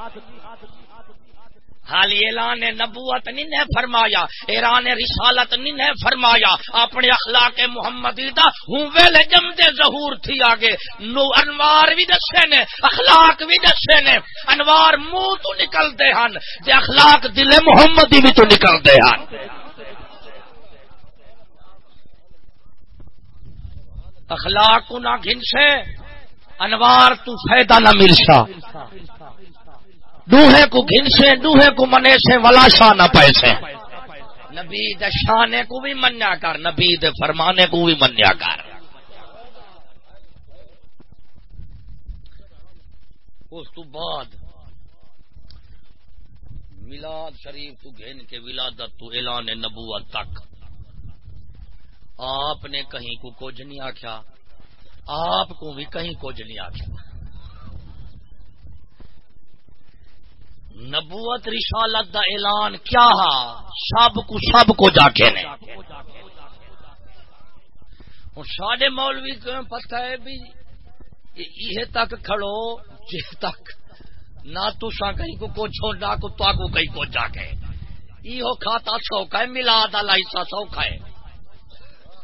حالی اعلان نبوت نہیں فرمایا، ایران رسالت نہیں فرمایا، اپنے اخلاق محمدی دا ہوں ویلے جمدے ظہور تھی آگے۔ نو انوار بھی دسے نے، اخلاق بھی دسے نے۔ انوار منہ تو نکلتے ہن تے اخلاق دل محمدی بھی تو نکلتے ہن۔ اخلاق کو نہ گھنسے، انوار تو فائدہ نہ ملسا۔ ڈوہے کو گھنسے ڈوہے کو منے سے ولا شاہ نہ پیسے۔ نبی دشانے کو بھی منیا کر، نبی دے فرمانے کو بھی منیا کر۔ اس تو بعد ملاد شریف تو گھن کے ولادت تو اعلان نبوت تک۔ آپ نے کہیں کو کچھ نہیں آخیا آپ کو بھی کہیں کچھ نہیں آخیا نبوت رسالت دا اعلان کیا ہا؟ سب کو سب کو جا کے نے ساڈے مولوی کو پتہ ہے بھی یہ تک کھڑو جی تک نہ تو سا کہیں کو کچھ نہ کو تو کو کہیں کو جا کے یہ کھاتا سوکھا ہے، ملاد والا حصہ سوکھا ہے۔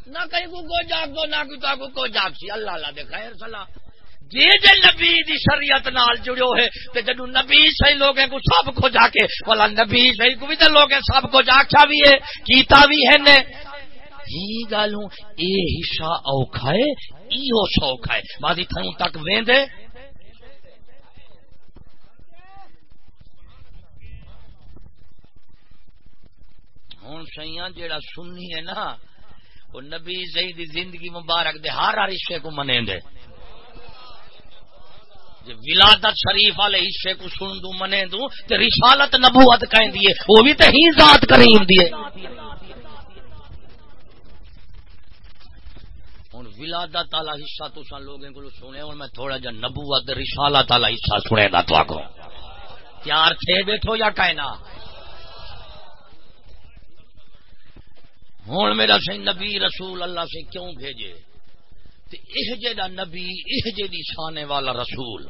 نہ کہیں کو کو جاگ دو، نہ کو کو جاگ سی۔ اللہ اللہ دے خیر سلام جی جی نبی دی شریعت نال جڑو ہے، تے جدو نبی صحیح لوگوں کو سب کو جا کے والا نبی صحیح کو بھی تے لوگ سب کو جا بھی ہے، کیتا بھی ہے نے۔ جی ہی گالوں اے حصہ اوکھا ہے، ایہو سوکھا ہے۔ بعد تھوں تک ویندے۔ ہوں سیاں جیڑا سننی ہے نا، وہ نبی صحیح دی زندگی مبارک دے ہر ہر حصے کو منے دے ولادت شریف والے حصے کو سن دوں، منے دوں تو رسالت نبوت کہیں دیے وہ بھی تو ہی ذات کریم دیے ہوں ولادت والا حصہ تو سن لوگوں کو سنے ہوں میں تھوڑا جا نبوت رسالت والا حصہ سنے گا تو کو۔ تیار تھے بیٹھو یا کہنا ہوں میرا سی نبی رسول اللہ سے کیوں بھیجے؟ جا نبی، اہ جی شانے والا رسول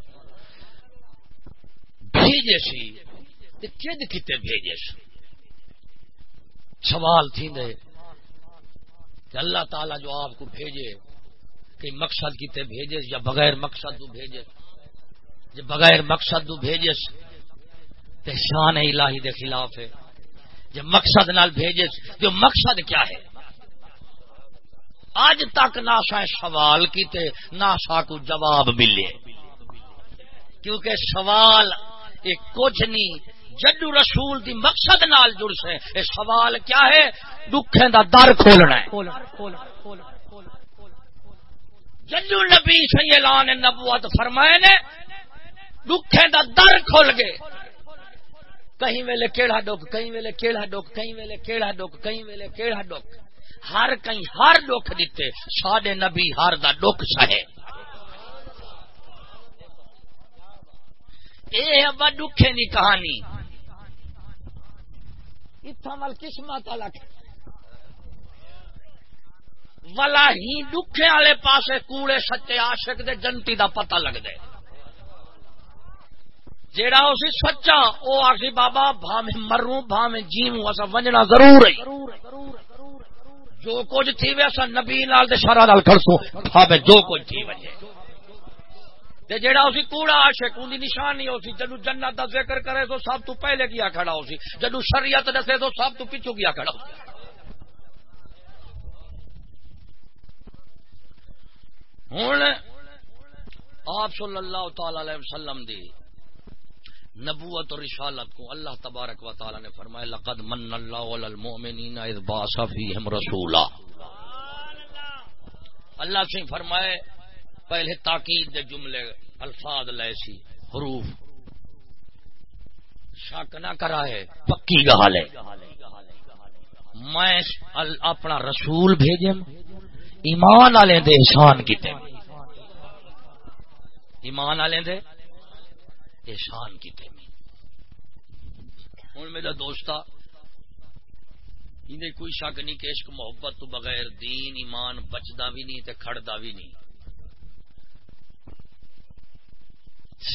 بھیجے سی کد کتے بھیجے سی؟ سوال تھی دے کہ اللہ تعالی جو آپ کو بھیجے کہ مقصد کتے بھیجے، یا بغیر مقصد تو بھیجے؟ جو بغیر مقصد تو بھیجے تے شان الہی دے خلاف ہے۔ جو مقصد نال بھیجے جو مقصد کیا ہے؟ اج تک نہ سا سوال کیتے، نہ سا کو جواب ملے۔ کیونکہ سوال ایک کچھ نہیں، جدو رسول دی مقصد نال جڑ سے اے سوال کیا ہے؟ دکھیں دا در کھولنا ہے۔ جدو نبی سی اعلان نبوت فرمائے نے، دکھیں دا در کھول گئے۔ کہیں ویلے کیڑا ڈک کہیں ویلے کیڑا ڈک کہیں ویلے کیڑا ڈک کہیں ویلے کیڑا ڈک ہر کہیں ہر ڈک دیتے ساڈے نبی ہر دا ڈک سہے اے ابا ڈکھے نہیں کہانی۔ اتنا ول قسمت الگ۔ ولا ہی ڈکھے والے پاسے کوڑے سچے عاشق دے جنتی دا پتہ لگ دے جیڑا اسی سچا، او آخری بابا بھا میں مروں بھا میں جیوں اسا ونجنا ضرور ہے جو کچھ تھی ویسا نبی نال دے شرع نال کھڑسو بھا جو کچھ تھی وجے۔ تے جیڑا اسی کوڑا عاشق اون دی نشانی ہوسی جدو جنت دا ذکر کرے تو سب تو پہلے کیا کھڑا ہوسی جدو شریعت دسے تو سب تو پیچھے کیا کھڑا ہوسی ہوں آپ صلی اللہ تعالی علیہ وسلم دی نبوت اور رسالت کو اللہ تبارک و تعالی نے فرمایا، لقد من اللہ علی المؤمنین اذ باث فیہم رسولا۔ اللہ سے فرمائے، پہلے تاکید دے جملے، الفاظ لے سی، حروف۔ شک نہ کرا ہے، پکی گال ہے۔ میں اپنا رسول بھیجم ایمان والے دے احسان کیتے۔ ایمان والے دے احسان کیتے ہوں میرا دوست انہیں کوئی شک نہیں کہ عشق، محبت تو بغیر دین، ایمان بچتا بھی نہیں تے کھڑتا بھی نہیں۔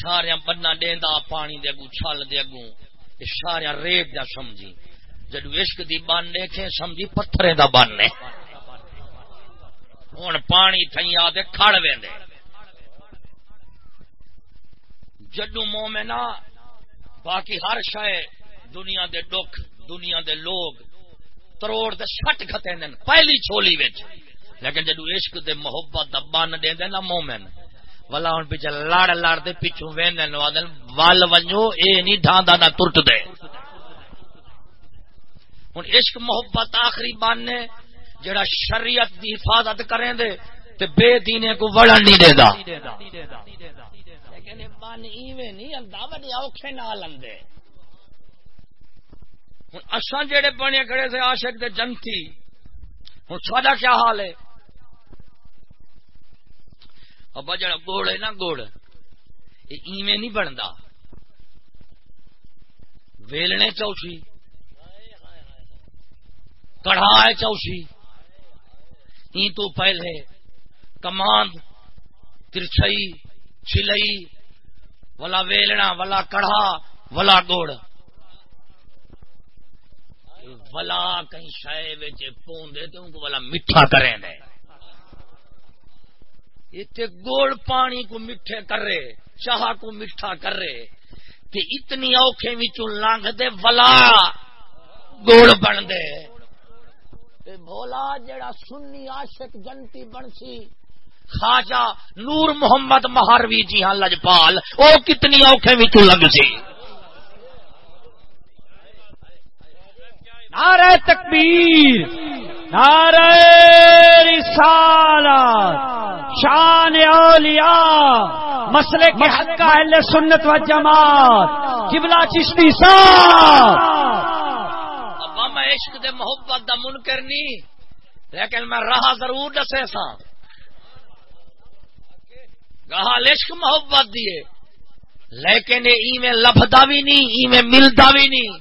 سارا بننا ڈیندا، پانی دے اگو چھل دے اگو سارا ریت جا سمجھی۔ جدو عشق دی بن دیکھے سمجھی پتھرے دا بن ہوں پانی تھیا کھڑ وے جدو مومنا باقی ہر شے دنیا دے دکھ، دنیا دے لوگ، تروڑ دے سٹ کھتے دن پہلی چھولی وچ۔ لیکن جدو عشق دے محبت دا بن دے دے نا مومن والا ہوں پیچھے لڑ لڑ دے پیچھو وین ول ونجو، اے نہیں ڈھاندا نہ ترٹ دے۔ ہوں عشق محبت آخری باننے جڑا شریعت دی حفاظت کریں دے، تے بے دینے کو وڑن نہیں دے دا لیکن بان ایویں نہیں اندا وڈی اوکھے نال اندے ہن اساں جڑے بنے کھڑے سے عاشق دے جنتی ہن ساڈا کیا حال ہے؟ ابا جڑا گوڑ ہے نا، گوڑ۔ یہ ایویں نہیں بنتا ویلنے چوسی کڑھا ہے چوسی ای تو پہلے۔ کماند ترچئی چلئی ولا ویلنا، ولا کڑھا، ولا گوڑ ولا کہیں شے بچے پوندے تو ان کو ولا میٹھا کریں دے۔ اتنے گوڑ پانی کو میٹھے کر رہے چاہ کو میٹھا کر رہے کہ اتنی اوکھے وچوں لنگ دے ولا گوڑ بن دے۔ تے بھولا جڑا سنی عاشق جنتی بنسی خواجہ نور محمد مہاروی جی ہاں لجپال او کتنی اوکھے وچوں لنگ سی نعرہ تکبیر نعرہ رسالت شان اولیاء مسئلے کے حق کا اہل سنت و جماعت قبلہ چشتی صاحب۔ ابا میں عشق دے محبت دا منکر نہیں لیکن میں راہ ضرور دسے سا گاہ محبت دیے لیکن ای میں لبدا بھی نہیں ای میں ملتا بھی نہیں۔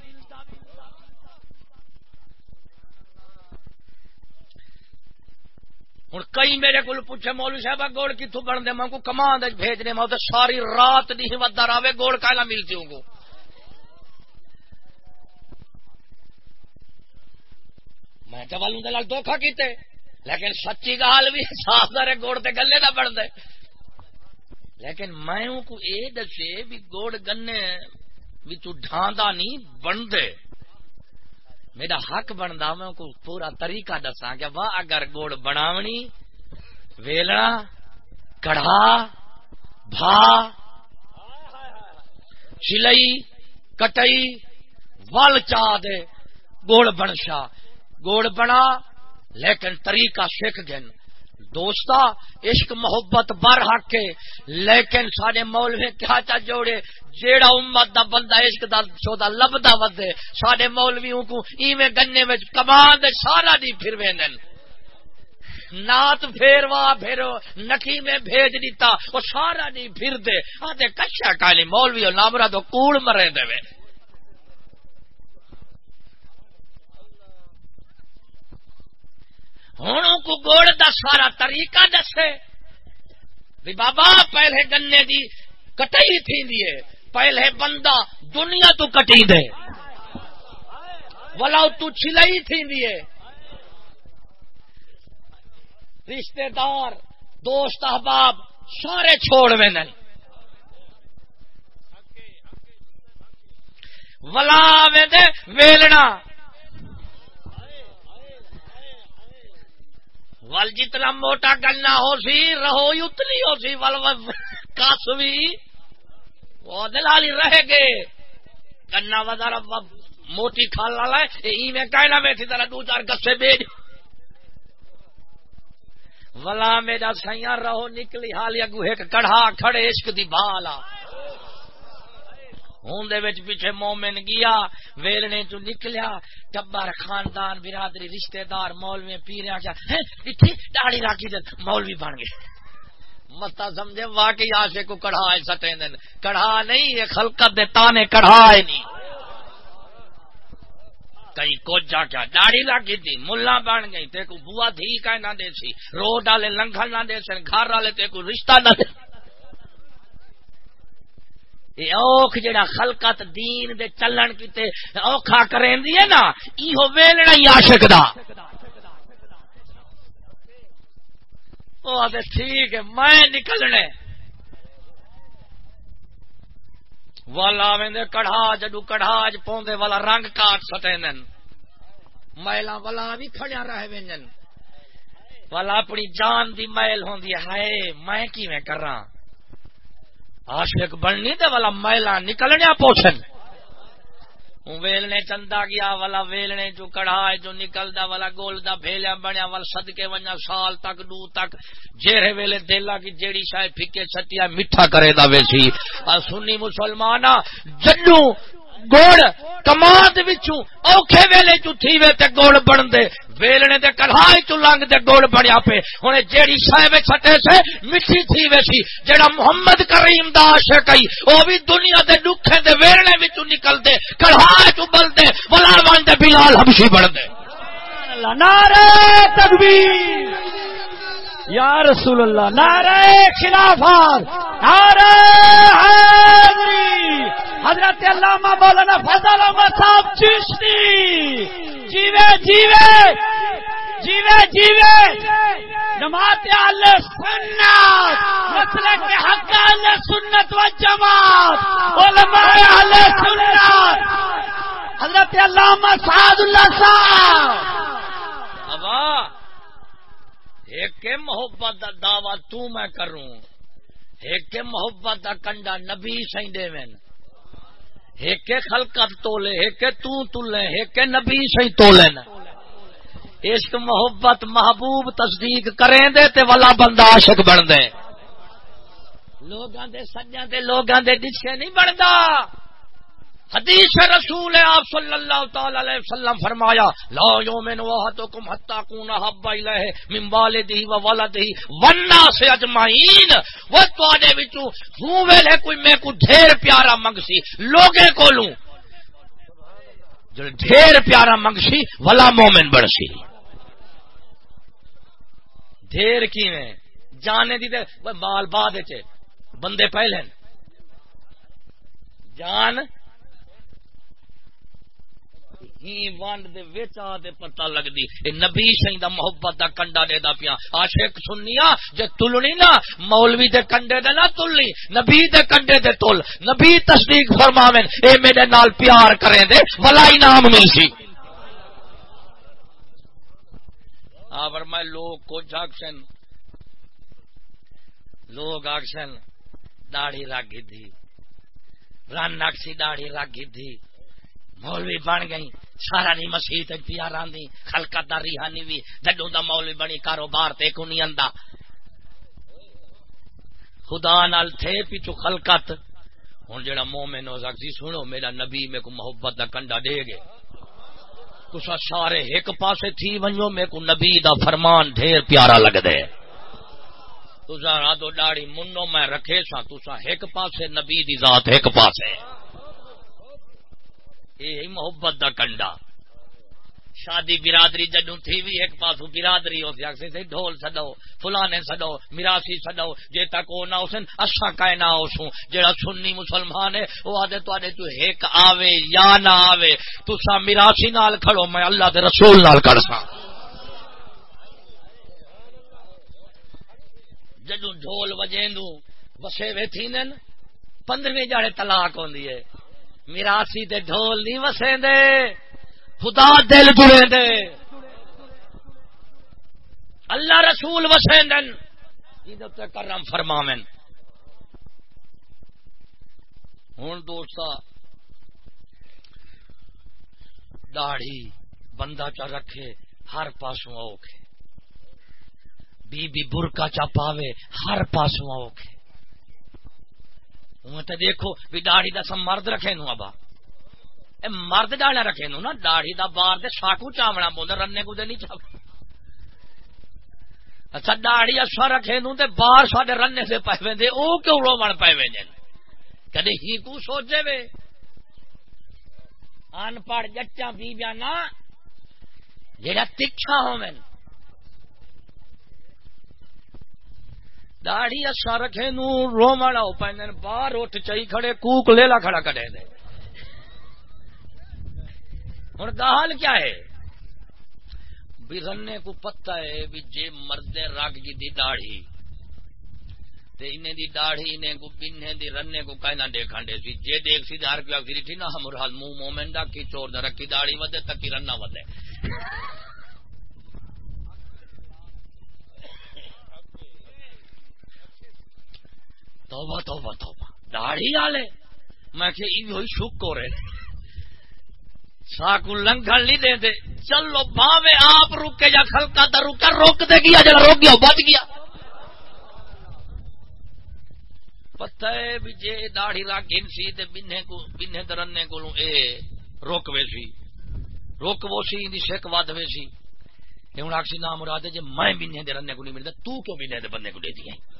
ہوں کئی میرے کو پوچھے مولو صاحب گوڑ کتوں بن دے میں کو کمان بھیجنے، میں ساری رات نہیں ودا رہے، گوڑ کا ملتی ہوں کو میں تو والوں دھوکھا کیتے، لیکن سچی گال بھی صاف دارے گوڑ تے گلے دا بن دے لیکن میں کو اے دسے بھی گوڑ گنے بھی تو ڈھاندا نہیں بن دے میرا حق بنتا میں کو پورا طریقہ دسا کہ واہ اگر گوڑ بناونی، ویلنا، کڑھا، بھا چلئی کٹئی ول چا دے، گوڑ بنشا۔ گوڑ بنا، لیکن طریقہ سکھ گن دوستا عشق، محبت بر حق کے۔ لیکن سارے مولوی کیا چا جوڑے؟ جیڑا امت دا بندہ عشق دا چودا لبدا ودے سارے مولویوں کو ایویں گنے وچ کمان دے سارا دی پھر ویندن۔ نات پھیروا پھیرو نکی میں بھیج دیتا، وہ سارا نہیں پھر دے۔ آتے کچھا کالی مولوی اور نامرا تو کوڑ مرے دے وے۔ ہوں کو گوڑ دا سارا طریقہ دسے۔ بھی بابا، پہلے گنے دی کٹائی تھی دیے پہلے بندہ دنیا تو کٹی دے۔ ولا تو چلائی تھی دیے رشتے دار، دوست، احباب سارے چھوڑ وے ولا ویلنا۔ ول جتنا موٹا گنا ہو سی، رہو اتنی ہو سی، ول کس بھی وہ دلالی رہ گئے۔ گنا وزارا موٹی کھال والا ہے۔ کہنا میں تھی طرح دو چار گسے بیچ ولا میرا سائیا رہو نکلی حال اگو ایک کڑھا کھڑے، عشق دی بالا ہوں پیچھے مومن گیا، ویلنے چ نکلیا ٹبر خاندان، برادری، رشتہ دار، مولوی پیریا کیا داڑی راکی دن مولوی بن گئے۔ متا سمجھے، واقعی آشے کو کڑھا سٹے دن۔ کڑھا نہیں، یہ خلقت دے تانے کڑھا نہیں کئی کچھ جا کیا، داڑھی لگی تھی، ملا بن گئی، تے کو بوا دھی کا نہ دے سی روڈ والے لنگھن نہ دے سن، گھر والے تے کو رشتہ نہ دے۔ اوکھ جڑا خلقت دین دے چلن کیتے اوکھا کریں دی ہے نا، ایہو ویلنا ہی عاشق دا۔ او آدھے ٹھیک ہے، میں نکلنے۔ والا ویندے کڑھا جدو کڑھا ج پوندے والا رنگ کاٹ سٹینن۔ میلا والا بھی کھڑیا رہ وینجن والا اپنی جان دی میل ہوندی ہے، ہائے، میں کیویں کراں؟ عاشق بننی تے والا میلا نکلنے پوچھن۔ ویلنے چندا گیا، والا ویلنے جو کڑھا جو نکلدا، والا گول دا بھیلیا بنیا، والا صدقے ونجا، سال تک، دو تک۔ جیرے ویلے دیلا کی جیڑی شاید پھکے چھتیا میٹھا کرے دا ویسی۔ سنی مسلمان جنو گوڑ کماد وچوں اوکھے ویلے چ تھی وے تے گوڑ بن دے ویلنے دے کڑھائی چ لنگ دے گوڑ بنیا پے۔ ہن جیڑی شے وچ چھٹے سے، مٹھی تھی ویسی جیڑا محمد کریم دا عاشق ائی، او بھی دنیا دے دکھے دے ویلنے وچوں نکل دے کڑھائی چ بل دے ولا وان دے بلال حبشی بن دے اللہ، نعرہ تکبیر! یا رسول اللہ، نعرہ خلافات، نعرہ حیدری حضرت علامہ مولانا فضل احمد صاحب چشتی۔ جیوے جیوے جیوے جیوے۔ جماعت اہل سنت، مسلک کے حق اہل سنت و جماعت علماء اہل سنت۔ حضرت علامہ سعد اللہ صاحب ایک محبت دا دعوی تو میں کروں۔ ایک محبت دا کنڈا نبی سائیں دے میں ایک خلقت تولے، ایک تو تولے ایک نبی سی تولے عشق، محبت، محبوب تصدیق کریں دے تے والا بندہ عاشق بن دے۔ لوگاں دے سجاں دے، لوگاں دے ڈچے نہیں بندا۔ حدیث رسول آپ صلی اللہ تعالی علیہ وسلم فرمایا، لا یومن واحدکم حتا کون حب الیہ من والدہ و ولدہ والناس اجمعین، وہ تواڈے وچوں ہوں ویلے کوئی میں کو ڈھیر پیارا منگسی، لوگے کولوں۔ جو ڈھیر پیارا منگسی، ولا مومن بڑسی ڈھیر کیویں؟ جانے دی تے مال بعد وچ، بندے پہلے۔ جان ہی وانڈ دے ویچا دے پتہ لگ دی اے نبی سائیں دا محبت دا کنڈا دے دا پیا۔ عاشق سنیا جے تلنی نا، مولوی دے کنڈے دے نہ تلنی، نبی دے کنڈے دے تل۔ نبی تصدیق فرماویں اے میرے نال پیار کریں دے ولا انعام مل سی۔ آور میں لوگ کچھ آکشن لوگ آکشن داڑھی رکھ تھی۔ رن اکسی داڑھی رکھ تھی۔ مولوی بن گئی سارا نہیں، مسیح پیار آدھی خلکت دا، ریحانی بھی جڈوں دا مولوی بنی کاروبار تے کو نہیں آندا خدا نال تھے پیچھو خلکت ہوں جڑا مومن ہو سکتی سنو، میرا نبی میں کو محبت دا کنڈا دے گے تسا سارے ایک پاسے تھی ونجو میں کو نبی دا فرمان ڈھیر پیارا لگ دے تسا رادو ڈاڑی منو میں رکھے سا تسا ایک پاسے، نبی دی ذات ایک پاسے۔ یہ محبت دا کنڈا۔ شادی برادری جدو تھی بھی ایک پاسو برادری ہوتی ہو سی ڈھول سڈو فلانے سڈو میراسی سڈو جی تک وہ نہ اسن اصا کا نہ اسوں جہاں سنی مسلمان ہے وہ آدھے تے تو ایک آوے یا نہ آوے۔ تسا میراسی نال کھڑو، میں اللہ دے رسول نال کر سا جدو ڈھول وجیندو وسے وے تھی پندرہویں جاڑے طلاق ہوندی ہے۔ میراسی تے ڈھول نہیں وسے دے خدا دل جڑے دے اللہ رسول وسیندن۔ کرم فرماون ہوں دوست داڑھی بندہ چا رکھے، ہر پاسوں اوکھے۔ بی بی برکا چا پاوے، ہر پاسوں اوکھے۔ ہوں تو دیکھو بھی داڑھی دا سم مرد رکھے نو ابا۔ اے مرد ڈالنا رکھے نو نا، داڑھی دا بار دے ساکو چاونا پہ رنے کو دے نہیں چاو اچھا داڑھی اچھا رکھے نو تے بار ساڈے رنے سے پے وے او کیوں رو من پے وے کدے ہی کو سوچے وے۔ ان پڑھ جچا بیبیا نا جڑا تکھا ہوویں داڑھی اچھا رکھے نو رو من او پے باہر اٹھ چئی کھڑے، کوک لیلا کھڑا کڈے دے۔ ہوں گال کیا ہے؟ بھی رنے کو پتا ہے بھی جے مرد رگ کی دی داڑھی انہیں دی داڑھی، انہیں کو پنہیں دی رنے کو کائنا دیکھان دے سی۔ جے دیکھ سی دار کیا پھر تھی نا ہمر حال منہ مومن دا کی چور دا رکھی داڑھی ودے، تکی رنا ودے۔ توبہ توبہ توبہ۔ داڑھی آلے۔ میں کہ یہ ہوئی شک ہو رہے ساکو لنگھن نہیں دے دے۔ چلو باوے آپ روکے یا خلقا دا روکا روک دے گیا۔ جا روک گیا بچ گیا۔ پتہ ہے بھی جے داڑھی را گن سی تے بننے کو، بننے درنے کو اے روک وے سی۔ روک وہ سی دی شک ود وے سی۔ تے ہن اکسی نام مراد جے میں بننے دے رنے کو نہیں ملدا تو کیوں بننے دے بندے کو دے دی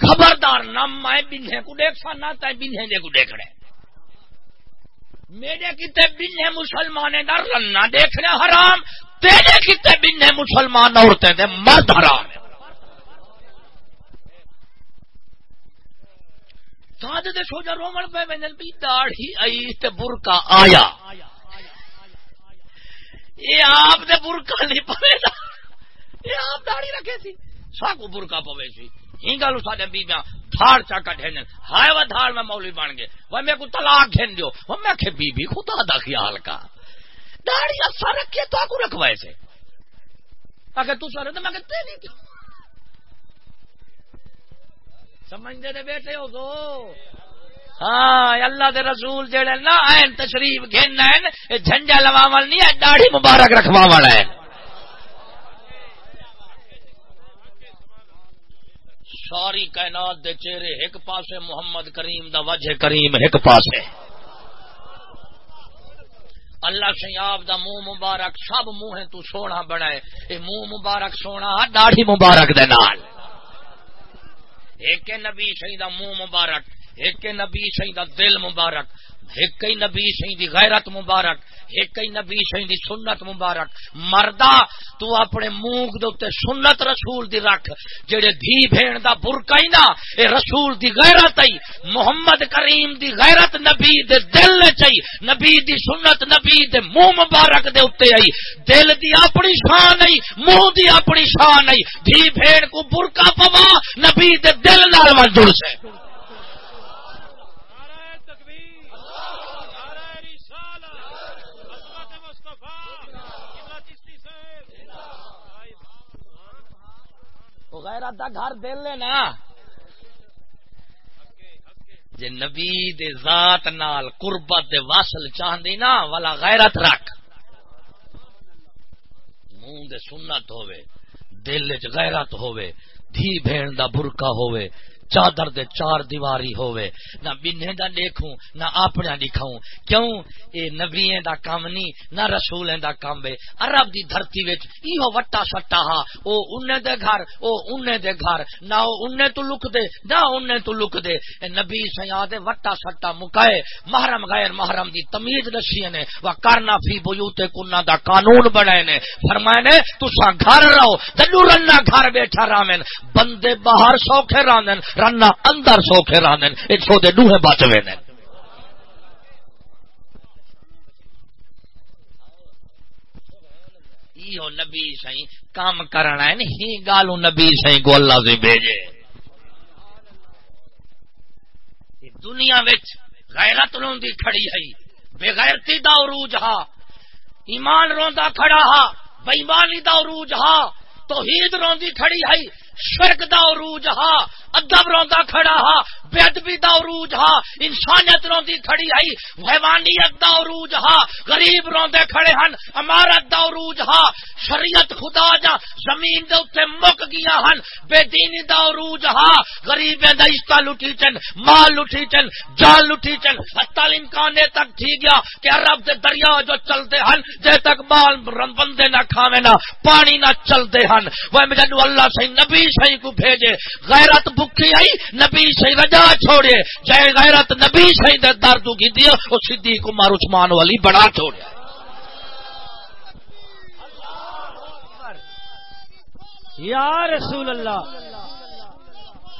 خبردار نہ میں بننے کو دیکھ سا نہ تے بننے دے کو دیکھڑے میرے کتنے بنے مسلمان دا رنا دیکھنے حرام۔ تیرے کتنے بنے مسلمان عورتیں دے، مرد حرام تاج دے سوجا رومن پہ میں بھی داڑھی آئی تے برکا آیا۔ یہ آپ دے برکا نہیں پوے دا۔ یہ آپ داڑھی رکھے سی، ساکو برکا پوے سی۔ ہی گل سارے بیبیاں دھاڑ چا کٹے ہائے وہ دھاڑ میں مولوی بن گئے۔ وہ میرے کو طلاق گھن دیو۔ وہ میں کہ بی بی خدا دا خیال کا داڑھی اچھا رکھے تو آکو رکھوائے سے۔ اگر تو سارے تو میں کہ تیری کیوں؟ سمجھتے دے بیٹھے ہو تو ہاں اللہ دے رسول جڑے نا، این تشریف گھن ہیں جھنڈا لواول نہیں ہے، داڑھی مبارک رکھواول ہے۔ ساری کائنات دے چہرے ایک پاسے محمد کریم دا وجہ کریم ایک پاسے۔ اللہ سے آپ دا منہ مبارک، سب منہ تو سونا بنائے۔ اے منہ مبارک سونا، داڑھی مبارک دے نال۔ ایک نبی سی دا منہ مبارک، ایک نبی سی دا دل مبارک۔ ایک ہی نبی سی دی غیرت مبارک، ایک ہی نبی سی دی سنت مبارک۔ مردا تو اپنے منہ دے سنت رسول دی رکھ، جڑے دھی بھین دا برکا ہی نا، اے رسول دی غیرت آئی محمد کریم دی غیرت نبی دے دل نے چاہی نبی دی سنت، نبی دے منہ مبارک دے اتے آئی دل دی اپنی شان آئی منہ دی اپنی شان آئی دھی بھین کو برکا پوا، نبی دے دل نال منظور سے۔ غیرت دا گھر دل لینا جے نبی دے ذات نال قربت دے واصل چاہندی نا، والا غیرت رکھ۔ منہ دے سنت ہووے، دل وچ غیرت ہووے، دھی بھین دا برکا ہووے۔ چادر دے چار دیواری ہوئے نہ بنے دا دیکھوں نہ اپنے دکھاؤں کیوں؟ اے نبییں دا کام نہیں نہ رسولیں دا کام بے عرب دی دھرتی وچ ایہو وٹا سٹا ہا۔ او انہیں دے گھر، او انہیں دے گھر۔ نہ او انہیں تو لک دے، نہ انہیں تو لک دے۔ اے نبی سیاں دے وٹا سٹا مکائے۔ محرم غیر محرم دی تمیز دسی نے۔ وا کرنا فی بیوت کنا دا قانون بنائے نے۔ فرمائے نے، تساں گھر رہو۔ جدو گھر بیٹھا رامن بندے باہر سوکھے رامن رنا اندر سوکھے رانن ایک سو دے ڈوہے بچ وے نبی سائیں، کام کرنا ہے نہیں گالو نبی سائیں کو اللہ سے بھیجے۔ دنیا وچ غیرت روندی کھڑی ہے۔ بے دا عروج ہا۔ ایمان روندا کھڑا ہا۔ بےمانی دا عروج ہا۔ توحید روندی کھڑی ہے۔ شرک دا عروج ہا، ادب روندا کھڑا ہا بے ادبی دا عروج ہا، انسانیت روندی کھڑی ہے حیوانیت دا عروج ہا، غریب روندے کھڑے ہن امارت دا عروج ہا، شریعت خدا جا، زمین دے اوتے مک گیا ہن، بے دینی دا عروج ہا غریبیں دا عشق لٹھی چن، مال لٹھی چن، جان لٹھی چن حتی امکان تک تھی گیا کہ عرب دے دریا جو چلتے ہن، جے تک مال بندے نہ کھاوے نہ، پانی نہ چلتے ہن۔ وہ مجھے اللہ سے نبی صحیح کو بھیجے غیرت بکھی آئی نبی صحیح رجا چھوڑے۔ جائے غیرت نبی صحیح دے دردو کی دیا وہ صدیق عمر عثمان والی بڑا چھوڑے۔ یا رسول اللہ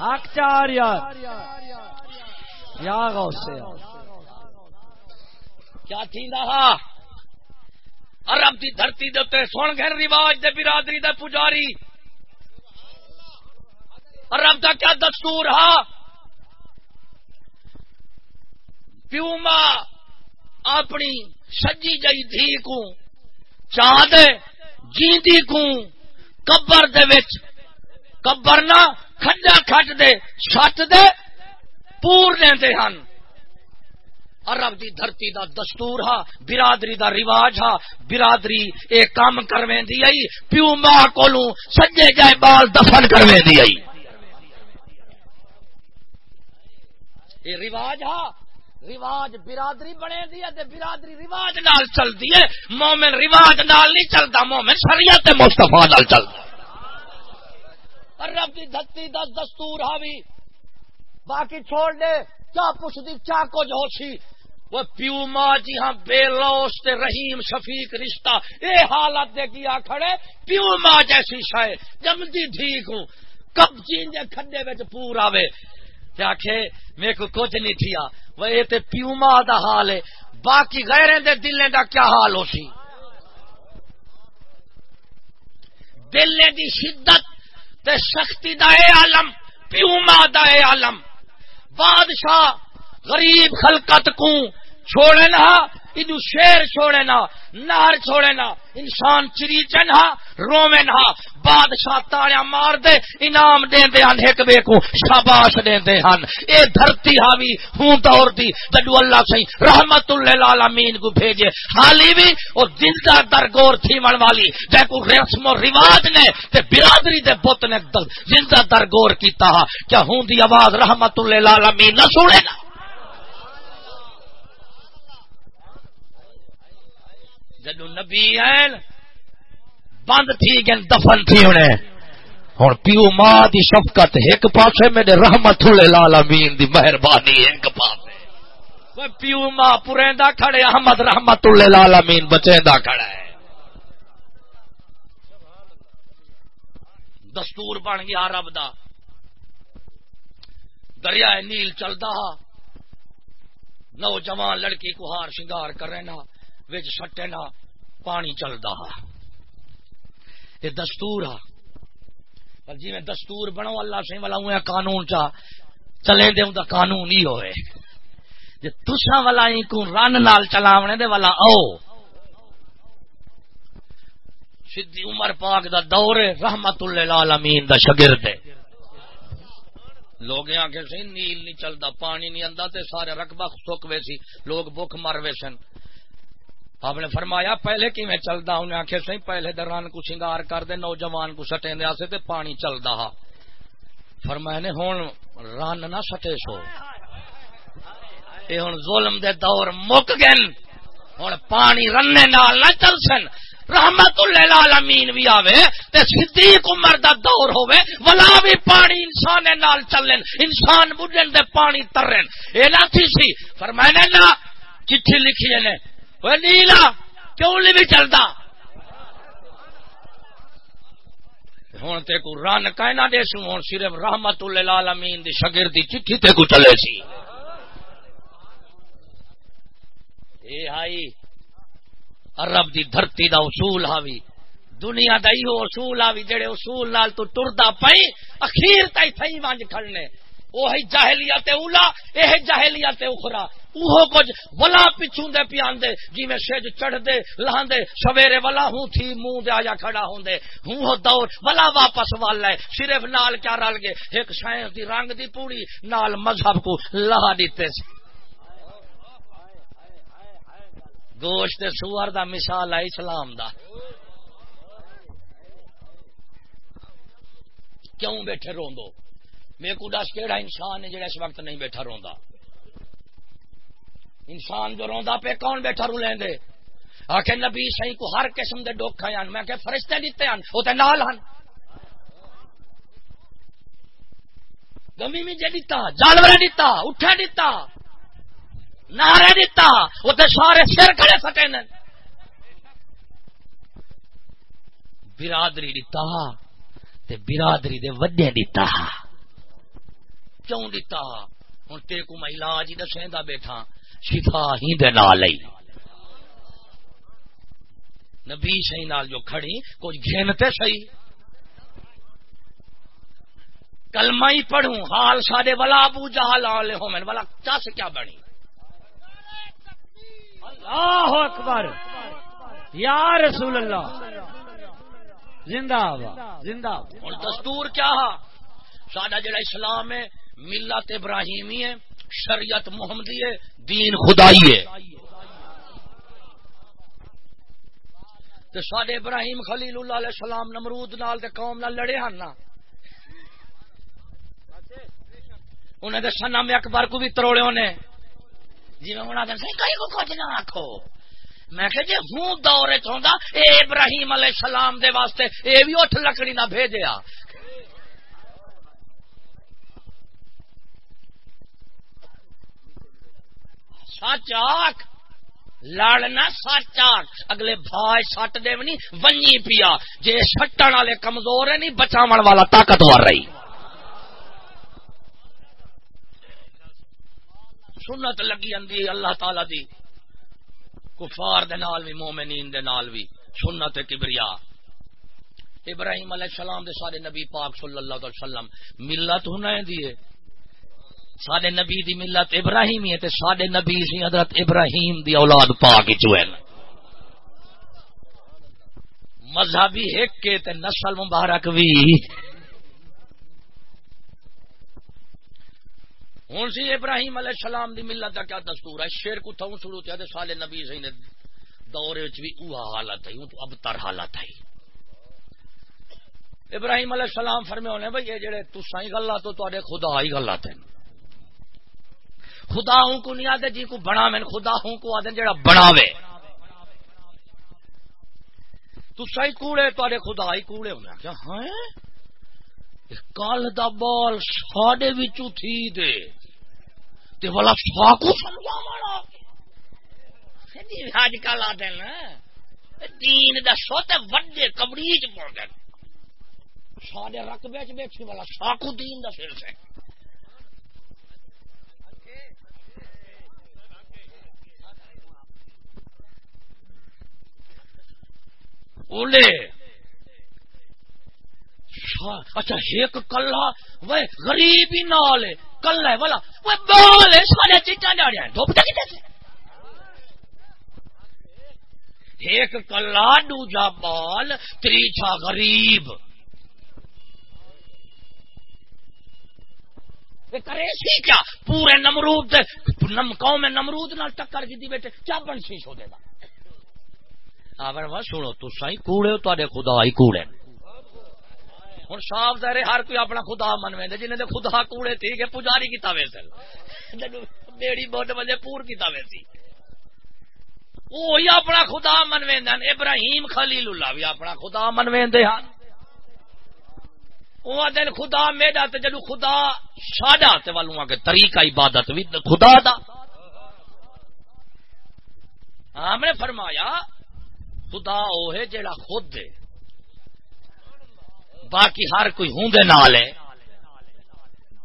حق چار یار۔ یا غوث کیا تھی رہا؟ عرب دی دھرتی دے سن گھر رواج دے برادری دے پجاری۔ رب کا کیا دستور ہا پیو ماں اپنی سجی جی دھی کو، چاند جیندی کو کبر دے وچ۔ کبر نہ کھڈا کھٹ دے چھت دے پور لیندے ہن۔ عرب دی دھرتی دا دستور ہا برادری دا رواج ہا برادری اے کام کرویں دی آئی پیو ماں کولوں سجے جائے بال دفن کرویں دی آئی۔ یہ رواج ہا رواج برادری بنے دی ہے برادری رواج نال چل دی ہے۔ مومن رواج نال نہیں چلتا مومن شریعت مستفا نال چلتا رب کی دھتی دس دستور ہاوی باقی چھوڑ دے کیا پوچھ دی کیا کچھ ہو سی۔ وہ پیو ماں جی ہاں بے لوس تے رحیم شفیق رشتہ۔ اے حالت دے گیا کھڑے پیو ماں جیسی شاید جمدی ٹھیک ہوں۔ کب چین جے کھڈے وچ پور آوے۔ تے آکھے میں کو کچھ نہیں تھیا۔ وہ یہ تے پیوما دا حال ہے۔ باقی غیریں دے دلیں دا کیا حال ہو سی؟ دلیں دی شدت تے سختی دا اے عالم، پیوما دا اے عالم۔ بادشاہ غریب خلقت کو چھوڑے نہ۔ انو شیر چھوڑے نا نہر چھوڑے نا، انسان چری چنہا رومے نہ بادشاہ تاڑیا مار دے، انعام دے دے ہن ایک بے کو شاباش دے دے ہن۔ اے دھرتی ہاوی ہوں دور دی جدو اللہ سہی رحمت للعالمین کو بھیجے۔ حالی بھی او زندہ درگور تھی من والی، جے کو رسم و رواج نے، تے برادری دے بت نے زندہ درگور کیتا کیا ہوں دی آواز رحمت للعالمین نہ سنے نا؟ جدو نبی این بند تھی گن دفن تھی انہیں۔ ہوں پیو ماں دی شفقت، ایک پاسے میرے رحمت لال امین دی مہربانی، ایک پاسے۔ پیو ماں پوریندا کھڑے، احمد رحمت لال امین بچیندا کھڑا ہے۔ دستور بن گیا رب دا۔ دریا نیل چلتا نوجوان لڑکی کو ہار شنگار کر رہے وچ سٹے نہ پانی چلتا یہ دستور پر جی میں دستور بنو اللہ سے والا ہوں قانون چا چلے دے دا قانون ہی ہوئے۔ جی تسا والا کو رن نال چلاونے دے والا او سدھی عمر پاک دا دور رحمت اللہ دا شگرد ہے۔ لوگ آخر سی نیل نہیں چلتا پانی نہیں آتا تے سارے رقبہ سک وے سی لوگ بخ مر وے سن آپ نے فرمایا، پہلے کی میں چلتا انہیں آخر سی پہلے دران کو شنگار کر دے، نوجوان کو سٹے دیا سے تے پانی چلتا ہا۔ فرمایا نے ہوں رن نہ سٹے سو۔ یہ ہوں ظلم دے دور مک گئے ہوں پانی رنے نال نہ چل سن۔ رحمت العالمین بھی آوے تے صدیق عمر دا دور ہوے ولا بھی پانی انسان نال چلن۔ انسان بڈن دے پانی ترن۔ اے نہ تھی سی۔ فرمایا نا چٹھی لکھی نے وہ نیلا کیوں نہیں چلتا ہوں تے کو رن کہنا دے سو ہوں صرف رحمت العالمین دی شگردی چٹھی تے کو چلے سی اے ہائی عرب دی دھرتی دا اصول ہاوی دنیا دا ایو اصول آوی جڑے اصول نال تو ٹردا پئی اخیر تائی تھئی وانج کھڑنے او ہے جاہلیت اولا اے جاہلیت اخرى اوہو کچھ ولا پچھوں دے پیان دے جی میں سج چڑھ دے لہاں دے سویرے ولا ہوں تھی منہ دے آجا کھڑا ہوں دے ہوں ہو دور ولا واپس وال لے صرف نال کیا رل گے ایک سائنس دی رنگ دی پوری، نال مذہب کو لہا دیتے سی گوشت سور دا مثال ہے اسلام دا۔ کیوں بیٹھے روندو؟ میرے کو دس کہڑا انسان ہے جڑا اس وقت نہیں بیٹھا روندا۔ انسان جو روندا پہ کون بیٹھا رو لیں دے؟ آخر نبی سی کو ہر قسم دے ڈوکھا ہیں۔ میں کہ فرشتے دیتے ہیں۔ وہ تے نال ہیں۔ گمی میں جے دیتا جانور دیتا اٹھا دیتا، نعرے دیتا، وہ تے سارے سر کھڑے سکے برادری دیتا، تے برادری دے وڈے دیتا۔ کیوں دیتا؟ ہوں تے کو میں علاج ہی دسیں دا بیٹھا۔ شفا ہی دے نال نبی سی نال جو کھڑی کچھ گھنتے سی کلمہ ہی پڑھوں حال سارے ولا ابو جہال والے ہو میں والا چس کیا بنی۔ اللہ اکبر۔ یا رسول اللہ۔ زندہ زندہ ہوں دستور کیا سڈا جڑا اسلام ہے ملت ابراہیمی ہے شریعت محمدی ہے دین خدائی ہے۔ سڈے ابراہیم خلیل اللہ علیہ السلام نمرود نال تے قوم نال لڑے ہن نا۔ انہیں تو سنم اکبر کو بھی تروڑے ہونے۔ جی میں انہوں نے کئی کو کچھ نہ آخو میں کہ جی ہوں دور چاہتا اے ابراہیم علیہ السلام دے واسطے، اے بھی اٹھ لکڑی نہ بھیجیا۔ سچ آخ، لڑنا سچ آخ۔ اگلے بھائی سٹ دے بھی نہیں ونی پیا۔ جے سٹن والے کمزور ہے نہیں بچاو والا طاقتور رہی۔ سنت لگی اندی، اللہ تعالی دی۔ کفار دے نال بھی مومنین دے نال بھی سنت کبریا۔ ابراہیم علیہ السلام دے سارے نبی پاک صلی اللہ علیہ وسلم، ملت ہونا دیے سارے نبی دی ملت ابراہیم ہے تے سارے نبی سی حضرت ابراہیم دی اولاد پاک جو ہے مذہبی ایک کے تے نسل مبارک بھی ہوں سی ابراہیم علیہ السلام دی ملت کا کیا دستور ہے؟ شیر کو تھوں شروع کیا سالے نبی سی نے دور بھی اوہ حالت ہے اب تر حالت ہے۔ ابراہیم علیہ السلام فرمے ہونے بھائی یہ جڑے تسا ہی گلا تو تے خدا ہی گلا تھے خدا ہوں کو نہیں آدھے جی کو بنا میں خدا ہوں کو آدھے جڑا بناوے۔ تسا ہی کوڑے تے خدا ہی کوڑے ہونے۔ کیا ہاں کل دا بال ساڈے وچوں تھی دے۔ تے والا ساکو سمجھا ماڑا اج کل آ دین دین دسو تے وڈے کبڑی چ پڑ گئے۔ سارے رقبے چ بیٹھے والا ساکو دین دا سر سے۔ اولے اچھا ایک کلا وہ غریب ہی نال کلا ہے بولا وہ بال ہے، سارے چیٹا ڈاڑیا ڈوبتا کتنے سے؟ ایک کلا دوجا بال تریچا غریب۔ کرے سی کیا؟ پورے نمرود قوم نمرود نال ٹکر کی دی بیٹے کیا بن سی سو دے گا؟ سنو تو سائی کوڑے تے خدا ہی کوڑے۔ ہوں صاف ظاہر ہر کوئی اپنا خدا منوے جنہیں دے خدا کوڑے تھی، کہ پجاری کیتا ویسل بیڑی بوٹ بجے پور کیتا ویسی وہی اپنا خدا منوے ابراہیم خلیل اللہ بھی اپنا خدا منوے ہاں وہ دن خدا میرا تو جدو خدا ساڈا والوں کے طریقہ عبادت بھی خدا دا۔ ہم نے فرمایا خدا وہ ہے جڑا خود دے۔ باقی ہر کوئی ہوں دے نال ہے۔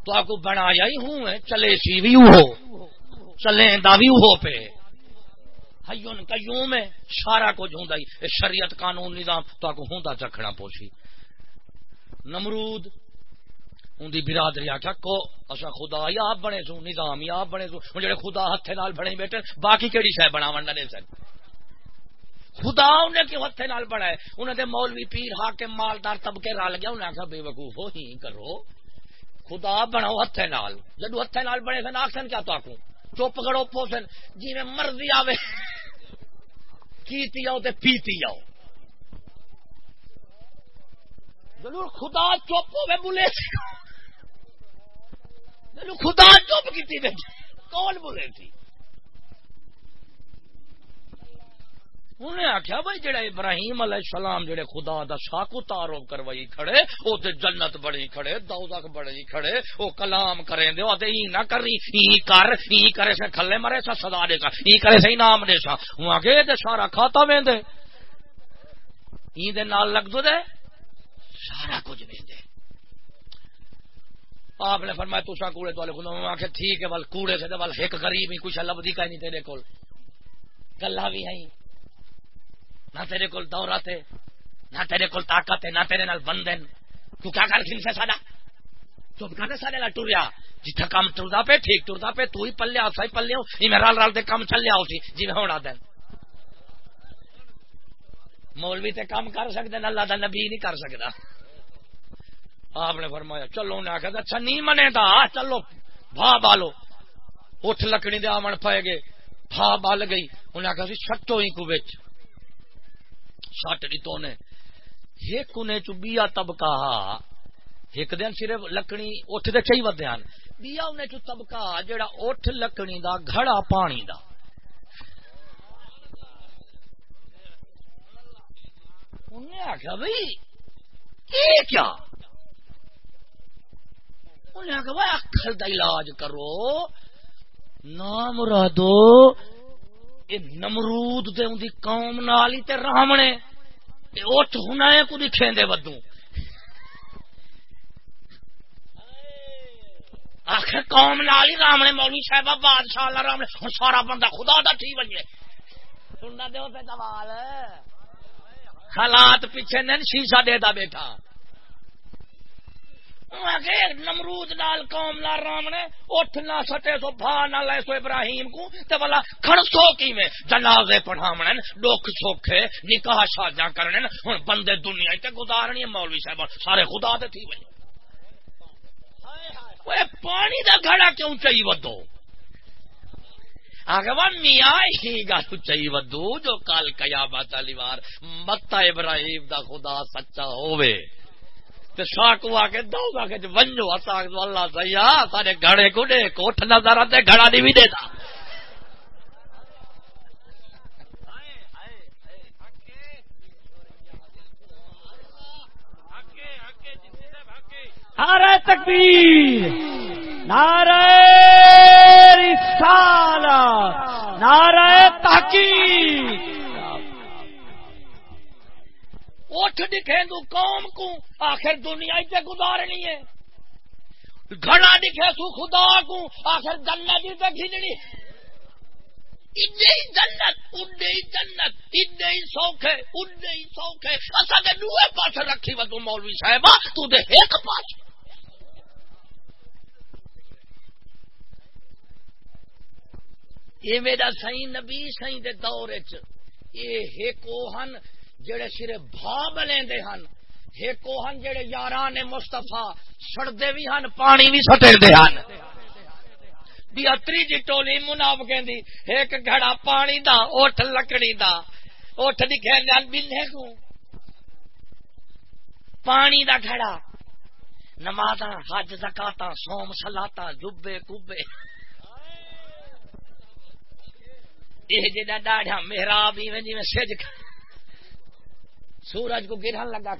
تو آپ کو بنایا ہی ہوں ہے، چلے سی بھی ہو۔ چلے دا بھی ہو پہ ہیون کیوم ہے، سارا کچھ ہوں شریعت قانون نظام، تو آپ کو ہوں چکھنا پوچھی نمرود ان دی برادری آخیا کو اصا خدا ہی آپ بنے سو، نظام ہی آپ بنے سو۔ جڑے خدا ہاتھ نال بنے بیٹھے، باقی کہڑی شہ بناو نہ دے سکتے خدا انہیں کیوں ہتھے نال بڑا ہے؟ انہیں دے مولوی پیر حاکم مالدار طبقے رل گیا انہیں آخیا بے وقوف ہو، ہی کرو۔ خدا بناؤ ہتھے نال۔ جدو ہتھے نال بنے سن آخسن کیا تو آخو چپ کرو، پوسن۔ جی میں مرضی آوے، کیتی آؤ تے پیتی آؤ۔ جلو خدا چپ ہوئے بولے جلو خدا چپ کی کون بولے تھی؟ انہیں آخیا بھائی جڑا ابراہیم علیہ السلام جڑے خدا دا شاکو تارو کروائی کھڑے، او تے جنت بڑی کھڑے، دوزخ بڑی کھڑے، او کلام کریں دے، او تے ای نہ کرنی ای کر ای کرے سے کھلے مرے سا صدا دے سا ای کرے سے انعام دے سا۔ ہوں آگے تے سارا کھاتا ویندے ای دے نال لگ دو دے، سارا کچھ ویندے آپ نے فرمایا تو سا کوڑے تو والے خدا، میں آخر ٹھیک ہے، بل کوڑے سے بل ایک غریب ہی کچھ لفظ کا نہیں تیرے کول۔ گلا بھی ہیں۔ نہ تیرے کول دورت ہے، نہ تیرے کول طاقت ہے، نہ تیرے نال بندن تو کیا کر کھن سے ساڈا؟ چپ کر سارے لا ٹریا جتھا کام ٹردا پہ ٹھیک ٹردا پہ تو ہی پلے آ سائی پلے ہی میں رال رال دے کام چلے آؤ سی جی میں ہونا دین۔ مولوی تے کام کر سکتے اللہ دا نبی نہیں کر سکتا آپ نے فرمایا، چلو انہیں آخر اچھا نہیں منے دا چلو، بھا بالو۔ اٹھ لکڑی دے آمن پائے گے بھا بال گئی۔ انہیں آخر چھٹو ہی کو بچ سٹ دیتو نے۔ ایک نے چبیا طبقہ ایک دن صرف لکڑی اٹھ دے چاہی ودے ہیں بیا انہیں چو طبقہ جڑا اٹھ لکڑی دا، گھڑا پانی دا۔ انہیں آخیا بھائی یہ کیا؟ انہیں آخیا بھائی اکھل دا علاج کرو۔ نام مرادو نمرود دے ان دی قوم نالی تے رامنے اٹھ ہونا ہے کو دکھیں دے ودو آخر قوم نالی رامنے مولوی صاحبہ بادشاہ اللہ رامنے ہوں سارا بندہ خدا دا ٹھی بنجے سننا دے ہوتے دوال حالات پیچھے نین شیشہ دے دا بیٹھا نمرود نال قوم نال رام نے اٹھ نہ سٹے سو بھا نہ لے سو ابراہیم کو، تے والا کھڑ سو کی میں جنازے پڑھاونے دکھ سوکھے، نکاح شادیاں کرنے، ہن بندے دنیا تے گزارنی مولوی صاحب، سارے خدا دے تھی وئی اوے پانی دا گھڑا کیوں چاہیے ودو؟ آگے وہ میاں ہی گل چاہیے ودو جو کل قیامت علی وار متا ابراہیم دا خدا سچا ہوئے شاکو آ کے دو آ کے ونجو اللہ سیا سارے گھڑے گڈے کوٹ نظر آتے گھڑا نہیں بھی دیتا نعرہ تکبیر، نعرہ رسالت، نعرہ تحقیق اٹھ دکھے تو قوم کو، آخر دنیا سے گزارنی ہے۔ گھڑا دکھے تو خدا کو، آخر جنت سے کھینچنی۔ جنت اڈے جنت اڈے ہی اڈے ہی سوکھ دے دوے پاس رکھی و تو مولوی صاحب تو دے ایک پاس یہ میرا سی نبی سی دے دور چ یہ ہن جڑے سرے بھا بلے دے ہن ایک ہن جڑے یاران نے مستفا سڑتے بھی ہن، پانی بھی سٹے دے ہن۔ تری جی ٹولی مناف کہ ایک گھڑا پانی دا، اٹھ لکڑی دا۔ اٹھ دکھے جان بلے کو پانی دا گھڑا۔ نماز حج زکاتا سوم سلاتا جبے، کبے۔ یہ جا ڈاڑھا محراب جی میں سج کھا سورج کو گرہن لگا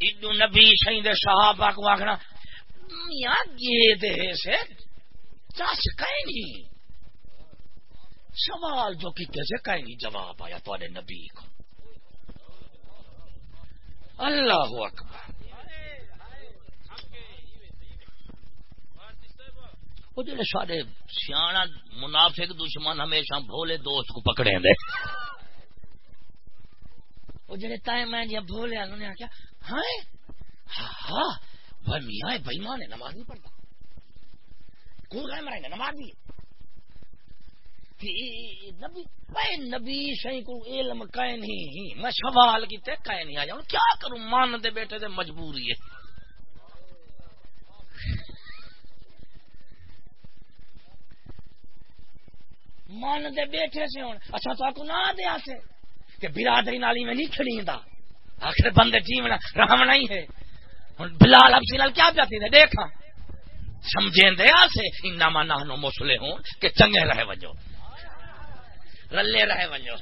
ادو نبی سی دے صحابہ کو آخنا میاں گے دے سے، چس کہیں نہیں۔ سوال جو کیتے سے کہیں نہیں، جواب آیا تو نبی کو۔ اللہ اکبر۔ وہ جڑے سارے سیاح منافق دشمن ہمیشہ بھولے دوست کو پکڑے دے وہ جڑے تائیں میں جی بھولے انہوں نے کیا ہاں ہاں بھائی میاں بھائی ماں نے نماز نہیں پڑھتا کون رہے مرائیں گے نماز بھی نبی نبی سی کو علم کہیں نہیں میں سوال کیتے کہیں نہیں آ جاؤں کیا کروں؟ مان دے بیٹے دے مجبوری ہے من دے بیٹھے سے ہوں اچھا تو کو نہ دیا سے کہ برادری نالی میں نہیں کھڑی آخر بندے جیونا رحم نہیں ہے بلال اب سیلال کیا پیاتی تھے دیکھا سمجھیں دے سے انما نحنو مسلے ہوں کہ چنگے رہے وجو رلے رہے وجو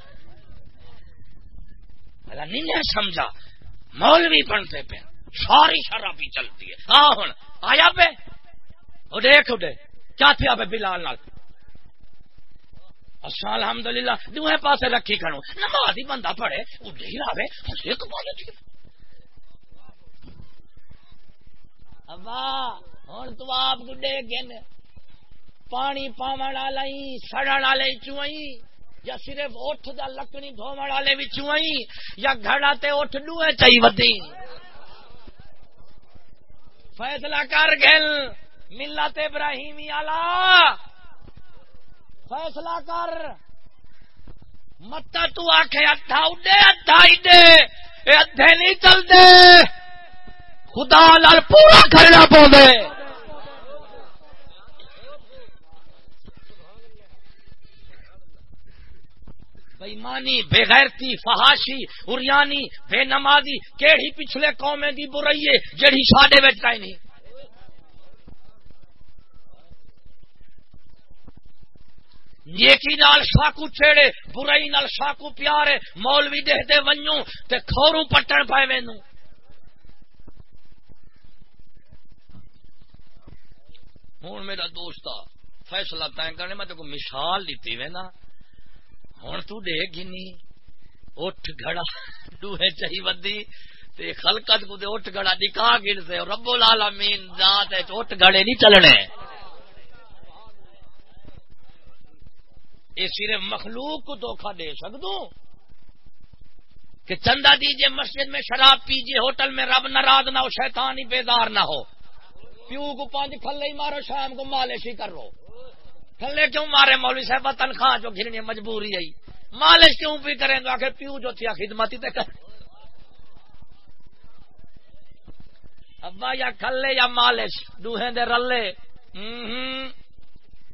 بلا نہیں سمجھا مولوی بنتے پہ ساری شرابی چلتی ہے ہاں ہوں آیا پہ وہ دیکھ اٹھے کیا تھیا پہ بلال نال اچھا الحمد للہ دوہے پاسے رکھی کھڑوں۔ نماز ہی بندہ پڑھے، وہ نہیں رہے ایک بولے ابا ہوں تو آپ گڈے گن۔ پانی پاون والے سڑن والے چوئی یا صرف اٹھ دا لکڑی دھوم والے بھی چوئی یا گھڑا تے اٹھ ڈوئے چاہیے ودی؟ فیصلہ کر گل، ملت ابراہیمی آلہ۔ فیصلہ کر۔ متا تو آخ ادھا اڈے ادھا اڈے ادھے نہیں چلتے خدا لال پورا کرنا پوے بےمانی، بےغیرتی فہاشی اریانی بے نمازی کیڑی پچھلے قومیں دی برائی ہے جڑی ساڈے بچ نہیں۔ نیکی نال شاکو چھیڑے، برائی نال شاکو پیارے، مولوی دے دے ونجوں تے کھوروں پٹن پائے وینوں۔ ہوں میرا دوست فیصلہ طے کرنے، میں تو مثال دیتی وے نا ہوں تو دے گنی، اٹھ گڑا ڈوہے چاہی ودی، تے خلقت کو دے اٹھ گڑا دکھا گن سے۔ رب العالمین، ذات ہے اٹھ گڑے نہیں چلنے۔ یہ صرف مخلوق کو دھوکھا دے سکوں کہ چندہ دیجیے مسجد میں شراب پیجئے، ہوٹل میں رب ناراض نہ ہو شیطان ہی بیدار نہ ہو۔ پیو کو پانچ کھلے ہی مارو، شام کو مالش ہی کر رو کیوں مارے؟ مولوی صاحب تنخواہ جو گھرنی مجبوری ہے۔ مالش کیوں بھی کریں گے؟ آخر پیو جو تھیا خدمت ہی کر۔ ابا یا کھلے یا مالش دوہیں دے رلے۔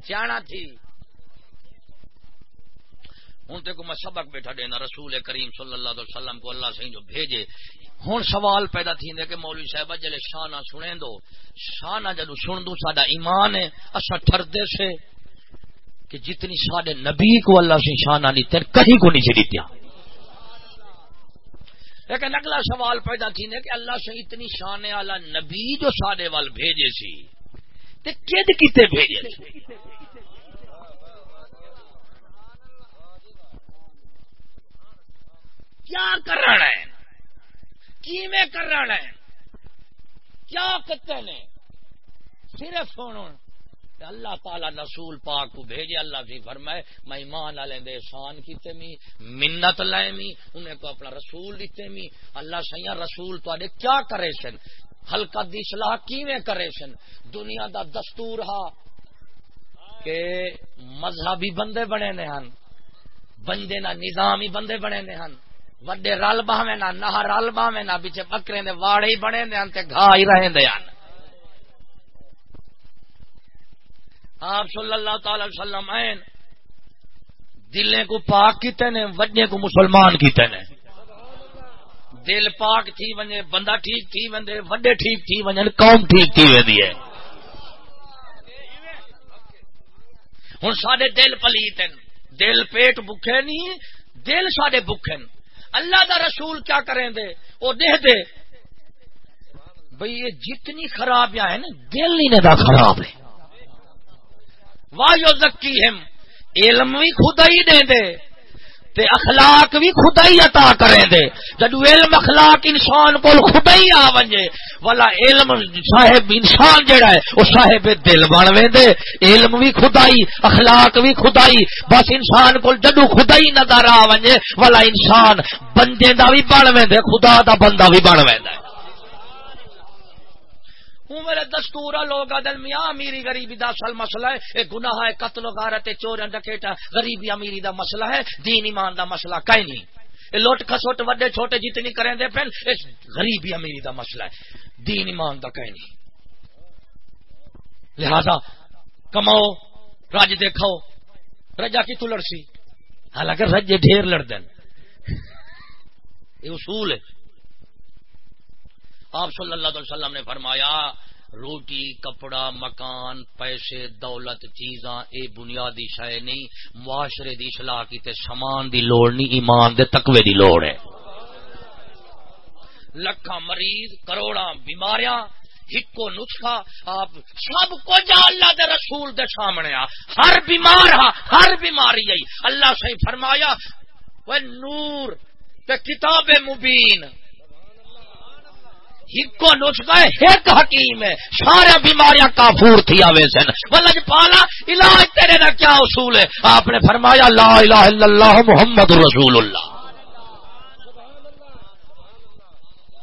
سیاح تھی۔ ہوں تو میں سبق بیٹھا دینا رسول کریم صلی اللہ علیہ وسلم کو اللہ سے جو بھیجے۔ ہوں سوال پیدا تھی کہ مولوی صاحب جلے شانہ سنے دو۔ شانہ جدو سن دو، ساڈا ایمان ہے اصا ٹردے سے کہ جتنی سارے نبی کو اللہ سے شانہ نہیں تیر کہیں کو نہیں چلی دیا لیکن اگلا سوال پیدا تھی کہ اللہ سے اتنی شانے والا نبی جو سارے وال بھیجے سی، تے کد کتے بھیجے سی؟ کیا کر رہا ہے؟ کیویں کر رہا ہے؟ کیا کہتے ہیں صرف سنو۔ اللہ تعالی رسول پاک کو بھیجے، اللہ سے فرمائے، میں ایمان والے دے شان کیتے می، منت لائے می، انہیں کو اپنا رسول دیتے می۔ اللہ سیاں رسول تو کیا کرے سن؟ ہلکا دی صلاح کیویں کرے سن؟ دنیا دا دستور ہا کہ مذہبی بندے بنے نے ہن، بندے نہ نظام ہی بندے بنے نے ہن۔ وڈے رل باوے نہ نہ رل باوے نہ پیچھے بکرے دے واڑے ہی بنے دے تے گھا ہی رہے دے ہن آپ صلی اللہ تعالی وسلم این دلے کو پاک کیتے نے وڈے کو مسلمان کیتے نے دل پاک تھی ونجے بندہ ٹھیک تھی وندے وڈے ٹھیک تھی ونجن قوم ٹھیک تھی ویندی ہے ہن ساڈے دل پلیت ہیں دل پیٹ بکھے نہیں دل ساڈے بکھے اللہ دا رسول کیا کریں دے؟ وہ دے دے۔ بھئی یہ جتنی خرابیاں ہیں نا، دل نہیں دا خراب ہے۔ واجو زکی ہم علم بھی خدا ہی دے دے۔ تے اخلاق بھی خدا ہی عطا کریں دے۔ جدو علم اخلاق انسان کو خدا ہی آ ونجے، والا علم صاحب انسان جڑا ہے وہ صاحب دل بن دے۔ علم بھی خدائی، اخلاق بھی خدائی۔ بس انسان کو جدو خدا ہی نظر آ ونجے، والا انسان بندے دا بھی بن دے، خدا دا بندہ بھی بن ہے ہوں میرے دستور لوگ دل میاں امیری غریبی دا اصل مسئلہ ہے، ایک گناہ ہے، قتل و غارت چور ڈکیٹا غریبی امیری دا مسئلہ ہے، دین ایمان دا مسئلہ کہیں نہیں۔ لوٹ کسوٹ وڈے چھوٹے جتنی کریں دے پہن، اس غریبی امیری دا مسئلہ ہے۔ دین ایمان دا کہیں نہیں۔ لہذا کماؤ، رج دیکھو رجا کی تو لڑسی۔ حالانکہ رجے ڈھیر لڑ دین یہ اصول ہے۔ آپ صلی اللہ علیہ وسلم نے فرمایا روٹی کپڑا، مکان، پیسے، دولت، چیزاں، اے بنیادی شے نہیں، معاشرے دی اصلاح کی تے سامان دی لوڑ نہیں، ایمان دے تقوی دی لوڑ ہے۔ لکھا مریض کروڑا بیماریاں، ہکو نسخہ، آپ سب کو جا اللہ دے رسول دے سامنے آ۔ ہر بیمار ہا ہر بیماری آئی اللہ سے فرمایا وہ نور تے کتاب مبین۔ ہکو نسخہ ایک حکیم ہے۔ سارے بیماریاں کافور تھی آوے سن۔ ولج پالا، علاج تیرے دا کیا اصول ہے؟ آپ نے فرمایا، لا الہ الا اللہ محمد رسول اللہ۔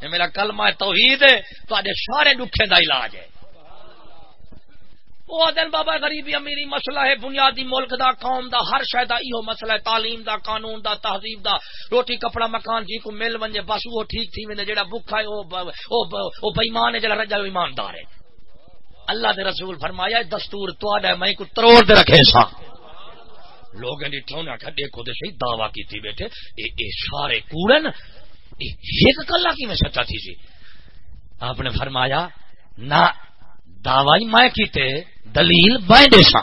یہ میرا کلمہ توحید ہے تو سارے دکھیں دا علاج ہے۔ وہ دن بابا غریبی امیری مسئلہ ہے بنیادی ملک دا قوم دا ہر شاید ایہو مسئلہ ہے تعلیم دا قانون دا تہذیب دا روٹی کپڑا مکان جی کو مل ونجے بس وہ ٹھیک تھی ویندے جڑا بھوکا ہے او بے ایمان ہے جڑا رجا ایماندار ہے۔ اللہ دے رسول فرمایا دستور تواڈا میں کو تروڑ دے رکھے سا لوگ نے ٹھونا کھا دیکھو دے صحیح دعویٰ کیتی بیٹھے۔ اے, اے سارے کوڑن ایک کلا کی میں سچا تھی جی۔ آپ نے فرمایا نہ دعوی میں کیتے، دلیل بائیں سا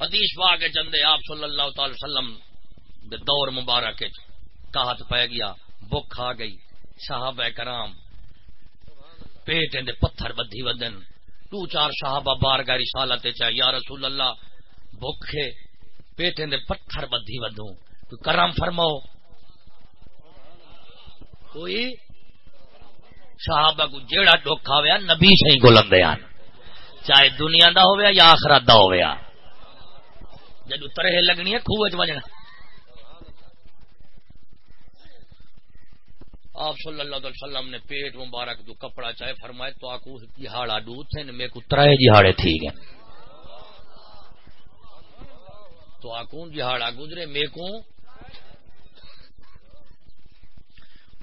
حدیث پا کے چندے آپ صلی اللہ تعالی وسلم دے دور مبارک کہت پہ گیا بک آ گئی، صحابہ کرام، پیٹ دے پتھر بدھی ودن۔ تو چار صحابہ بار گاری سالت چاہ یا رسول اللہ بکھے پیٹ دے پتھر بدھی ودوں۔ تو کرم فرماؤ۔ کوئی صحابہ کو جیڑا ڈوکھا ہوا نبی سی کو لمبے آن۔ چاہے دنیا دا ہویا یا آخرت دا ہویا جدو ترہ لگنی ہے خوہ وجنا۔ آپ صلی اللہ علیہ وسلم نے پیٹ مبارک دو کپڑا چاہے فرمائے، تو آکو جہاڑا دو تھے، میں کو ترہ جہاڑے تھی گئے۔ تو آکو جہاڑا گزرے، میں کو۔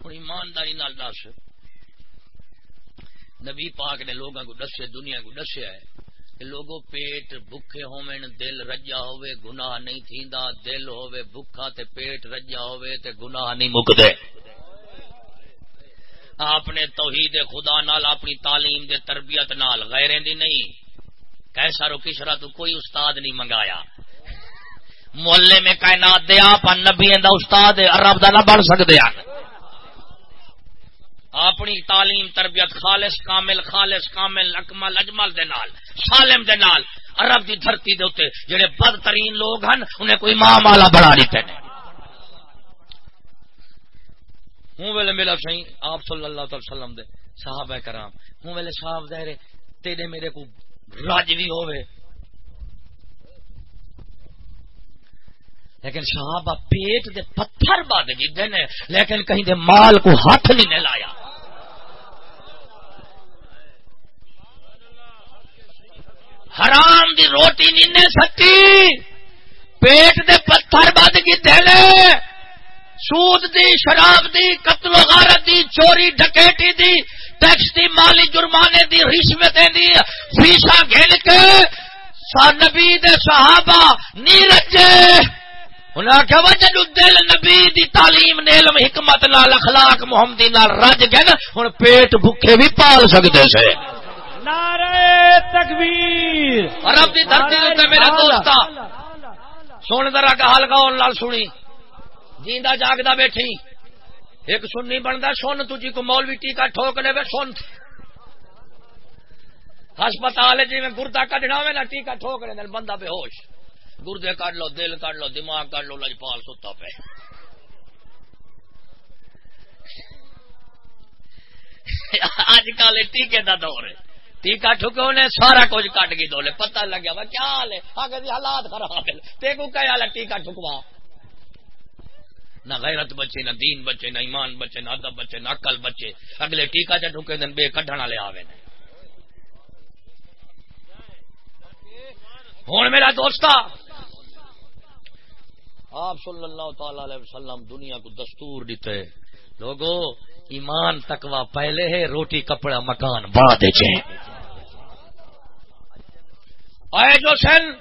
ایمانداری نال دس۔ نبی پاک نے لوگوں کو دسے، دنیا کو دسیا ہے۔ کہ لوگوں پیٹ بکھے ہومن دل رجا ہوئے گناہ نہیں تھیندا۔ دل ہوئے بکھا تے پیٹ رجا ہوئے تے گناہ نہیں مکدے۔ آپ نے توحید خدا نال، اپنی تعلیم دے تربیت نال غیریں دی نہیں۔ کیسا رو کشرا تو کوئی استاد نہیں منگایا۔ محلے میں کائنات دے آپ نبی دا استاد عرب دا نہ بن سکتے ہیں اپنی تعلیم، تربیت خالص، کامل خالص، کامل، اکمل، اجمل دے نال، سالم دے نال، عرب دی دھرتی دے اوتے جڑے بدترین لوگ ہن، انہیں کوئی ماں مالا بڑھا دیتے ہیں۔ ہوں ویلے میرا سہی آپ صلی اللہ علیہ وسلم دے صحابہ کرام، ہوں ویلے صاحب ظاہر تیرے میرے کو راج بھی ہوئے لیکن صحابہ پیٹ دے پتھر باد جدے نے، لیکن کہیں دے مال کو ہاتھ نہیں لایا۔ حرام دی روٹی نہیں سٹی پیٹ دے پتھر بد کی دلے سود دی، شراب دی، قتل و غارت دی، چوری ڈکیٹی دی، ٹیکس دی، مالی جرمانے دی رشوت دی فیسا گھل کے نبی دے صحابہ نی رجے انہیں آخیا وا، جدو دل نبی دی تعلیم نے علم، حکمت نال اخلاق، محمدی نال رج گئے نا ہوں پیٹ بھوکے بھی پال سکتے سے۔ نعرہ تکبیر۔ عرب دی دھرتی تے میرا دوست سونے درا کا حال گاؤں لال سنی۔ جیندا جاگدا بیٹھی۔ ایک سننی بنتا سن تجی کو مولوی ٹیکا ٹھوک لے سن۔ ہسپتال جی میں گردا کڈنا ہوئے نا ٹیکا ٹھوک لے بندہ بے ہوش۔ گردے کٹ لو دل کٹ لو دماغ کٹ لو لجپال ستا پہ اج کل ٹیکے دا دور ہے۔ تی ٹیکا ٹھکے انہیں سارا کچھ کٹ گئی دولے، پتہ لگیا وا کیا حال ہے آگے دی حالات خراب ہے تے کو کیا حال ہے ٹیکا ٹھکوا نہ غیرت بچے، نہ دین بچے، نہ ایمان بچے، نہ ادب بچے، نہ عقل بچے۔ اگلے ٹیکا چ ٹھکے دن بے کڈن والے آوے نے۔ ہوں میرا دوستا آپ صلی اللہ تعالی علیہ وسلم دنیا کو دستور دیتے لوگو، ایمان تکوا پہلے ہے، روٹی، کپڑا، مکان بعد آئے جو سن،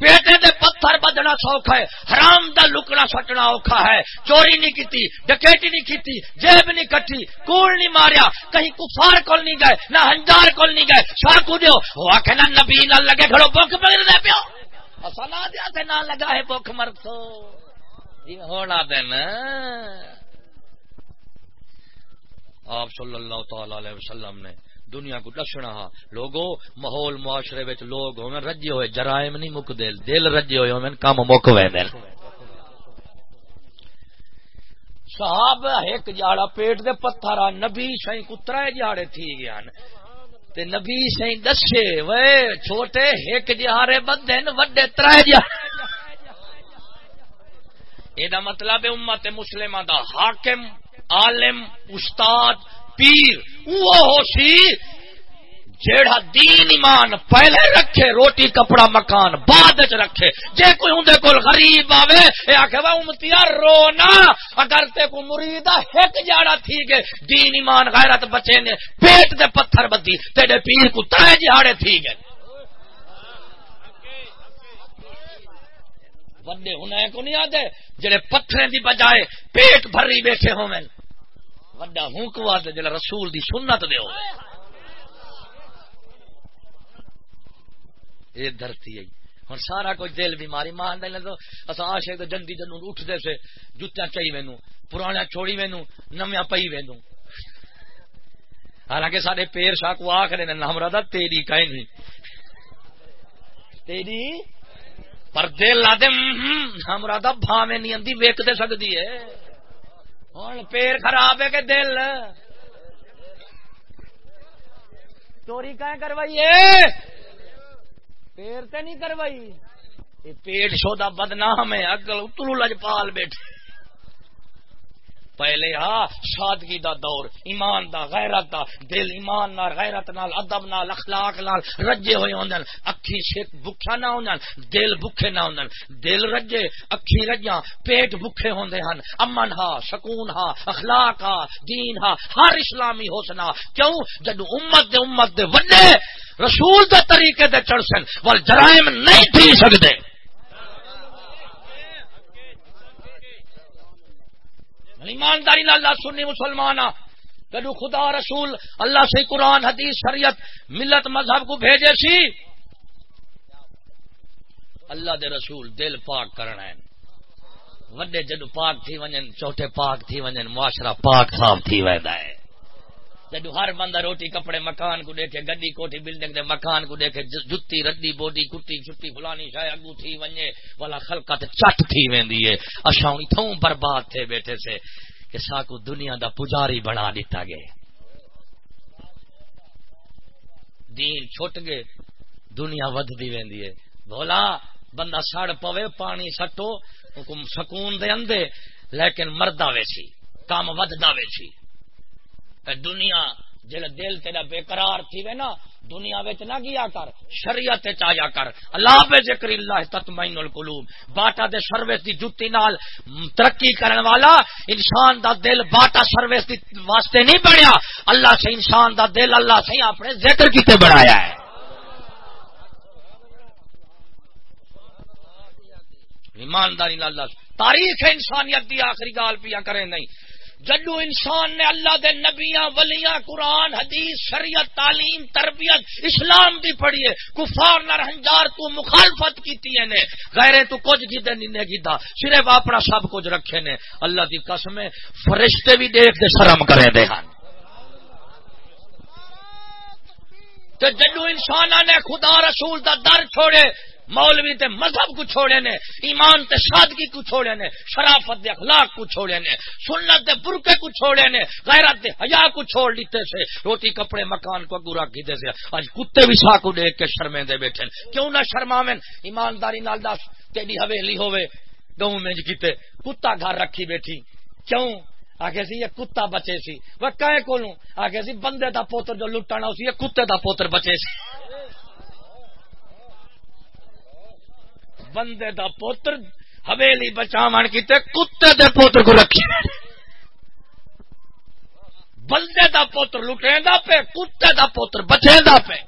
پیٹے دے پتھر بدنا سوکھا ہے، حرام دا لکنا سٹنا اوکھا ہے، چوری نہیں کیتی ڈکیٹی نہیں کیتی، جیب نہیں کٹی، کوڑ نہیں ماریا، کہیں کفار کول نہیں گئے، نہ ہنجار کول نہیں گئے، شاکو دیو، وہ آکھے نہ نبی نہ لگے گھڑو بک پگر دے پیو۔ سنا دیا سے نہ لگا ہے بک مر تو۔ جی، ہونا دن آپ صلی اللہ تعالی علیہ وسلم نے دنیا کو دسنا۔ ہا لوگو، ماحول، معاشرے وچ لوگ ہوئے رجے ہوئے، جرائم نہیں مک دل دل رجے ہوئے ہوئے کام مک وے صاحب، ایک جاڑا پیٹ دے پتھر نبی سائیں کترا جاڑے تھی گیا تے نبی سائیں دسے، وے چھوٹے ایک جہارے بندے وڈے ترے جہارے یہ مطلب ہے امت مسلمہ دا حاکم، عالم، استاد پیر، وہ ہو سی جیڑا دین ایمان پہلے رکھے، روٹی، کپڑا، مکان بعد چ رکھے۔ جے کوئی ہوں کو غریب آوے، اے آکھے وا امتیا رونا اگر تے کو مرید ایک جاڑا تھی گے دین ایمان غیرت بچے نے، پیٹ دے پتھر بدی تیرے پیر کو ترے جہاڑے تھی گئے۔ وڈے ہونے کو نہیں آتے جڑے پتھریں دی بجائے پیٹ بھری بیٹھے ہوئے وڈا ہوں کو جلا رسول دی سنت دے ہو یہ دھرتی ہے۔ ہوں سارا کچھ دل بیماری مان دے تو اصا آشے تو جلدی جنو اٹھ دے سے جتیا چاہیے مینو پرانا چھوڑی مینو نمیا پی مینو حالانکہ سارے پیر شاہ کو آخر ہمارا تھا تیری کہیں نہیں تیری؟ پر دل لا دے۔ ہمارا تھا بھا نہیں آتی ویک دے سکتی ہے۔ ہوں پیر خراب ہے کہ دل چوری کہیں کروائیے پیر تے نہیں کروائی پیٹ شودا بدنام ہے اگل اترو لجپال بیٹھے پہلے ہاں سادگی دا دور، ایمان دا، غیرت دا، دل ایمان نال، غیرت نال، ادب نال، اخلاق نال رجے ہوئے ہوندن اکھی شک بکھا نہ ہوندن دل بکھے نہ ہوندن دل رجے، اکھی رجاں پیٹ بکھے ہوندے ہن، امن ہا، سکون ہا، اخلاق ہا، دین ہا، ہر اسلامی حسنا کیوں؟ جدو امت دے امت دے وڈے رسول دے طریقے دے چڑھ سن، ول جرائم نہیں تھی سکدے۔ ایمانداری اللہ سنی مسلمان کدو خدا رسول اللہ سے قرآن، حدیث، شریعت، ملت، مذہب کو بھیجے سی؟ اللہ دے رسول دل پاک کرنا ہے وڈے جدو پاک تھی ونجن، چوٹے پاک تھی ونجن، معاشرہ پاک صاف تھی ویدا ہے۔ جدو ہر بندہ روٹی، کپڑے، مکان کو دیکھے، گڈی، کوٹھی، بلڈنگ دے مکان کو دیکھے جتی ردی بوڈی کٹی چھٹی فلانی، شاید اگو تھی، ونجے، والا خلقت چٹ تھی ویندی ہے۔ اچھا، اشاں اتھوں برباد تھے بیٹھے سے کہ ساکو دنیا دا پجاری بنا دیتا گئے۔ دین چھٹ گئے، دنیا ود دی ویندی ہے۔ بولا، بندہ سڑ پوے، پانی سٹو، حکم سکون دے اندے، لیکن مردہ ویسی، کام ود دا ویسی۔ دنیا جل دل تیرا بے قرار تھی وے نا، دنیا نہ گیا کر، شریعت چایا کر۔ اللہ بے ذکر اللہ تطمئن القلوب۔ باٹا دے سروس دی جتی نال ترقی کرن والا انسان دا دل باٹا سروس دی واسطے نہیں بنیا۔ اللہ سے انسان دا دل اللہ سے اپنے ذکر کیتے بنایا ہے۔ ایمانداری اللہ تاریخ انسانیت دی آخری گال پیا کریں نہیں۔ جدو انسان نے اللہ دے نبیاں، ولیاں، قرآن، حدیث، شریعت، تعلیم، تربیت، اسلام دی پڑھی ہے، کفار نہ رنجار تو مخالفت کیتی ہے نے۔ غیرے تو کچھ گیدے نہیں گیدا صرف اپنا سب کچھ رکھے نے۔ اللہ دی قسم فرشتے بھی دیکھ دے، شرم کرے دے ہن۔ تو جدو انسان نے خدا رسول دا در چھوڑے مولوی تے مذہب کو چھوڑے نے، ایمان تے سادگی کو چھوڑے نے، شرافت دے اخلاق کو چھوڑے نے، سنت دے برکے کو چھوڑے نے، غیرت دے حیا کو چھوڑ لیتے سے، روٹی، کپڑے، مکان کو گورا کیتے سے، آج کتے بھی سا کو دیکھ کے شرمے دے بیٹھے کیوں نہ شرماویں ایمانداری نال دس، تیری حویلی ہوے گاؤں میں کیتے کتا گھر رکھی بیٹھی۔ کیوں؟ آگے سی یہ کتا بچے سی۔ وہ کہے کولوں آگے سی بندے دا پوتر جو لٹانا اسی یہ کتے دا پوتر بچے سی۔ بندے دا پوتر حویلی بچاو کیتے کتے دے پوتر کو رکھی۔ بندے دا پوتر لٹے دا پہ کتے دا پوتر بچے دا پہ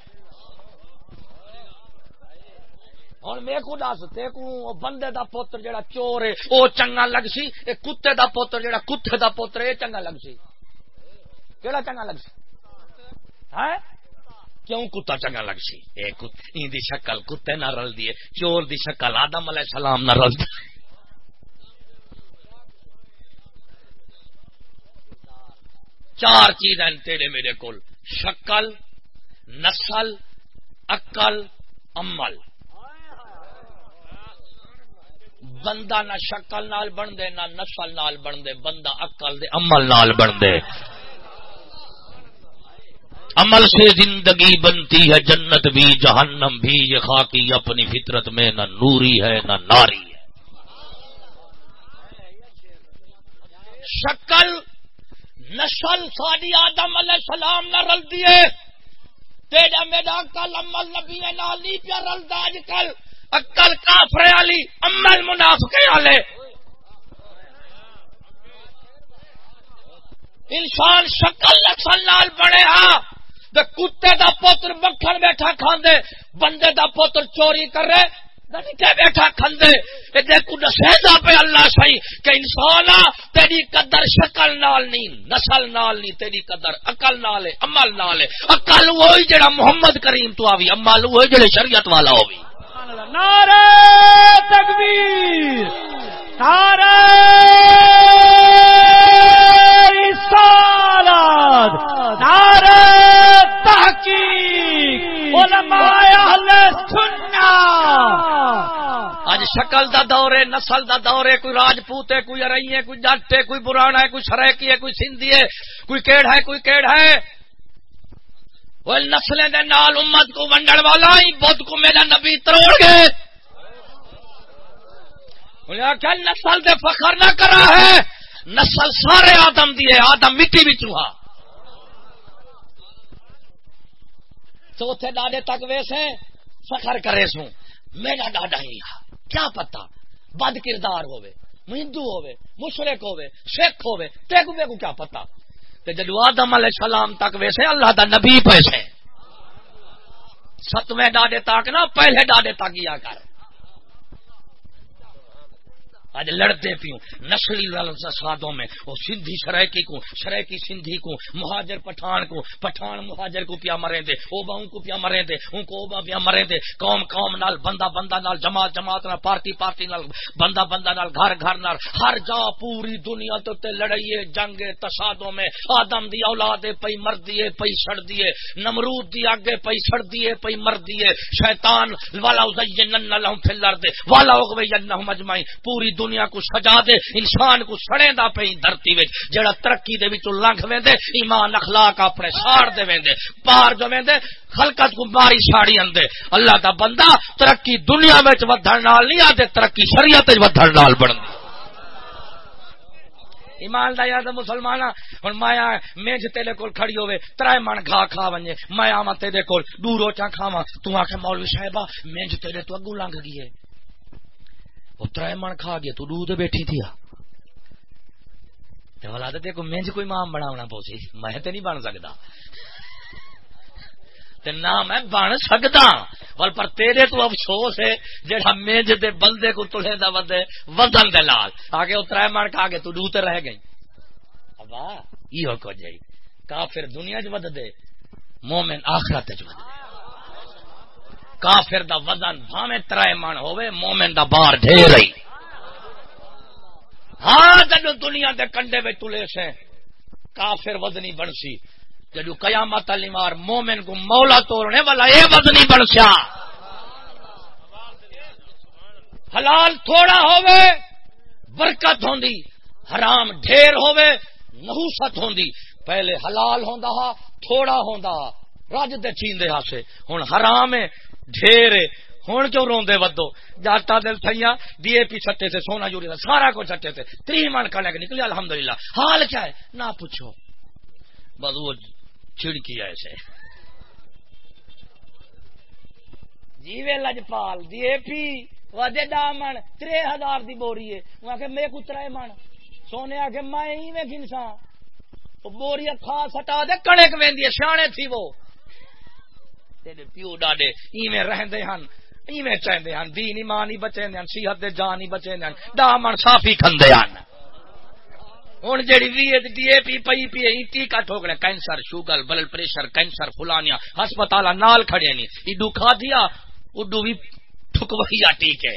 ہوں میں کو دس تے کو بندے دا پوتر جڑا چور ہے، او چنگا لگ سی، اے کتے دا پوتر جڑا کتے دا پوتر اے چنگا لگ سی۔ کیڑا چنگا لگ سی؟ ہے کیوں کتا چنگا لگ سی؟ این دی شکل کتے نہ رل دیے چور دی شکل آدم علیہ السلام نہ رل دی چار چیزیں تیرے میرے کول، شکل، نسل اکل عمل۔ بندہ نہ شکل نال بن دے، نہ نسل نال بن دے، بندہ اکل دے، عمل نال بن دے۔ عمل سے زندگی بنتی ہے، جنت بھی، جہنم بھی، یہ خاکی اپنی فطرت میں نہ نوری ہے، نہ ناری ہے۔ شکل نسل ساری آدم علیہ السلام نہ رل دیے تیرا میرا کل عمل نبی نالی پہ رلدا اج کل۔ اکل کافر علی، عمل منافق والے۔ انسان شکل نسل نال بنے ہاں۔ کتے دا پوتر مکھن بیٹھا کھاندے، بندے دا پوتر چوری کر رہے بیٹھا کھندے دیکھو دسے پہ اللہ سی کہ انسان تیری قدر شکل نال نہیں نسل نال نہیں تیری قدر اقل نال ہے، عمل نال ہے۔ اقل وہی جڑا محمد کریم تو آوی، عمل وہی جڑے شریعت والا ہوئی نعرہ تکبیر، نعرہ رسالت، نعرہ اج شکل دا دور ہے، نسل دا دور ہے، کوئی راجپوت ہے، کوئی ارئی ہے، کوئی جٹ ہے، کوئی برانا ہے، کوئی سرکی ہے، کوئی سندھی ہے، کوئی کیڑ ہے، کوئی کیڑ ہے۔ وہ نسلیں دے نال امت کو ونڈن والا ہی بدھ کو میرا نبی تروڑ گئے۔ آخر نسل دے فخر نہ کرا ہے۔ نسل سارے آدم دیے آدم مٹی بھی چوہا چوتھے ڈاڈے تک ویسے فخر کرے سو میرا ڈاڈا ہی کیا پتا بد کردار ہوئے ہندو ہوئے مشرق ہوئے سکھ ہوئے تیگو بیگو کیا پتا جدو آدم علیہ السلام تک ویسے اللہ دا نبی پیسے ستویں ڈاڈے تک نا پہلے ڈاڈے تک یا کر۔ آج لڑتے پیوں نسلی سادوں میں۔ وہ سندھی سرائکی کو سرائکی سندھی کو مہاجر پٹھان کو پٹھان مہاجر کو پیا مرے دے اوبا ان کو پیا مرے دے ان کو اوبا پیا مرے دے۔ قوم قوم نال، بندہ بندہ نال، جماعت جماعت نال، پارٹی پارٹی نال، بندہ بندہ نال، گھر گھر نال۔ ہر جا پوری دنیا تو تے لڑائیے، جنگ تصادوں میں۔ آدم دی اولاد پئی مر دیے پئی سڑ دیے نمرود دی آگے پئی سڑ دیے پئی مر دیے شیطان، والا زینن لهم فی الارض۔ والا اغوینهم اجمعین۔ پوری دنیا دنیا کو سجا دے، انسان کو سڑے دا پہ دھرتی وچ جڑا ترقی دے وچ لنگھ ویندے ایمان، اخلاق اپنے ساڑ دے ویندے پار جو ویندے خلقت کو ماری ساڑی اندے۔ اللہ دا بندہ ترقی دنیا وچ ودھن نال نہیں آدے ترقی شریعت وچ ودھن نال بن ایمان دا یاد مسلمان ہوں مایا میج تیرے کول کھڑی ہوے ترائے من گھا کھا ونجے میں آواں تیرے کول دو روٹیاں کھاواں تو آکھے مولوی صاحبہ میج تیرے تو اگوں لنگ گئی ہے وہ ترائے من کھا گیا تو دو تے بیٹھی تھی والا تے کو میج کوئی مام بناونا پوسی میں تے نہیں بن سکدا تے نہ میں بن سکدا ول پر تیرے تو افسوس ہے جڑا میج دے بندے کو تلے دا ودے وزن دے لال آگے او ترائے من کھا کے تو دو تے رہ گئی ابا ایو کو جائی کافر دنیا چ ود دے مومن آخرت چ ود دے کافر دا وزن بھاویں ترائے من ہوئے مومن دا بار ڈھیر ہی ہاں جدو دنیا دے کنڈے میں تلے سے کافر وزنی بنسی، جدو قیامت علی مار، مومن کو مولا توڑنے والا اے وزنی بنسیا۔ حلال تھوڑا ہوئے برکت ہوندی، حرام ڈھیر ہوئے نحوست ہوندی۔ پہلے حلال ہوندا ہا، تھوڑا ہوندا ہا، رج دے چیندے ہا سے۔ ہن حرام ہے ڈھیر ہوں کیوں روندے ودو؟ جاٹا دل تھیا ڈی اے پی چھٹے سے، سونا جوڑی سارا کچھ چھٹے سے۔ تری من کھانے کے نکلے الحمدللہ۔ حال کیا ہے؟ نہ پوچھو۔ بس وہ چھڑکی ہے ایسے جیوے لجپال، ڈی اے پی، ودے وجے ڈامن ترے ہزار دی بوری ہے۔ وہ آخر میں کترا من؟ سونے آ کے میں گنسا بوری کھا سٹا دے کڑک وی سیانے تھی وہ۔ تیرے پیو ڈاڈے ایویں رہندے ہن ایویں چاہندے ہن دین ایمان ہی بچے ہن صحت دے جان ہی بچے ہن ڈامن صافی کھندے ہن ہوں جی وی D A P P P ٹیکا ٹھوکنے cancer sugar blood pressure cancer فلانیا ہسپتال نال کھڑے نہیں ایڈو کھا دیا اڈو بھی ٹھکویا ٹیکے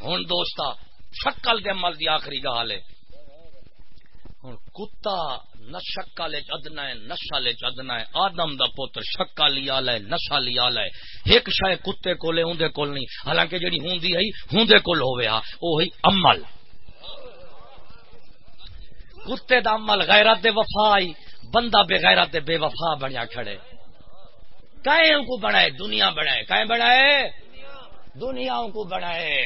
ہوں دوستا شکل دے عمل دی آخری گال ہے ہوں کتا نہ شکا لے ادنا ہے نشا لے ادنا ہے۔ آدم دا پوتر شکا لیا لے نشا لیا لے۔ ایک شاید کتے کو لے اندے کول نہیں۔ حالانکہ جڑی ہوندی ہے، ہوندے کول ہوے ہا او ہی عمل۔ کتے دا عمل غیرت دے وفا آئی، بندہ بے غیرت دے بے وفا بنیا کھڑے۔ کہیں کو بنائے؟ دنیا بنائے۔ کہیں بنائے؟ دنیا کو بنائے۔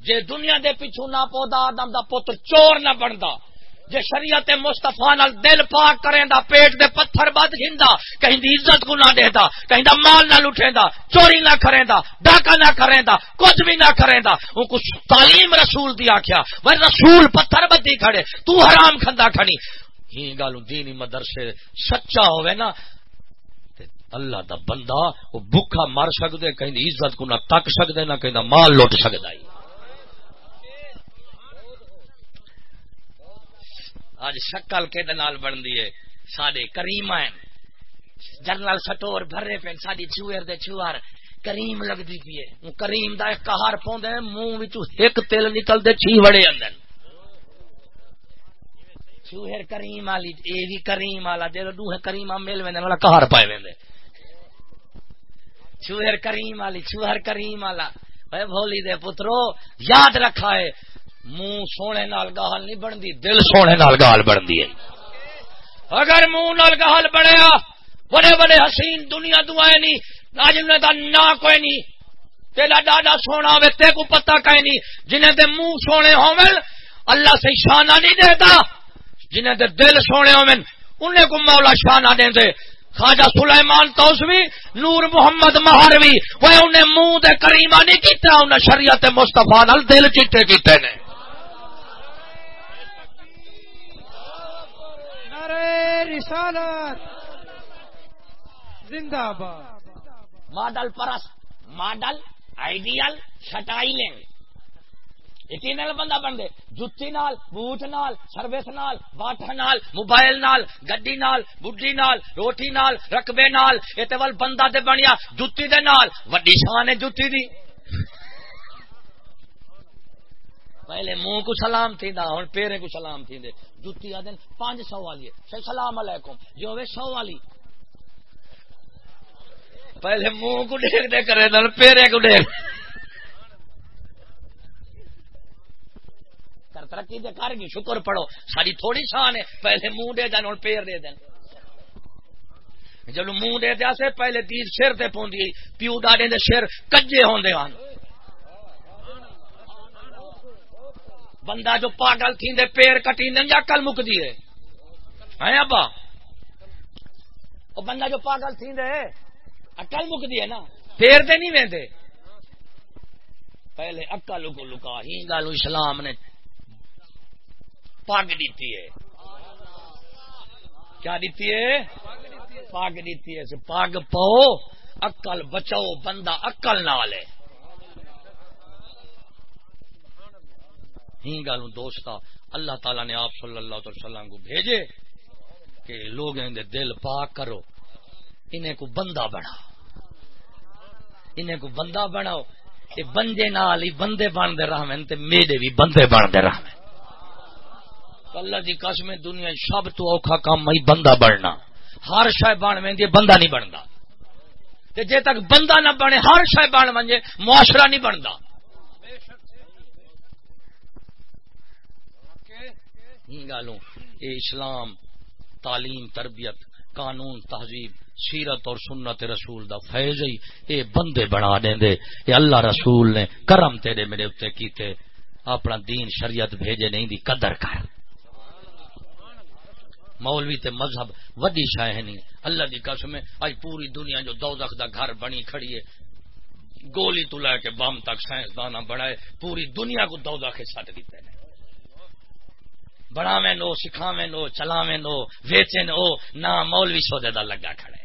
جے دنیا دے پیچھو نہ پودا آدم دا پتر چور نہ بندا۔ جے شریعت مستفا نال دل پاک کریں دا پیٹ دے پتھر بد گھندا، کہیں دی عزت کو نہ دے دا کہیں دا مال نہ لٹھیں دا چوری نہ کریں دا ڈاکہ نہ کریں دا کچھ بھی نہ کریں دا وہ کچھ تعلیم رسول دی آکھیا وہ رسول پتھر بدی کھڑے، تو حرام کھندا کھڑی۔ ہی گالوں دینی مدرسے سچا ہوئے نا اللہ دا بندہ، وہ بھوکا مر سکدے، کہیں عزت کو نہ تک سکدے، نہ کہیں مال لٹ سکدا ہی۔ آج شکل کے نال بن دیے سارے کریم جنرل سٹور بھرے پہ ساری چوہر دے چوہر کریم لگتی پی ہے۔ کریم دا ایک کہار پوندے منہ ایک تیل نکل دے چھی وڑے اندر چوہر کریم والی اے بھی کریم والا۔ جے دوہ کریم مل ویندے والا مطلب کہار پائے ویندے۔ چوہر کریم والی چوہر کریم والا۔ اے بھولی دے پترو، یاد رکھا ہے۔ منہ سونے نال گال نہیں بنتی، دل سونے نال گال بنتی ہے۔ اگر منہ نال گال بنیا، بڑے بڑے حسین دنیا دعائیں نہیں راجم دا نا کوئی نہیں تیرا ڈاڈا سونا ہوے تے کو پتہ کہیں نہیں۔ جنہیں دے منہ سونے ہومن اللہ سے شانہ نہیں دیتا۔ جنہیں دے دل سونے ہومن انہیں کو مولا شانہ دیں دے۔ خواجہ سلیمان توسوی، نور محمد مہاروی، وہ انہیں منہ دے کریمہ نہیں کیتا، انہیں شریعت مصطفیٰ نال دل چیٹے کیتے نے۔ نعرہ رسالت۔ زندہ باد ماڈل پرس ماڈل آئیڈیل سٹائلنگ اتنے نال بندہ بن دے جتی نال، بوٹ نال، سروس نال باٹا نال، موبائل نال، گڈی نال بڈی نال، روٹی نال، رقبے نال۔ یہ ول بندہ تے بنیا جتی دے نال۔ وڈی شان ہے جتی دی۔ پہلے منہ کو سلام تھی ہوں پیرے کو سلام تھی دے جتی آدھے پانچ سو والی ہے۔ سلام علیکم۔ جو ہوئے سو والی۔ پہلے منہ کو ڈیک دے کرے، نال پیرے کو ڈیک کر ترقی دے کر گی، شکر پڑھو۔ ساری تھوڑی شان ہے۔ پہلے منہ دے دین اور پیر دے دین۔ جب منہ دے دیا سے پہلے تیز سر تے پوندی پیو ڈاڈے دے سر کجے ہوندے ہن۔ بندہ جو پاگل تھی، دے پیر کٹی یا کل مک دیے ہیں ابا۔ وہ بندہ جو پاگل تھی، دے اکل مک دیے نا۔ پیر دے نہیں وے پہلے اکل کو لکا، ہی گل اسلام نے پگ دیتی ہے۔ کیا دیتی ہے؟ پگ دیتی ہے پگ پو اکل بچاؤ، بندہ اکل نال ہے۔ ہی گل دوست اللہ تعالی نے آپ صلی اللہ علیہ وسلم کو بھیجے کہ لوگ دل پاک کرو۔ انہیں کو بندہ بنا انہیں کو بندہ بناؤ۔ یہ بندے نال ہی بندے بنتے رہے تے میرے بھی بندے بنتے رہے اللہ کی قسم دنیا سب تو اوکھا کام ہی بندہ بننا۔ ہر شہ بن میں بندہ نہیں بنتا۔ جے تک بندہ نہ بنے، ہر شہ بن منجے معاشرہ نہیں بنتا۔ گالوں۔ اے اسلام، تعلیم، تربیت، قانون، تہذیب، سیرت اور سنت رسول دا فیض ہی اے بندے بنا دیں دے اے اللہ رسول نے کرم تیرے میرے اتنے کیتے۔ اپنا دین شریعت بھیجے نہیں دی قدر کر۔ مولوی تے مذہب وڈی شاہ نہیں اللہ دی قسم اج پوری دنیا جو دوزخ دا گھر بنی کھڑی ہے، گولی تو لے کے بم تک سائنسدان بڑھائے پوری دنیا کو دوزخ سٹ دیتے ہیں بڑا میں نو، سکھاویں نو، چلاویں نو ویچے نو، نہ مولوی سودے دا لگا کھڑے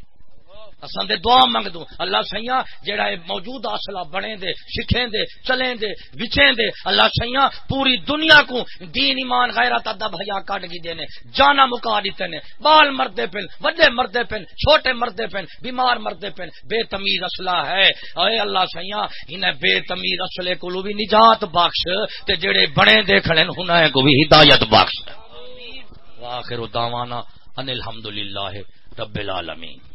اساں دے دعا منگ دوں اللہ سیاں جیڑا اے موجود اصلہ بنے دے سکھیں دے چلیں دے وچیں دے۔ اللہ سیاں پوری دنیا کو دین ایمان غیرت ادب حیا کاٹ گئی دینے۔ جانا مکا دیتے نے۔ بال مردے پن بڑے مردے پن چھوٹے مردے پن بیمار مردے پن۔ بے تمیز اصلہ ہے۔ اے اللہ سیاں انہیں بے تمیز اصلے کو بھی نجات بخش تے جڑے بنے دے کھڑے ہن کو بھی ہدایت بخش۔ واخر دعوانا ان الحمدللہ رب العالمین۔